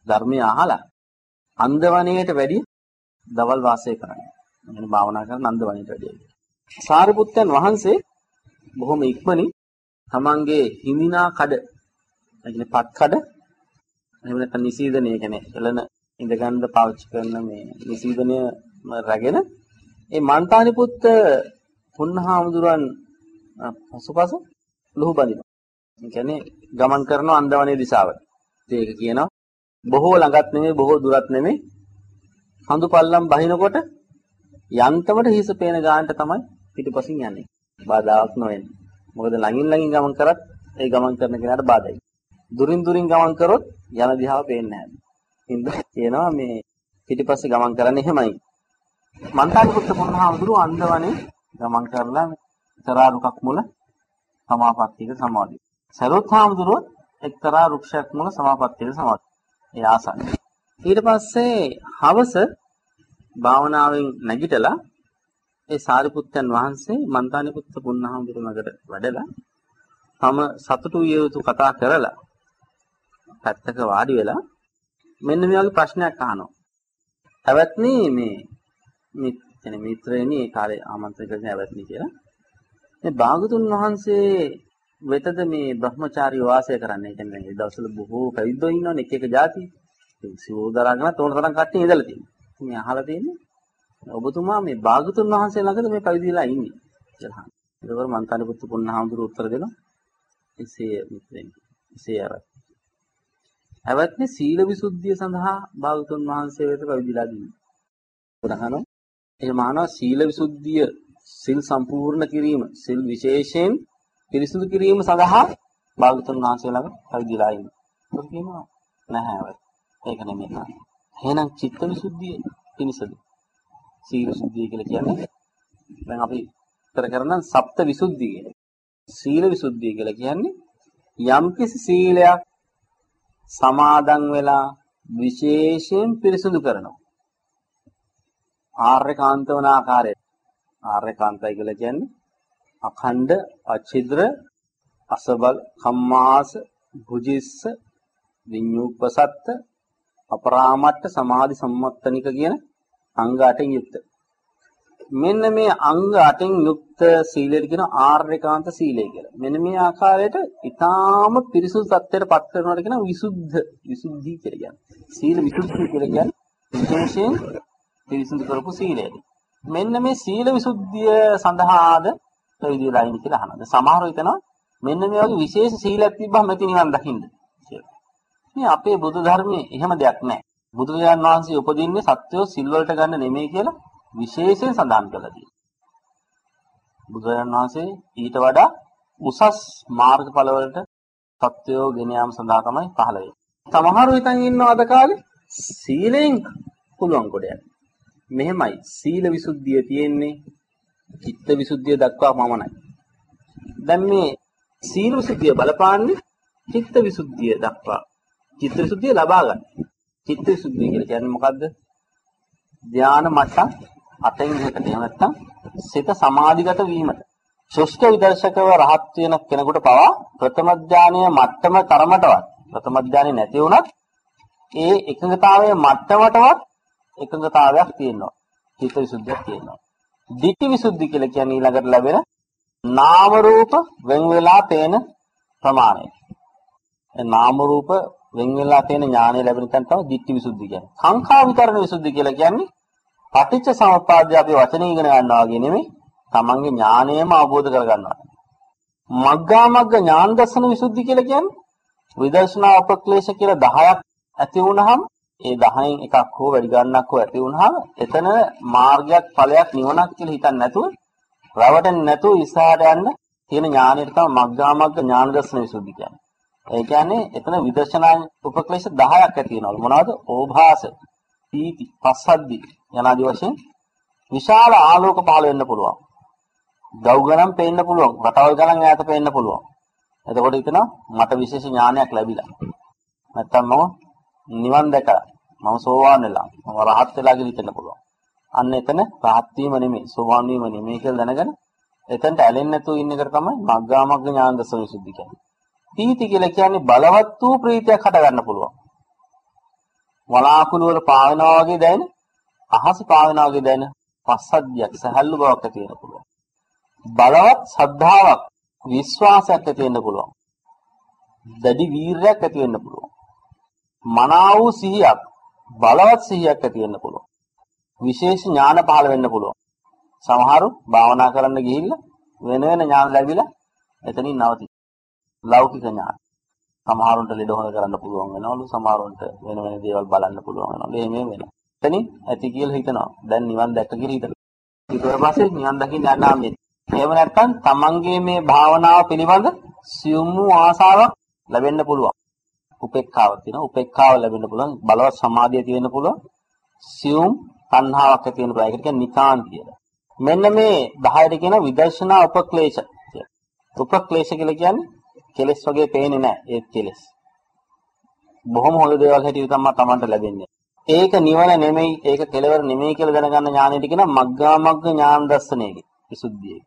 Speaker 1: ධර්මය අහලා අන්දවණයට වැඩි දවල් වාසය කරන්නේ. يعني භාවනා කරන අන්දවණයට වැඩි. සාරිපුත්තයන් වහන්සේ බොහොම ඉක්මනින් තමන්ගේ හිඳිනා කඩ يعني පත් කඩ එහෙම නැත්නම් නිසීදනය කියන්නේ එළන ඉඳගන්න පාවිච්චි කරන මේ නිසීදනය රැගෙන ඒ මන්තානි පුත්ත පුන්නහාමුදුරන් පසුපස ලුහු බඳිනවා. ඒ කියන්නේ ගමන් කරන අන්දවනේ දිශාවට. ඒක කියනවා බොහෝ ළඟත් නෙමෙයි බොහෝ දුරත් නෙමෙයි හඳු පල්ලම් බහිනකොට යන්තමට හිස පේන ගානට තමයි පිටිපසින් යන්නේ. බාධාවක් නොවෙන්නේ. මොකද ළඟින් ළඟින් ගමන් කරත් ඒ ගමන් කරන කෙනාට බාධායි. දුරින් දුරින් ගමන් කරොත් යන දිහාව පේන්නේ නැහැ. හින්ද කියනවා මේ පිටිපස්සේ ගමන් කරන්නේ එහෙමයි. මන්තාලි පුත්ත පුරහාමුදුරුව අන්දවනේ ගමන් කරලා තරා රුකක් මුල සමාපත්තියක සමාධිය. සරොත් හාමුදුරුවෝ එක්තරා වෘක්ෂයක් මුල සමාපත්තියක සමාධිය. ඒ ආසන්න. ඊට පස්සේ හවස භාවනාවෙන් නැගිටලා ඒ සාරිපුත්තයන් වහන්සේ මන්තානි පුත්ත පුන්නහාමුදුරුවනකට වැඩලා තම සතුටු විය යුතු කතා කරලා පැත්තක වාඩි වෙලා මෙන්න මේ වගේ ප්‍රශ්නයක් අහනවා. හැවත්නි මේ මේ කියන්නේ මිත්‍රයනි ඒ කාලේ ආමන්ත්‍රණය කරගෙන හැවත්නි කියලා. මේ භාගතුන් වහන්සේ වෙතද මේ බ්‍රහ්මචාරී වාසය කරන්නේ. කියන්නේ ඒ දවස්වල බොහෝ පැවිද්දෝ ඉන්නවනේ එක එක જાති. සිවෝදරාගෙන තෝරන තරම් කට්ටිය ඉඳලා තියෙනවා. මේ අහලා තියෙන්නේ ඔබතුමා මේ භාගතුන් වහන්සේ ළඟද මේ පැවිදිලා ඉන්නේ කියලා. ඒකවල මන්තානි පුත්තු පුන්නහාමුදුරු උත්තර දෙනවා. එසේ මිත්‍රෙන්. එසේ ආවත්. හැවත්නේ සීල විසුද්ධිය සඳහා භාගතුන් වහන්සේ වෙත පැවිදිලා දින්නේ. උදාහරණ එහෙම අහනවා සීල විසුද්ධිය සිල් සම්පූර්ණ කිරීම සිල් විශේෂයෙන් පිරිසිදු කිරීම සඳහා භාගතුන් වහන්සේ ළඟ පැවිදිලා ඉන්නේ. ඒක කියනවා නැහැ. ඒක නෙමෙයි. එහෙනම් චිත්ත විසුද්ධිය පිණිසද? සීල විසුද්ධිය කියලා කියන්නේ දැන් අපි උත්තර කරන සප්ත විසුද්ධිය කියන. සීල විසුද්ධිය කියලා කියන්නේ යම්කිසි සීලයක් සමාදන් වෙලා විශේෂයෙන් පිරිසුදු කරනවා. ආර්යකාන්ත වන ආකාරයට. ආර්යකාන්තයි කියලා කියන්නේ අඛණ්ඩ අචිද්‍ර අසබල් කම්මාස භුජිස්ස විඤ්ඤුප්පසත්ත අපරාමට්ට සමාධි සම්මත්තනික කියන අංග 8න් යුක්ත. මෙන්න මේ අංග 8න් යුක්ත සීලයට කියන ආර්යකාන්ත සීලය කියලා. මෙන්න මේ ආකාරයට ඊටාම පිරිසුදු තත්ත්වයට පත් කරනවට කියන විසුද්ධ විසුද්ධි කියලා කියන්නේ. සීල විසුද්ධි කියලා කියන්නේ විශේෂයෙන් පිරිසුදු කරපු සීලයයි. මෙන්න මේ සීල විසුද්ධිය සඳහාද පැවිදිලා ඉන්නේ කියලා අහනවා. සමහරව හිතනවා මෙන්න මේ වගේ විශේෂ සීලයක් තිබ්බම මෙති නිවන් දකින්න කියලා. මේ අපේ බුදු ධර්මයේ එහෙම දෙයක් නැහැ. බුදුරජාණන් වහන්සේ උපදින්නේ සත්‍යෝ සිල් වලට ගන්න නෙමෙයි කියලා විශේෂයෙන් සඳහන් කළා තියෙනවා. බුදුරජාණන් වහන්සේ ඊට වඩා උසස් මාර්ගඵල වලට සත්‍යෝ ගෙන යාම සඳහා තමයි පහළ වෙන්නේ. සමහරව හිතන් ඉන්නවා අද කාලේ සීලෙන් පුළුවන් කොට යන්න. මෙහෙමයි සීල විසුද්ධිය තියෙන්නේ චිත්ත විසුද්ධිය දක්වා පමණයි. දැන් මේ සීල විසුද්ධිය බලපාන්නේ චිත්ත විසුද්ධිය දක්වා. චිත්ත විසුද්ධිය ලබා ගන්න. චිත්ත විසුද්ධිය කියලා කියන්නේ මොකද්ද? ධාන මට්ටම් අතෙන් එහාට එහෙම නැත්නම් සිත සමාධිගත වීමට. ශුෂ්ක විදර්ශකව රහත් වෙන කෙනෙකුට පවා ප්‍රථම ඥානීය මට්ටම තරමටවත් ප්‍රථම ඥානෙ නැති වුණත් ඒ එකඟතාවයේ මට්ටමටවත් එකඟතාවයක් තියෙනවා. චිත්ත විසුද්ධියක් තියෙනවා. ditthi visuddhi කියලා කියන්නේ ඊළඟට ලැබෙන නාම රූප වෙන් වෙලා පේන ප්‍රමාණය. ඒ නාම රූප වෙන් වෙලා පේන ඥානය ලැබෙන තැන තමයි ditthi visuddhi කියන්නේ. සංඛා විතරණ විසුද්ධි කියලා කියන්නේ පටිච්ච සමුප්පාදය අපි වචනේ ඉගෙන ගන්නවා වගේ නෙමෙයි. තමන්ගේ ඥානයම අවබෝධ කර ගන්නවා. මග්ගා මග්ග ඥාන දර්ශන විසුද්ධි කියලා කියන්නේ විදර්ශනා අපක්ලේශ කියලා 10ක් ඇති වුණාම ඒ 10න් එකක් හෝ වැඩි ගන්නක් හෝ ඇති වුණාම එතන මාර්ගයක් ඵලයක් නිවනක් කියලා හිතන්නේ නැතුව රවටෙන්නේ නැතුව ඉස්සරහට යන්න තියෙන ඥානයට තමයි මග්ගා මග්ග ඥාන දර්ශන විසුද්ධි කියන්නේ. ඒ කියන්නේ එතන විදර්ශනා උපක්ලේශ 10ක් ඇති වෙනවලු. මොනවද? ඕභාස, පීති, පස්සද්දි යනාදී වශයෙන් විශාල ආලෝක පහළ වෙන්න පුළුවන්. ගව් ගණන් පේන්න පුළුවන්. රටවල් ගණන් ඈත පේන්න පුළුවන්. එතකොට හිතනවා මට විශේෂ ඥානයක් ලැබිලා. නැත්තම් මම නිවන් දැකලා මම සෝවාන් වෙලා මම රහත් වෙලා කියලා හිතන්න පුළුවන්. අන්න එතන රහත් වීම නෙමෙයි සෝවාන් වීම නෙමෙයි කියලා දැනගෙන එතනට ඇලෙන්නේ නැතුව ඉන්න එක තමයි මග්ගා මග්ග ඥාන දර්ශන විසුද්ධි කියන්නේ. පීති කියලා කියන්නේ බලවත් වූ ප්‍රීතියක් හට ගන්න පුළුවන්. වලාකුළු වල පාවෙනවා වගේ දැනෙන, අහස පාවෙනවා වගේ දැනෙන පස්සද්ධියක් සහැල්ලු බවක් ඇති වෙන්න පුළුවන්. බලවත් ශ්‍රද්ධාවක්, විශ්වාසයක් ඇති වෙන්න පුළුවන්. දැඩි වීරයක් ඇති වෙන්න පුළුවන්. මනා වූ සිහියක්, බලවත් සිහියක් ඇති වෙන්න පුළුවන්. විශේෂ ඥාන පහළ වෙන්න පුළුවන්. සමහරු භාවනා කරන්න ගිහිල්ලා වෙන වෙන ඥාන ලැබිලා එතනින් නවතින. ලෞකික ඥාන. සමහරුන්ට ලෙඩ හොය කරන්න පුළුවන් වෙනවලු සමහරුන්ට වෙන වෙන දේවල් බලන්න පුළුවන් වෙනවලු එහෙම වෙනවා. එතනින් ඇති කියලා හිතනවා. දැන් නිවන් දැක්ක කියලා හිතනවා. ඊට පස්සේ නිවන් දකින්න යන්න ආන්නේ. එහෙම නැත්නම් තමන්ගේ මේ භාවනාව පිළිබඳ සියුම් වූ ආසාවක් ලැබෙන්න පුළුවන්. උපේක්ඛාව තියෙනවා. උපේක්ඛාව ලැබෙන්න පුළුවන්. බලවත් සමාධිය තියෙන්න පුළුවන්. සියුම් තණ්හාවක් ඇති වෙන්න පුළුවන්. ඒකට කියන්නේ නිකාන් කියලා. මෙන්න මේ 10ට කියන විදර්ශනා උපක්ලේශ කියලා. උපක්ලේශ කියලා කියන්නේ කෙලස් වගේ පේන්නේ නැහැ ඒත් කෙලස්. බොහොම හොඳ දේවල් හැටියට තමයි Tamanට ලැබෙන්නේ. ඒක නිවන නෙමෙයි ඒක කෙලවර නෙමෙයි කියලා දැනගන්න ඥානෙට කියන මග්ගා මග්ග ඥාන දර්ශනයයි විසුද්ධියයි.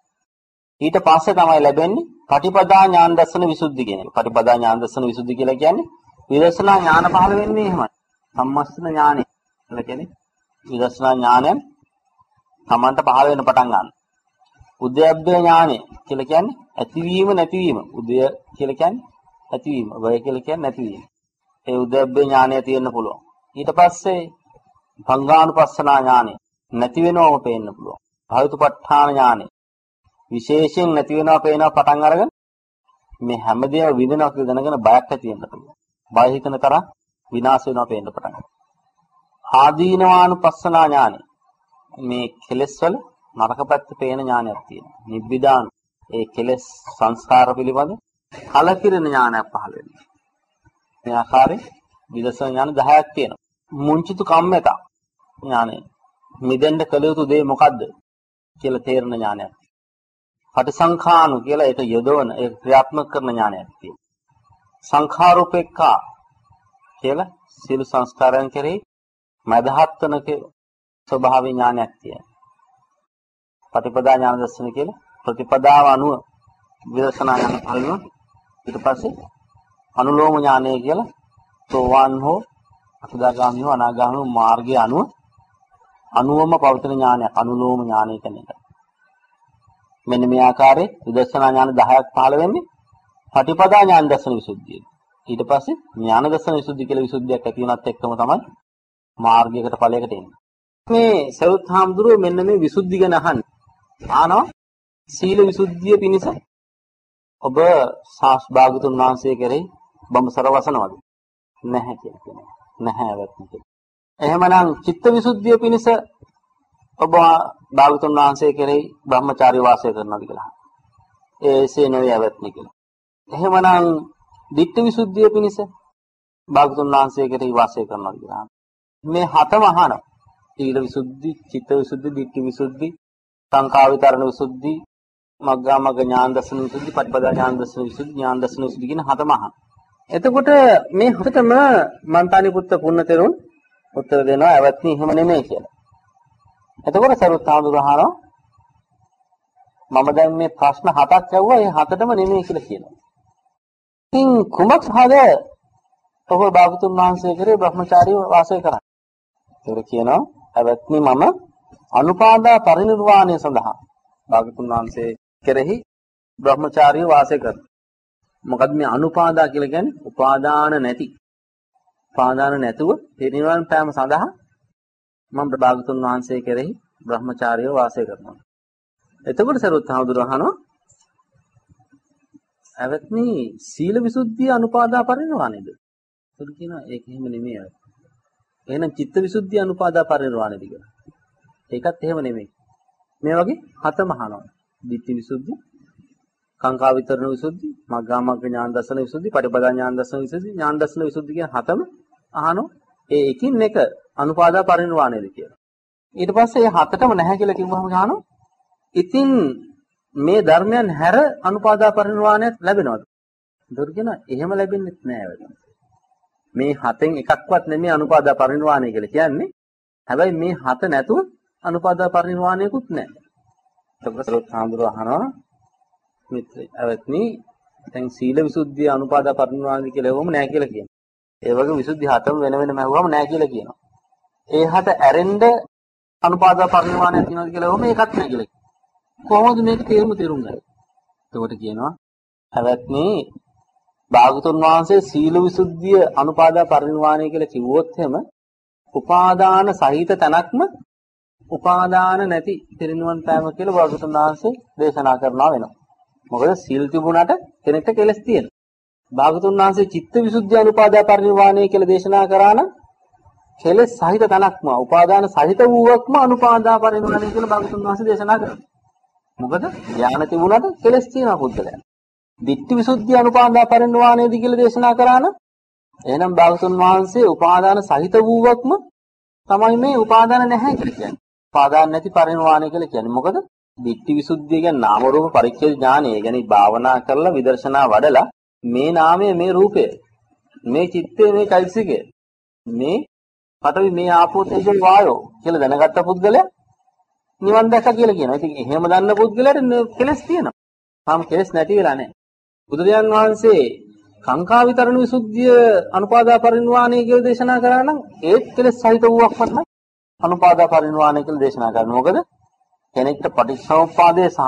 Speaker 1: ඊට පස්සේ තමයි ලැබෙන්නේ පටිපදා ඥාන දර්ශන විසුද්ධි කියන එක. පටිපදා ඥාන දර්ශන විසුද්ධි කියලා කියන්නේ විදර්ශනා ඥාන පහළ වෙන්නේ එහෙමයි. සම්මස්තන ඥානෙ කියලා කියන්නේ විදර්ශනා ඥානයෙන් Tamanට පහළ වෙන පටන් ගන්නවා. උද්‍යප්පේ ඥානෙ කියලා කියන්නේ ඇතිවීම නැතිවීම. උදය කියලා කියන්නේ ඇතිවීම. වය කියලා කියන්නේ නැතිවීම. ඒ උද්‍යප්පේ ඥානය තියෙන්න පුළුවන්. ඊට පස්සේ භංගානුපස්සනා ඥානෙ නැති වෙනවම පේන්න පුළුවන්. භාවිතුපත්ඨාන ඥානෙ විශේෂයෙන් නැති වෙනවා පේනවා පටන් අරගෙන මේ හැමදේම විඳිනවා කියලා දැනගෙන බයක් ඇති වෙන්න පුළුවන්. බය හිතන තරම් විනාශ වෙනවා පේන්න පටන් ගන්නවා. ආදීනවානුපස්සනා ඥානෙ මේ කෙලෙස් වල නරක පැත්ත පේන ඥානයක් තියෙනවා. නිබ්බිදාන ඒ කෙලෙස් සංස්කාර පිළිබඳ කලකිරෙන ඥානයක් පහළ වෙනවා. මේ ආකාරයෙන් විදර්ශන ඥාන 10ක් තියෙනවා. මුංචිතු කම්මත ඥානය. මිදෙන්න කළ යුතු දේ මොකද්ද කියලා තේරෙන ඥානයක්. පටිසංඛානු කියලා ඒක යොදවන ඒක ක්‍රියාත්මක කරන ඥානයක් තියෙනවා. සංඛාරූපේක්ඛා කියලා සියලු සංස්කාරයන් කෙරෙහි මදහත්වනක ස්වභාව ඥානයක් තියෙනවා. ප්‍රතිපදා ඥාන දර්ශන කියලා ප්‍රතිපදාව අනුව විදර්ශනා ඥාන පරිණු ඊට පස්සේ අනුලෝම ඥානය කියලා සෝවාන් හෝ අසදාගාමී හෝ අනාගාමී මාර්ගය අනුව අනුවම පවතින ඥානයක් අනුලෝම ඥානය කියන එක. මෙන්න මේ ආකාරයේ විදර්ශනා ඥාන 10ක් පහළ වෙන්නේ පටිපදා ඥාන දර්ශන විසුද්ධිය. ඊට පස්සේ ඥාන දර්ශන විසුද්ධිය කියලා විසුද්ධියක් ඇති වෙනත් එක්කම තමයි මාර්ගයකට ඵලයකට එන්නේ. මේ සවුත් හාමුදුරුව මෙන්න මේ විසුද්ධි ගැන අහන්නේ. ආනවා සීල විසුද්ධිය පිණිස ඔබ සාස් භාගතුන් වහන්සේ කෙරෙහි බඹසර වසනවද? නැහැ කියලා කියනවා. නැහැ වැත්ති. එහෙමනම් චිත්ත විසුද්ධිය පිණිස ඔබ භාගතුන් වහන්සේ කෙරෙහි බ්‍රහ්මචාරී වාසය කරනවාද කියලා. ඒසේ නෙවෙයි ඇවැත්නි කියලා. එහෙමනම් ditthi visuddhiය පිණිස භාගතුන් වහන්සේ කෙරෙහි වාසය කරනවාද කියලා. මේ හතම අහන. සීල විසුද්ධි, චිත්ත විසුද්ධි, ditthi විසුද්ධි, සංඛා විතරණ විසුද්ධි, මග්ගා මග්ග ඥාන දර්ශන විසුද්ධි, පටිපදා ඥාන දර්ශන විසුද්ධි, ඥාන දර්ශන විසුද්ධි කියන හතම අහන. එතකොට මේ හතම මන්තානි පුත්ත පුන්නතරුන් උත්තර දෙනවා ඇවැත්නි එහෙම නෙමෙයි කියලා. එතකොට සරුවත් ආඳුරහනවා මම දැන් මේ ප්‍රශ්න හතක් ඇහුවා ඒ හතටම නෙමෙයි කියලා කියනවා. ඉතින් කුමක් සහද ඔබ භාගතුන් වහන්සේ කරේ බ්‍රහ්මචාරීව වාසය කරන්නේ. ඒක කියනවා අවත්නි මම අනුපාදා පරිනිර්වාණය සඳහා භාගතුන් වහන්සේ කෙරෙහි බ්‍රහ්මචාරීව වාසය කරනවා. මොකද මේ අනුපාදා කියලා කියන්නේ උපාදාන නැති. උපාදාන නැතුව පිරිනිවන් පෑම සඳහා මම භාගතුන් වහන්සේ කෙරෙහි බ්‍රහ්මචාරීව වාසය කරනවා. එතකොට සරුවත් හඳුරහනවා ඇවත්නි සීල විසුද්ධිය අනුපාදා පරිණවානේද? ඒක කියනවා ඒක එහෙම නෙමෙයි. එහෙනම් චිත්ත විසුද්ධිය අනුපාදා පරිණවානේද කියලා. ඒකත් එහෙම නෙමෙයි. මේ වගේ හතම අහනවා. ditthi විසුද්ධි, කාංකා විතරණ විසුද්ධි, මග්ගා මග්ග ඥාන දර්ශන විසුද්ධි, පටිපදා ඥාන දර්ශන විසුද්ධි, ඥාන දර්ශන විසුද්ධි කියන හතම අහනවා. ඒ එකින් එක අනුපාදා පරිණවානේද කියලා. ඊට පස්සේ මේ හතටම නැහැ කියලා කිව්වම ගහනවා. ඉතින් මේ ධර්මයන් හැර අනුපාදා පරිණවාණයත් ලැබෙනවද? ඒතර කියන එහෙම ලැබෙන්නේ නැහැ වෙලම. මේ හතෙන් එකක්වත් නෙමෙයි අනුපාදා පරිණවාණය කියලා කියන්නේ. හැබැයි මේ හත නැතුව අනුපාදා පරිණවාණයකුත් නැහැ. එතකොට සාඳුර අහනවා මිත්‍රය. අවත්නි දැන් සීල විසුද්ධිය අනුපාදා පරිණවාණය කියලා එවම නැහැ කියලා කියනවා. ඒ වගේ විසුද්ධි හතම වෙන වෙනම ඇහුවම නැහැ කියලා කියනවා. ඒ හත ඇරෙන්න අනුපාදා පරිණවාණයක් තියෙනවද කියලා එවම ඒකත් නැහැ කියලා කොහොමද මේක තේරුම තේරුම් ගන්නේ? එතකොට කියනවා හැවත්නි භාගතුන් වහන්සේ සීල විසුද්ධිය අනුපාදා පරිනිර්වාණය කියලා කිව්වොත් එහෙම උපාදාන සහිත තැනක්ම උපාදාන නැති පිරිනිවන් පෑම කියලා භාගතුන් වහන්සේ දේශනා කරනවා වෙනවා. මොකද සීල් තිබුණාට කෙනෙක්ට කෙලස් තියෙනවා. භාගතුන් වහන්සේ චිත්ත විසුද්ධිය අනුපාදා පරිනිර්වාණය කියලා දේශනා කරා නම් කෙලස් සහිත තැනක්ම උපාදාන සහිත වූවක්ම අනුපාදා පරිනිර්වාණය කියලා භාගතුන් වහන්සේ දේශනා කරනවා. මොකද ඥාන තිබුණාට කෙලස් තියෙනවා පුද්ගලයන්. ditthi visuddhi anupada පරිණවාණයදී කියලා දේශනා කරා නම් එහෙනම් භාගතුන් වහන්සේ උපාදාන සහිත වූවක්ම තමයි මේ උපාදාන නැහැ කියලා කියන්නේ. උපාදාන නැති පරිණවාණය කියලා කියන්නේ. මොකද ditthi visuddhi කියන්නේ නාම රූප පරිච්ඡේද ඥානය. කියන්නේ භාවනා කරලා විදර්ශනා වඩලා මේ නාමය මේ රූපය මේ චිත්තය මේ චෛතසිකය මේ පඨවි මේ ආපෝ තේජෝ වායෝ කියලා දැනගත්ත පුද්ගලයා නිවන් දැක්ක කියලා කියනවා. ඉතින් එහෙම දන්න පුද්ගලයාට කෙලස් තියෙනවා. තාම කෙලස් නැති වෙලා නැහැ. බුදුරජාන් වහන්සේ කාංකා විතරණ විසුද්ධිය අනුපාදා පරිණවාණය කියලා දේශනා කරා නම් ඒත් කෙලස් සහිත වූවක් වටන අනුපාදා පරිණවාණය කියලා දේශනා කරනවා. මොකද කෙනෙක්ට පටිච්චසමුප්පාදයේ සහ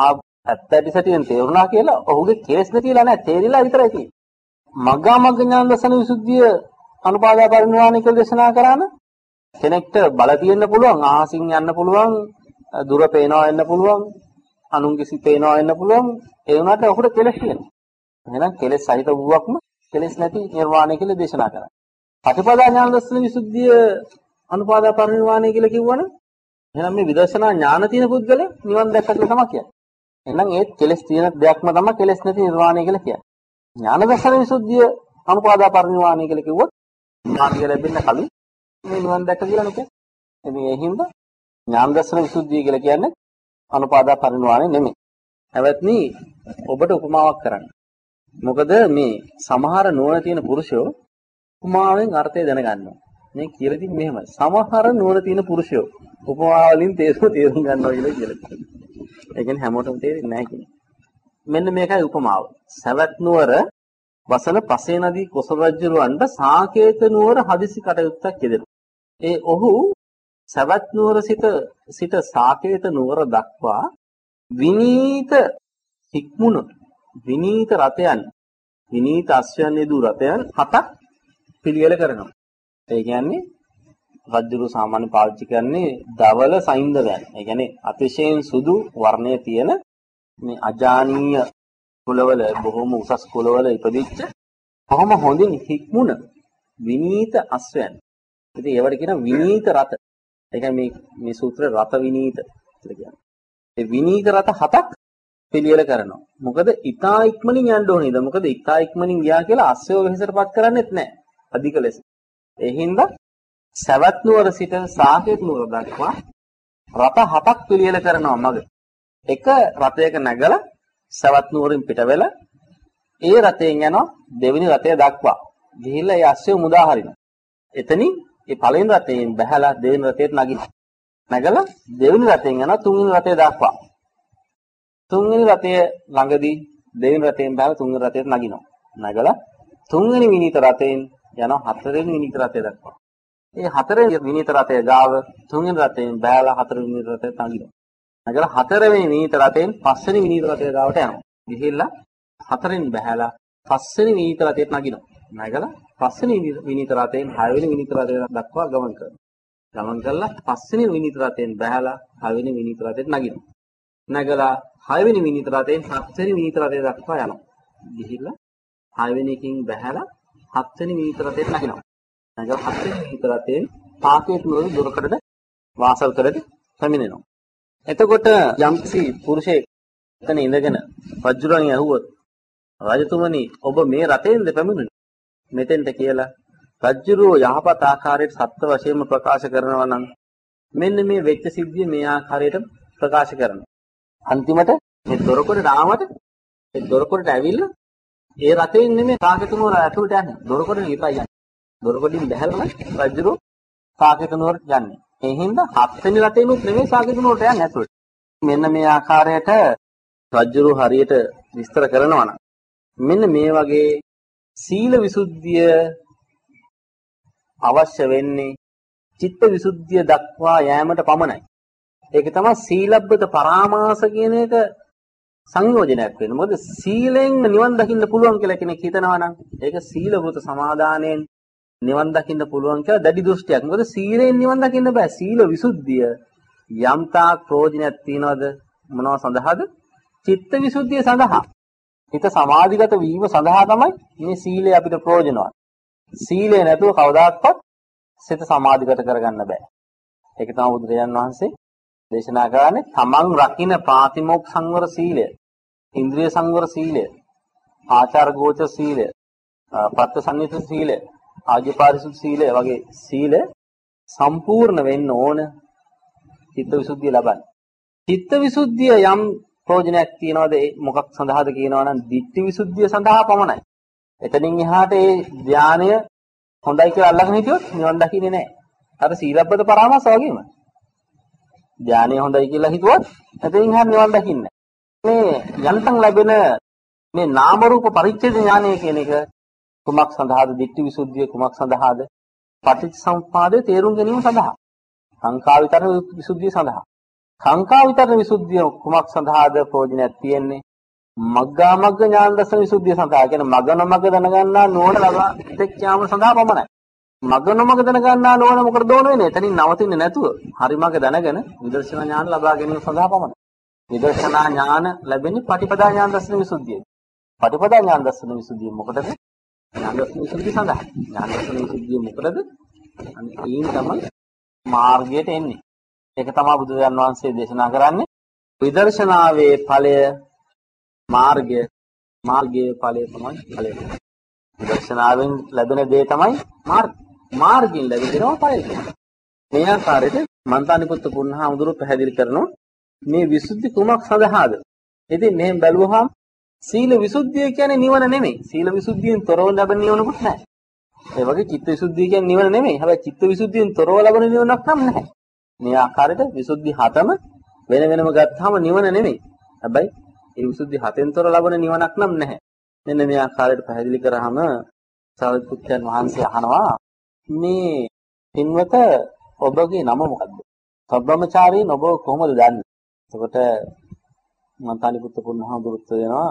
Speaker 1: ඇත්තටි සැටියෙන් තේරුණා කියලා ඔහුගේ කෙලස් නැතිලා නැහැ. තේරිලා විතරයි තියෙන්නේ. මග්ගා මග්ග ඥාන දසන විසුද්ධිය අනුපාදා පරිණවාණය කියලා දේශනා කරා නම් කෙනෙක්ට බල තියෙන්න පුළුවන්, ආහසින් යන්න පුළුවන්, දුර පේනවා වෙන්න පුළුවන් අනුන්ගේ සිත් පේනවා වෙන්න පුළුවන් ඒ වුණාට ඔහුට කෙලෙස් තියෙනවා එහෙනම් කෙලෙස් සහිත වූවක්ම කෙලෙස් නැති නිර්වාණය කියලා දේශනා කරා පටිපදා ඥාන දර්ශන විසුද්ධිය අනුපාදා පරිනිර්වාණය කියලා කිව්වනම් එහෙනම් මේ විදර්ශනා ඥාන තියෙන පුද්ගලයා නිවන් දැක්ක කියලා තමයි කියන්නේ එහෙනම් ඒත් කෙලෙස් තියෙන දෙයක්ම තමයි කෙලෙස් නැති නිර්වාණය කියලා කියන්නේ ඥාන දර්ශන විසුද්ධිය අනුපාදා පරිනිර්වාණය කියලා කිව්වොත් මාර්ගය ලැබෙන්න කලින් මේ නිවන් දැක්ක කියලා නෙකේ ඉතින් ඒ හින්දා ඥාන දර්ශන විසුද්ධිය කියලා කියන්නේ අනුපාදා පරිණවාණය නෙමෙයි. හැවත්නි ඔබට උපමාවක් කරන්න. මොකද මේ සමහර නුවණ තියෙන පුරුෂයෝ උපමාවෙන් අර්ථය දැනගන්නවා. මේ කියලා තින්නේ මෙහෙමයි. සමහර නුවණ තියෙන පුරුෂයෝ උපමා වලින් තේරුම (laughs) තේරුම් ගන්නවා කියලා කියලා තියෙනවා. ඒ කියන්නේ හැමෝටම තේරෙන්නේ නැහැ කියන්නේ. මෙන්න මේකයි උපමාව. සවැත් නුවර වසන පසේ නදී කොසල් රජුරවන්ට සාකේත නුවර හදිසි කටයුත්තක් යෙදෙනවා. ඒ ඔහු සවැත් නුවර සිට සිට සාකේත නුවර දක්වා විනීත හික්මුණ විනීත රතයන් විනීත අශ්වයන් යෙදූ රතයන් හතක් පිළිවෙල කරනවා. ඒ කියන්නේ රජුරු සාමාන්‍ය පාවිච්චි කරන්නේ දවල සයින්දවයන්. ඒ කියන්නේ අතිශයින් සුදු වර්ණයේ තියෙන මේ අජානීය කුලවල බොහොම උසස් කුලවල ඉපදිච්ච කොහොම හොඳින් හික්මුණ විනීත අශ්වයන්. ඉතින් ඒවට කියන විනීත රත. ඒකයි මේ මේ සූත්‍ර රත විනීත කියලා කියන්නේ. ඒ විනීත රත හතක් පිළියෙල කරනවා. මොකද ඊතා ඉක්මනින් යන්න ඕනේද? මොකද ඊතා ඉක්මනින් ගියා කියලා අස්සයව වෙහෙසටපත් කරන්නේත් නැහැ. අධික ලෙස. ඒ හින්දා සවැත් නුවර සිට සාකේත නුවර දක්වා රත හතක් පිළියෙල කරනවා මග. එක රතයක නැගලා සවැත් නුවරින් පිට වෙලා ඒ රතයෙන් යනවා දෙවෙනි රතය දක්වා. ගිහිල්ලා ඒ අස්සයව මුදා හරිනවා. එතනින් ඒ පළවෙනි රථයෙන් බහැලා දෙවෙනි රථයට නගිනවා. නැගලා දෙවෙනි රථයෙන් යනවා තුන්වෙනි රථය දක්වා. තුන්වෙනි රථය ළඟදී දෙවෙනි රථයෙන් බහැලා තුන්වෙනි රථයට නගිනවා. නැගලා තුන්වෙනි විනීත රථයෙන් යනවා හතරවෙනි විනීත රථය දක්වා. මේ හතරවෙනි විනීත රථය ගාව තුන්වෙනි රථයෙන් බහැලා හතරවෙනි විනීත රථයට නගිනවා. නැගලා හතරවෙනි විනීත රථයෙන් පස්වෙනි විනීත රථය ගාවට යනවා. ගිහිල්ලා හතරෙන් බහැලා පස්වෙනි විනීත රථයට නගිනවා. නැගලා පස්වෙනි විනීත රථයෙන් හයවෙනි විනීත රථය දක්වා ගමන් කරනවා. ගමන් කරලා පස්වෙනි විනීත රථයෙන් බහැලා හයවෙනි විනීත රථයට නගිනවා. නැගලා හයවෙනි විනීත රථයෙන් හත්වෙනි විනීත රථය දක්වා යනවා. ගිහිල්ලා හයවෙනි එකකින් බහැලා හත්වෙනි විනීත රථයට නගිනවා. නැගලා හත්වෙනි විනීත රථයෙන් පාකේට නුවර දුරකඩට වාසල් කරට පැමිණෙනවා. එතකොට යම්කිසි පුරුෂයෙක් එතන ඉඳගෙන වජ්ජුරණි ඇහුවොත් රජතුමනි ඔබ මේ රටෙන්ද පැමිණුනේ මෙතෙන්ට කියලා රජ්ජුරුව යහපත් ආකාරයට සත්‍ය වශයෙන්ම ප්‍රකාශ කරනවා නම් මෙන්න මේ වෙච්ච සිද්ධිය මේ ආකාරයට ප්‍රකාශ කරනවා අන්තිමට මේ දොරකොඩට ආවට ඒ දොරකොඩට ඇවිල්ලා ඒ රටෙන් නෙමෙයි කාකතුනුවර ඇතුළට යන්නේ. දොරකොඩට විතරයි යන්නේ. දොරකොඩින් බැහැරම රජ්ජුරුව කාකතුනුවරට යන්නේ. ඒ හින්දා හත්වෙනි රටේනුත් නෙමෙයි කාකතුනුවරට යන්නේ ඇතුළට. මෙන්න මේ ආකාරයට රජ්ජුරුව හරියට විස්තර කරනවා නම් මෙන්න මේ වගේ සීල විසුද්ධිය අවශ්‍ය වෙන්නේ චිත්ත විසුද්ධිය දක්වා යෑමට පමණයි. ඒක තමයි සීලබ්බත පරාමාස කියන එක සංයෝජනයක් වෙන්නේ. මොකද සීලෙන් නිවන් දකින්න පුළුවන් කියලා කෙනෙක් හිතනවා නම් ඒක සීල වෘත සමාදානයෙන් නිවන් දකින්න පුළුවන් කියලා දැඩි දෘෂ්ටියක්. මොකද සීලෙන් නිවන් දකින්න බෑ. සීල විසුද්ධිය යම්තාක් ප්‍රයෝජනයක් තියනවද මොනව සඳහාද? චිත්ත විසුද්ධිය සඳහා. හිත සමාධිගත වීම සඳහා තමයි මේ සීලය අපිට ප්‍රයෝජනවත්. සීලය නැතුව කවදාවත් සිත සමාධිගත කරගන්න බෑ. ඒක තමයි බුදුරජාන් වහන්සේ දේශනා කරන්නේ තමන් රකින්න ප්‍රාතිමෝක්ෂ සංවර සීලය, ඉන්ද්‍රිය සංවර සීලය, ආචාර ගෝචර සීලය, පත්ත්සන්නිත සීලය, ආජීපාරිසුද්ධ සීලය වගේ සීල සම්පූර්ණ වෙන්න ඕන චිත්තවිසුද්ධිය ලබන්න. චිත්තවිසුද්ධිය යම් ප්‍රයෝජනයක් තියනවාද මොකක් සඳහාද කියනවා නම් ditthi visuddhiya සඳහා පමණයි. එතනින් එහාට ඒ ධානය හොඳයි කියලා අල්ලගෙන හිටියොත් නිවන් දකින්නේ නැහැ. අර සීලබ්බත පරාමාස වගේම. ධානය හොඳයි කියලා හිතුවොත් එතනින් එහාට නිවන් දකින්නේ මේ යන්තම් ලැබෙන මේ නාම රූප පරිච්ඡේද ඥානය කියන එක කුමක් සඳහාද ditthi visuddhiya කුමක් සඳහාද පටිච්චසමුප්පාදයේ තේරුම් ගැනීම සඳහා සංඛා විතර විසුද්ධිය සඳහා කාංකා විතරන විසුද්ධිය කුමක් සඳහාද ප්‍රයෝජනයක් තියෙන්නේ? මග්ගා මග්ග ඥාන දර්ශන විසුද්ධිය සඳහා. කියන මග නොමග දැනගන්නා නෝන ලබා ඉතෙක්යාම සඳහා පමණයි. මග නොමග දැනගන්නා නෝන මොකද දෝන වෙන්නේ? එතනින් නවතින්නේ නැතුව හරි මග දැනගෙන විදර්ශනා ඥාන ලබා ගැනීම සඳහා පමණයි. විදර්ශනා ඥාන ලැබෙන්නේ පටිපදා ඥාන දර්ශන විසුද්ධියයි. පටිපදා ඥාන දර්ශන විසුද්ධිය මොකටද? ඥාන දර්ශන විසුද්ධිය සඳහා. ඥාන දර්ශන විසුද්ධිය මොකටද? අනේ ඒන් තමයි මාර්ගයට එන්නේ. ඒක තමයි බුදුරජාන් වහන්සේ දේශනා කරන්නේ. විදර්ශනාවේ ඵලය මාර්ගය මාර්ගයේ ඵලය තමයි ඵලය. විදර්ශනාවෙන් ලැබෙන දේ තමයි මාර්ග. මාර්ගයෙන් ලැබෙනවා ඵලය. මේ ආකාරයට මන්තානිපුත්ත පුණහාමුදුරුවෝ පැහැදිලි කරනවා මේ විසුද්ධි කුමක් සඳහාද? ඉතින් මෙහෙම බැලුවහම සීල විසුද්ධිය කියන්නේ නිවන නෙමෙයි. සීල විසුද්ධියෙන් තොරව ලැබෙන නිවනකුත් නැහැ. ඒ වගේ චිත්ත විසුද්ධිය කියන්නේ නිවන නෙමෙයි. හැබැයි චිත්ත විසුද්ධියෙන් තොරව ලැබෙන නිවනක් නම් නැහැ. මේ ආකාරයට විසුද්ධි හතම වෙන වෙනම ගත්තාම නිවන නෙමෙයි. හැබැයි ඒ විසුද්ධි හතෙන්තර ලබන නිවනක් නම් නැහැ. මෙන්න මේ ආකාරයට පැහැදිලි කරාම සාරිපුත්යන් වහන්සේ අහනවා මේ පින්වත ඔබගේ නම මොකද්ද? සබ්‍රමචාරී ඔබ කොහොමද දන්නේ? එතකොට මන්තානිපුත්ත පුන්නහඳුරුත් වෙනවා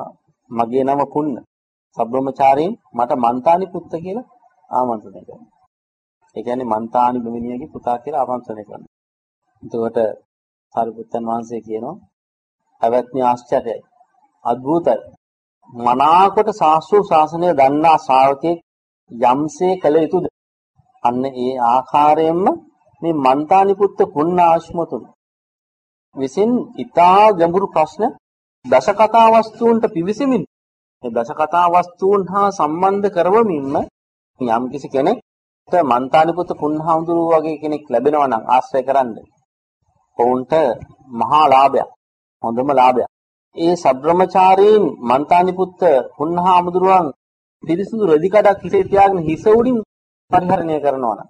Speaker 1: මගේ නම පුන්න. සබ්‍රමචාරීන් මට මන්තානිපුත්ත කියලා ආමන්ත්‍රණය කරනවා. ඒ කියන්නේ මන්තානි බමිනියගේ පුතා කියලා ආමන්ත්‍රණය කරනවා. එතකොට සාරිපුත්තන් වහන්සේ කියනවා පැවැත්නි ආශ්චර්යයි. අద్భుතයි. මනාකොට ශාස්ත්‍රීය ශාසනය දන්නා ශ්‍රාවකෙක් යම්සේ කළ යුතුද? අන්න ඒ ආකාරයෙන්ම මේ මන්තානි පුත්ත පුණ්ණාශ්මතුන් විසින් ඊතා ගැඹුරු ප්‍රශ්න දස කතා වස්තුන්ට පිවිසෙමින් මේ දස කතා වස්තුන් හා සම්බන්ධ කරවමින්ම යම්කිසි කෙනෙක් මන්තානි පුත්ත පුණ්ණහඳුරු වගේ කෙනෙක් ලැබෙනවා නම් ආශ්‍රය කරන්නේ ඔවුන්ට මහා ලාභයක්. හොඳම ලාභයක්. ඒ සබ්‍රමචාරීන් මන්තානි පුත්ත පුන්නහාමුදුරුවන් පිරිසුදු රෙදි කඩක් හිසේ තියාගෙන හිස උඩින් පරිහරණය කරනවා නම්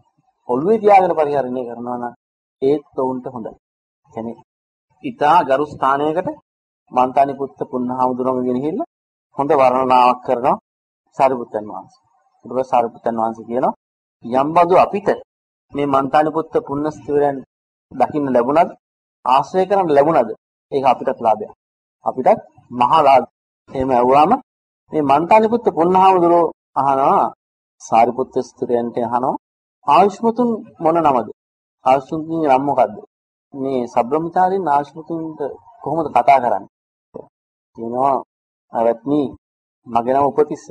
Speaker 1: ඔළුවේ තියාගෙන පරිහරණය කරනවා නම් ඒත් ඔවුන්ට හොඳයි. කියන්නේ ඊටා ගරු ස්ථානයකට මන්තානි පුත්ත පුන්නහාමුදුරුවන් ගෙනහිල්ලා හොඳ වර්ණනාවක් කරනවා සාරිපුත්තන් වහන්සේ. ඊට පස්සේ සාරිපුත්තන් වහන්සේ කියනවා යම් බඳු අපිට මේ මන්තානි පුත්ත පුන්නස්තිවරයන් දකින්න ලැබුණත් ආශ්‍රය කරන්න ලැබුණද ඒක අපිටත් ලාභයක්. අපිටත් මහා ලාභ. එහෙම ඇහුවාම මේ මන්තානිපුත්ත පුන්නහාමුදුරෝ අහනවා සාරිපුත්ත ස්ත්‍රයන්ට අහනවා ආයුෂ්මතුන් මොන නමද? ආයුෂ්මතුන්ගේ නම මොකද්ද? මේ සබ්‍රමචාරින් ආයුෂ්මතුන්ට කොහොමද කතා කරන්නේ? කියනවා අවත්නි මගේ නම උපතිස්ස.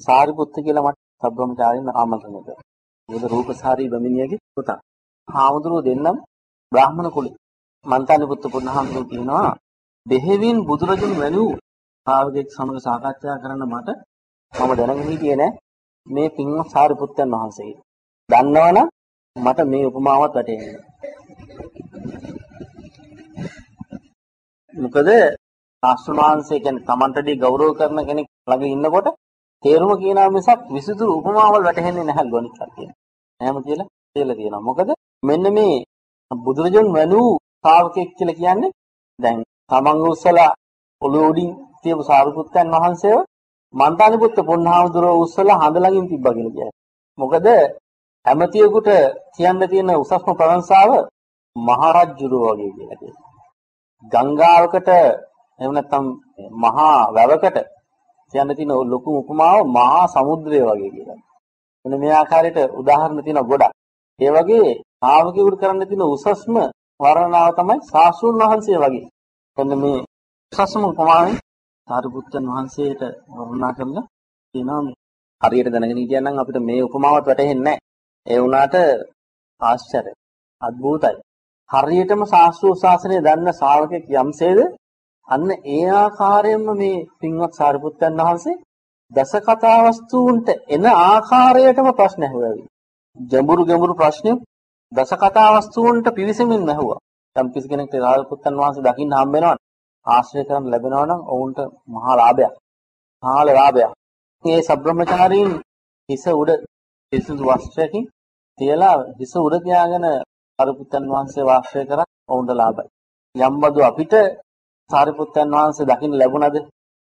Speaker 1: සාරිපුත්ත කියලා මට සබ්‍රමචාරින් ආමන්ත්‍රණය කරා. ඒක රූපසාරී බමිනියගේ පුතා. හාමුදුරුවෝ දෙන්නම බ්‍රාහ්මණ කුලේ. මන්තානිපුත්ත පුන්නහාමුදුරුවෝ කියනවා දෙහෙවින් බුදුරජුන් වැළූ ශ්‍රාවකෙක් සමග සාකච්ඡා කරන්න මට මම දැනගෙන හිටියේ නෑ මේ පින්වත් සාරිපුත්තයන් වහන්සේ. දන්නවනම් මට මේ උපමාවත් වැටහෙන්නේ. මොකද ශාස්ත්‍රඥාන්සේ කියන්නේ Tamanටදී ගෞරව කරන කෙනෙක් ළඟ ඉන්නකොට තේරුම කියනවා මිසක් විසුතුරු උපමාවල් වැටහෙන්නේ නැහැ ගොනික් කට්ටිය. එහෙම කියලා කියලා තියෙනවා. මොකද මෙන්න මේ බුදුරජාණන් වනු ශ්‍රාවකෙක් කියලා කියන්නේ දැන් තමන් උස්සලා ඔළුව උඩින් තියපු සාරිපුත්තයන් වහන්සේව මන්තානිපුත්ත පොන්හාමුදුරුවෝ උස්සලා හඳ ළඟින් තිබ්බා කියලා කියන්නේ. මොකද ඇමතියෙකුට කියන්න තියෙන උසස්ම ප්‍රශංසාව මහරජුරෝ වගේ කියලා කියනවා. ගංගාවකට එහෙම නැත්නම් මහා වැවකට කියන්න තියෙන ලොකු උපමාව මහා සමුද්‍රය වගේ කියලා. මෙන්න මේ ආකාරයට උදාහරණ තියෙන ගොඩක්. ඒ වගේ ශ්‍රාවකයෙකුට කරන්න තියෙන උසස්ම වර්ණනාව තමයි සාසුන් වහන්සේ වගේ. එන්න මේ උසස්ම උපමාවෙන් සාරිපුත්තන් වහන්සේට වර්ණනා කරලා කියනවා මේ හරියට දැනගෙන හිටියනම් අපිට මේ උපමාවත් වැටහෙන්නේ නැහැ. ඒ වුණාට ආශ්චර්ය අద్భుතයි. හරියටම ශාස්ත්‍රීය ශාසනය දන්න ශ්‍රාවකෙක් යම්සේද අන්න ඒ ආකාරයෙන්ම මේ පින්වත් සාරිපුත්තන් වහන්සේ දස කතා වස්තුන්ට එන ආකාරයටම ප්‍රශ්න ඇහුවා. ජඹුරු ගැඹුරු ප්‍රශ්න දස කතා වස්තුන්ට පිවිසෙමින් ඇහුවා. යම් කිසි කෙනෙක්ට සාරිපුත්තන් වහන්සේ දකින්න හම්බ වෙනවා ආශ්‍රය කරන් ලැබෙනවා නම් ඔවුන්ට මහා ලාභයක්. මහා ලාභයක්. මේ සබ්‍රමචාරීන් හිස උඩ කිසිදු වස්ත්‍රයකින් තියලා හිස උඩ තියාගෙන සාරිපුත්තන් වහන්සේ වාසය කරා ඔවුන්ට ලාභයි. යම්බදු අපිට සාරිපුත්තන් වහන්සේ දකින්න ලැබුණද?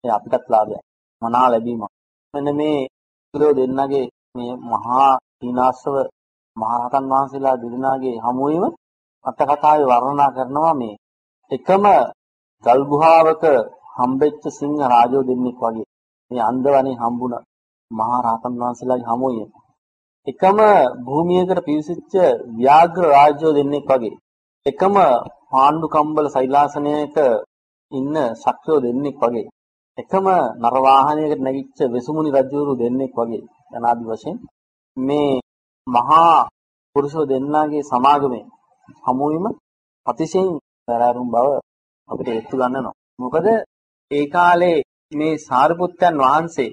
Speaker 1: ඒ අපිටත් ලාභයක්. මනා ලැබීමක්. මෙන්න මේ ඉතිරෝ දෙන්නගේ මේ මහා සීනාස්ව මහරහතන් වහන්සේලා දෙදෙනාගේ හමුවීම අට කතාවේ වර්ණනා කරනවා මේ එකම ගල් ගුහාවක හම්බෙච්ච සිංහ රාජෝ දෙන්නෙක් වගේ මේ අන්දවනේ හම්බුණ මහා රහතන් වහන්සේලාගේ හමුවේ එකම භූමියකට පිවිසිච්ච ව්‍යාග්‍ර රාජ්‍යෝ දෙන්නෙක් වගේ එකම පාණ්ඩු කම්බල සෛලාසනයක ඉන්න ශක්‍රයෝ දෙන්නෙක් වගේ එකම නර වාහනයකට නැගිච්ච වෙසුමුනි රජුරු දෙන්නෙක් වගේ යනාදි වශයෙන් මේ මහා පුරුෂෝ දෙන්නාගේ සමාගමේ හමුවීම අතිශයින් පෙරාරුම් බව අපිට ඒත්තු ගන්නනවා. මොකද ඒ කාලේ මේ සාරිපුත්තයන් වහන්සේ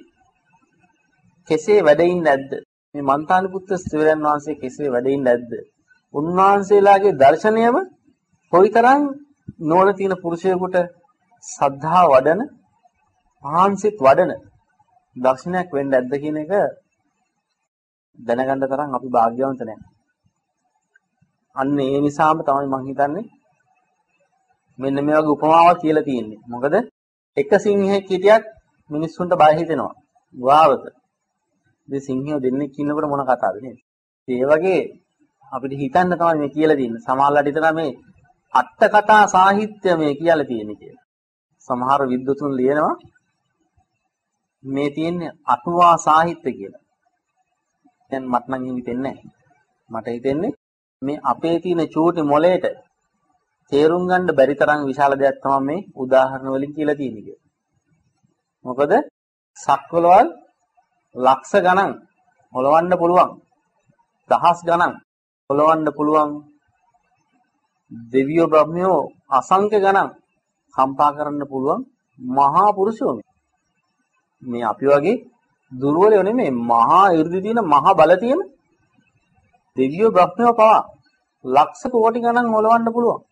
Speaker 1: කෙසේ වැඩ ඉන්නේ නැද්ද? මේ මන්තානිපුත්ත ස්ත්‍රීවරයන් වහන්සේ කෙසේ වැඩ ඉන්නේ නැද්ද? උන්වහන්සේලාගේ දර්ශනයම කොයිතරම් නෝන තියෙන පුරුෂයෙකුට සද්ධා වඩන මහන්සිත වඩන දර්ශනයක් වෙන්න ඇද්ද කියන එක දැනගන්න තරම් අපි වාග්යවන්ත නැහැ. අන්න ඒ නිසාම තමයි මම හිතන්නේ මෙන්න මේ වගේ උපමාවක් කියලා තියෙන්නේ. මොකද එක සිංහෙක් හිටියත් මිනිස්සුන්ට බය හිතෙනවා. ගාවත. ඉතින් සිංහයෝ දෙන්නෙක් ඉන්නකොට මොන කතාවද නේද? ඒ වගේ අපිට හිතන්න තමයි මේ කියලා තියෙන්නේ. සමහරවිට හිතනවා මේ අට කතා සාහිත්‍ය මේ කියලා තියෙන්නේ කියලා. සමහර විද්වතුන් ලියනවා මේ තියෙන්නේ අටුවා සාහිත්‍ය කියලා. දැන් මට නම් හිතෙන්නේ නැහැ. මට හිතෙන්නේ මේ අපේ තියෙන චූටි මොලේට තේරුම් ගන්න බැරි තරම් විශාල දෙයක් තමයි මේ උදාහරණ වලින් කියලා තියෙන්නේ කියලා. මොකද සක්වලවල් ලක්ෂ ගණන් හොලවන්න පුළුවන්. දහස් ගණන් හොලවන්න පුළුවන්. දෙවියෝ බ්‍රහ්මයෝ අසංඛ්‍ය ගණන් කම්පා කරන්න පුළුවන් මහා පුරුෂයෝ මේ අපි වගේ දුර්වලයෝ නෙමෙයි මහා 이르දි තියෙන මහා බල තියෙන දෙවියෝ බ්‍රහ්මයෝ පවා ලක්ෂ කෝටි ගණන් හොලවන්න පුළුවන්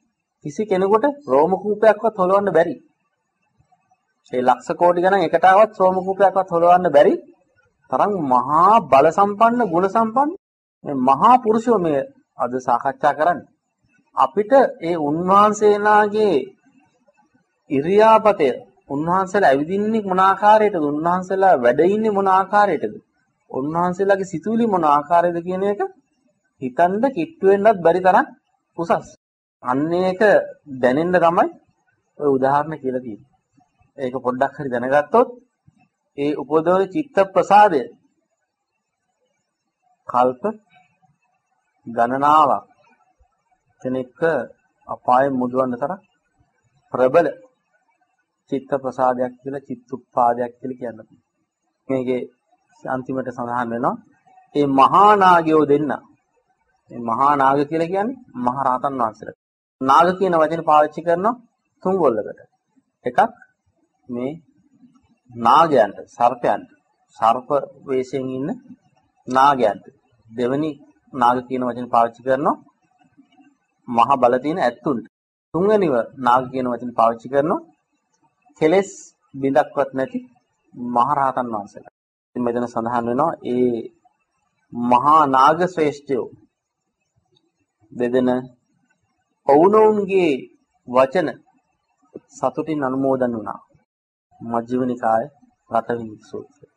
Speaker 1: කිසි කෙනෙකුට රෝම කූපයක්වත් හොලවන්න බැරි. ඒ ලක්ෂ කෝටි ගණන් එකටවත් රෝම කූපයක්වත් හොලවන්න බැරි තරම් මහා බල සම්පන්න ගුණ සම්පන්න මේ මහා පුරුෂයෝ මේ අද සාකච්ඡා කරන්නේ. අපිට ඒ උන්වහන්සේලාගේ ඉරියාපතය උන්වහන්සේලා ඇවිදින්නේ මොන ආකාරයටද උන්වහන්සේලා වැඩ ඉන්නේ මොන ආකාරයටද උන්වහන්සේලාගේ සිතුවිලි මොන ආකාරයද කියන එක හිතන්න කිට්ටු වෙන්නත් බැරි තරම් උසස්. අන්න ඒක දැනෙන්න තමයි ඔය උදාහරණ කියලා තියෙන්නේ. ඒක පොඩ්ඩක් හරි දැනගත්තොත් ඒ උපදවන චිත්ත ප්‍රසාදය. කල්ප ගණනාවක්. කෙනෙක්ව අපායෙන් මුදවන්න තරම් ප්‍රබල චිත්ත ප්‍රසාදයක් කියලා චිත්තුප්පාදයක් කියලා කියන්න මේකේ අන්තිමට සඳහන් වෙනවා. ඒ මහා නාගයෝ දෙන්න. මේ මහා නාග කියලා කියන්නේ මහා රහතන් වහන්සේලා. නාග කියන වචනේ පාවිච්චි කරනවා තුන් ගොල්ලකට. එකක් මේ නාගයන්ට සර්පයන්ට. සර්ප වේශයෙන් ඉන්න නාගයන්ට. දෙවෙනි නාග කියන වචනේ පාවිච්චි කරනවා. මහ බල තියෙන ඇත්තුන්ට. තුන්වෙනිව නාග කියන වචනේ පාවිච්චි කරනවා. කෙලෙස් බිඳක්වත් නැති මහරහතන් වහන්සේලා. ඉතින් මෙතන සඳහන් වෙනවා ඒ මහා නාග ශ්‍රේෂ්ඨයෝ දෙදෙන ඔවුනොවුන්ගේ වචන සතුටින් අනුමෝදන් වුණා. මජ්ක්‍ධිම නිකාය රතවිනි සූත්‍රය.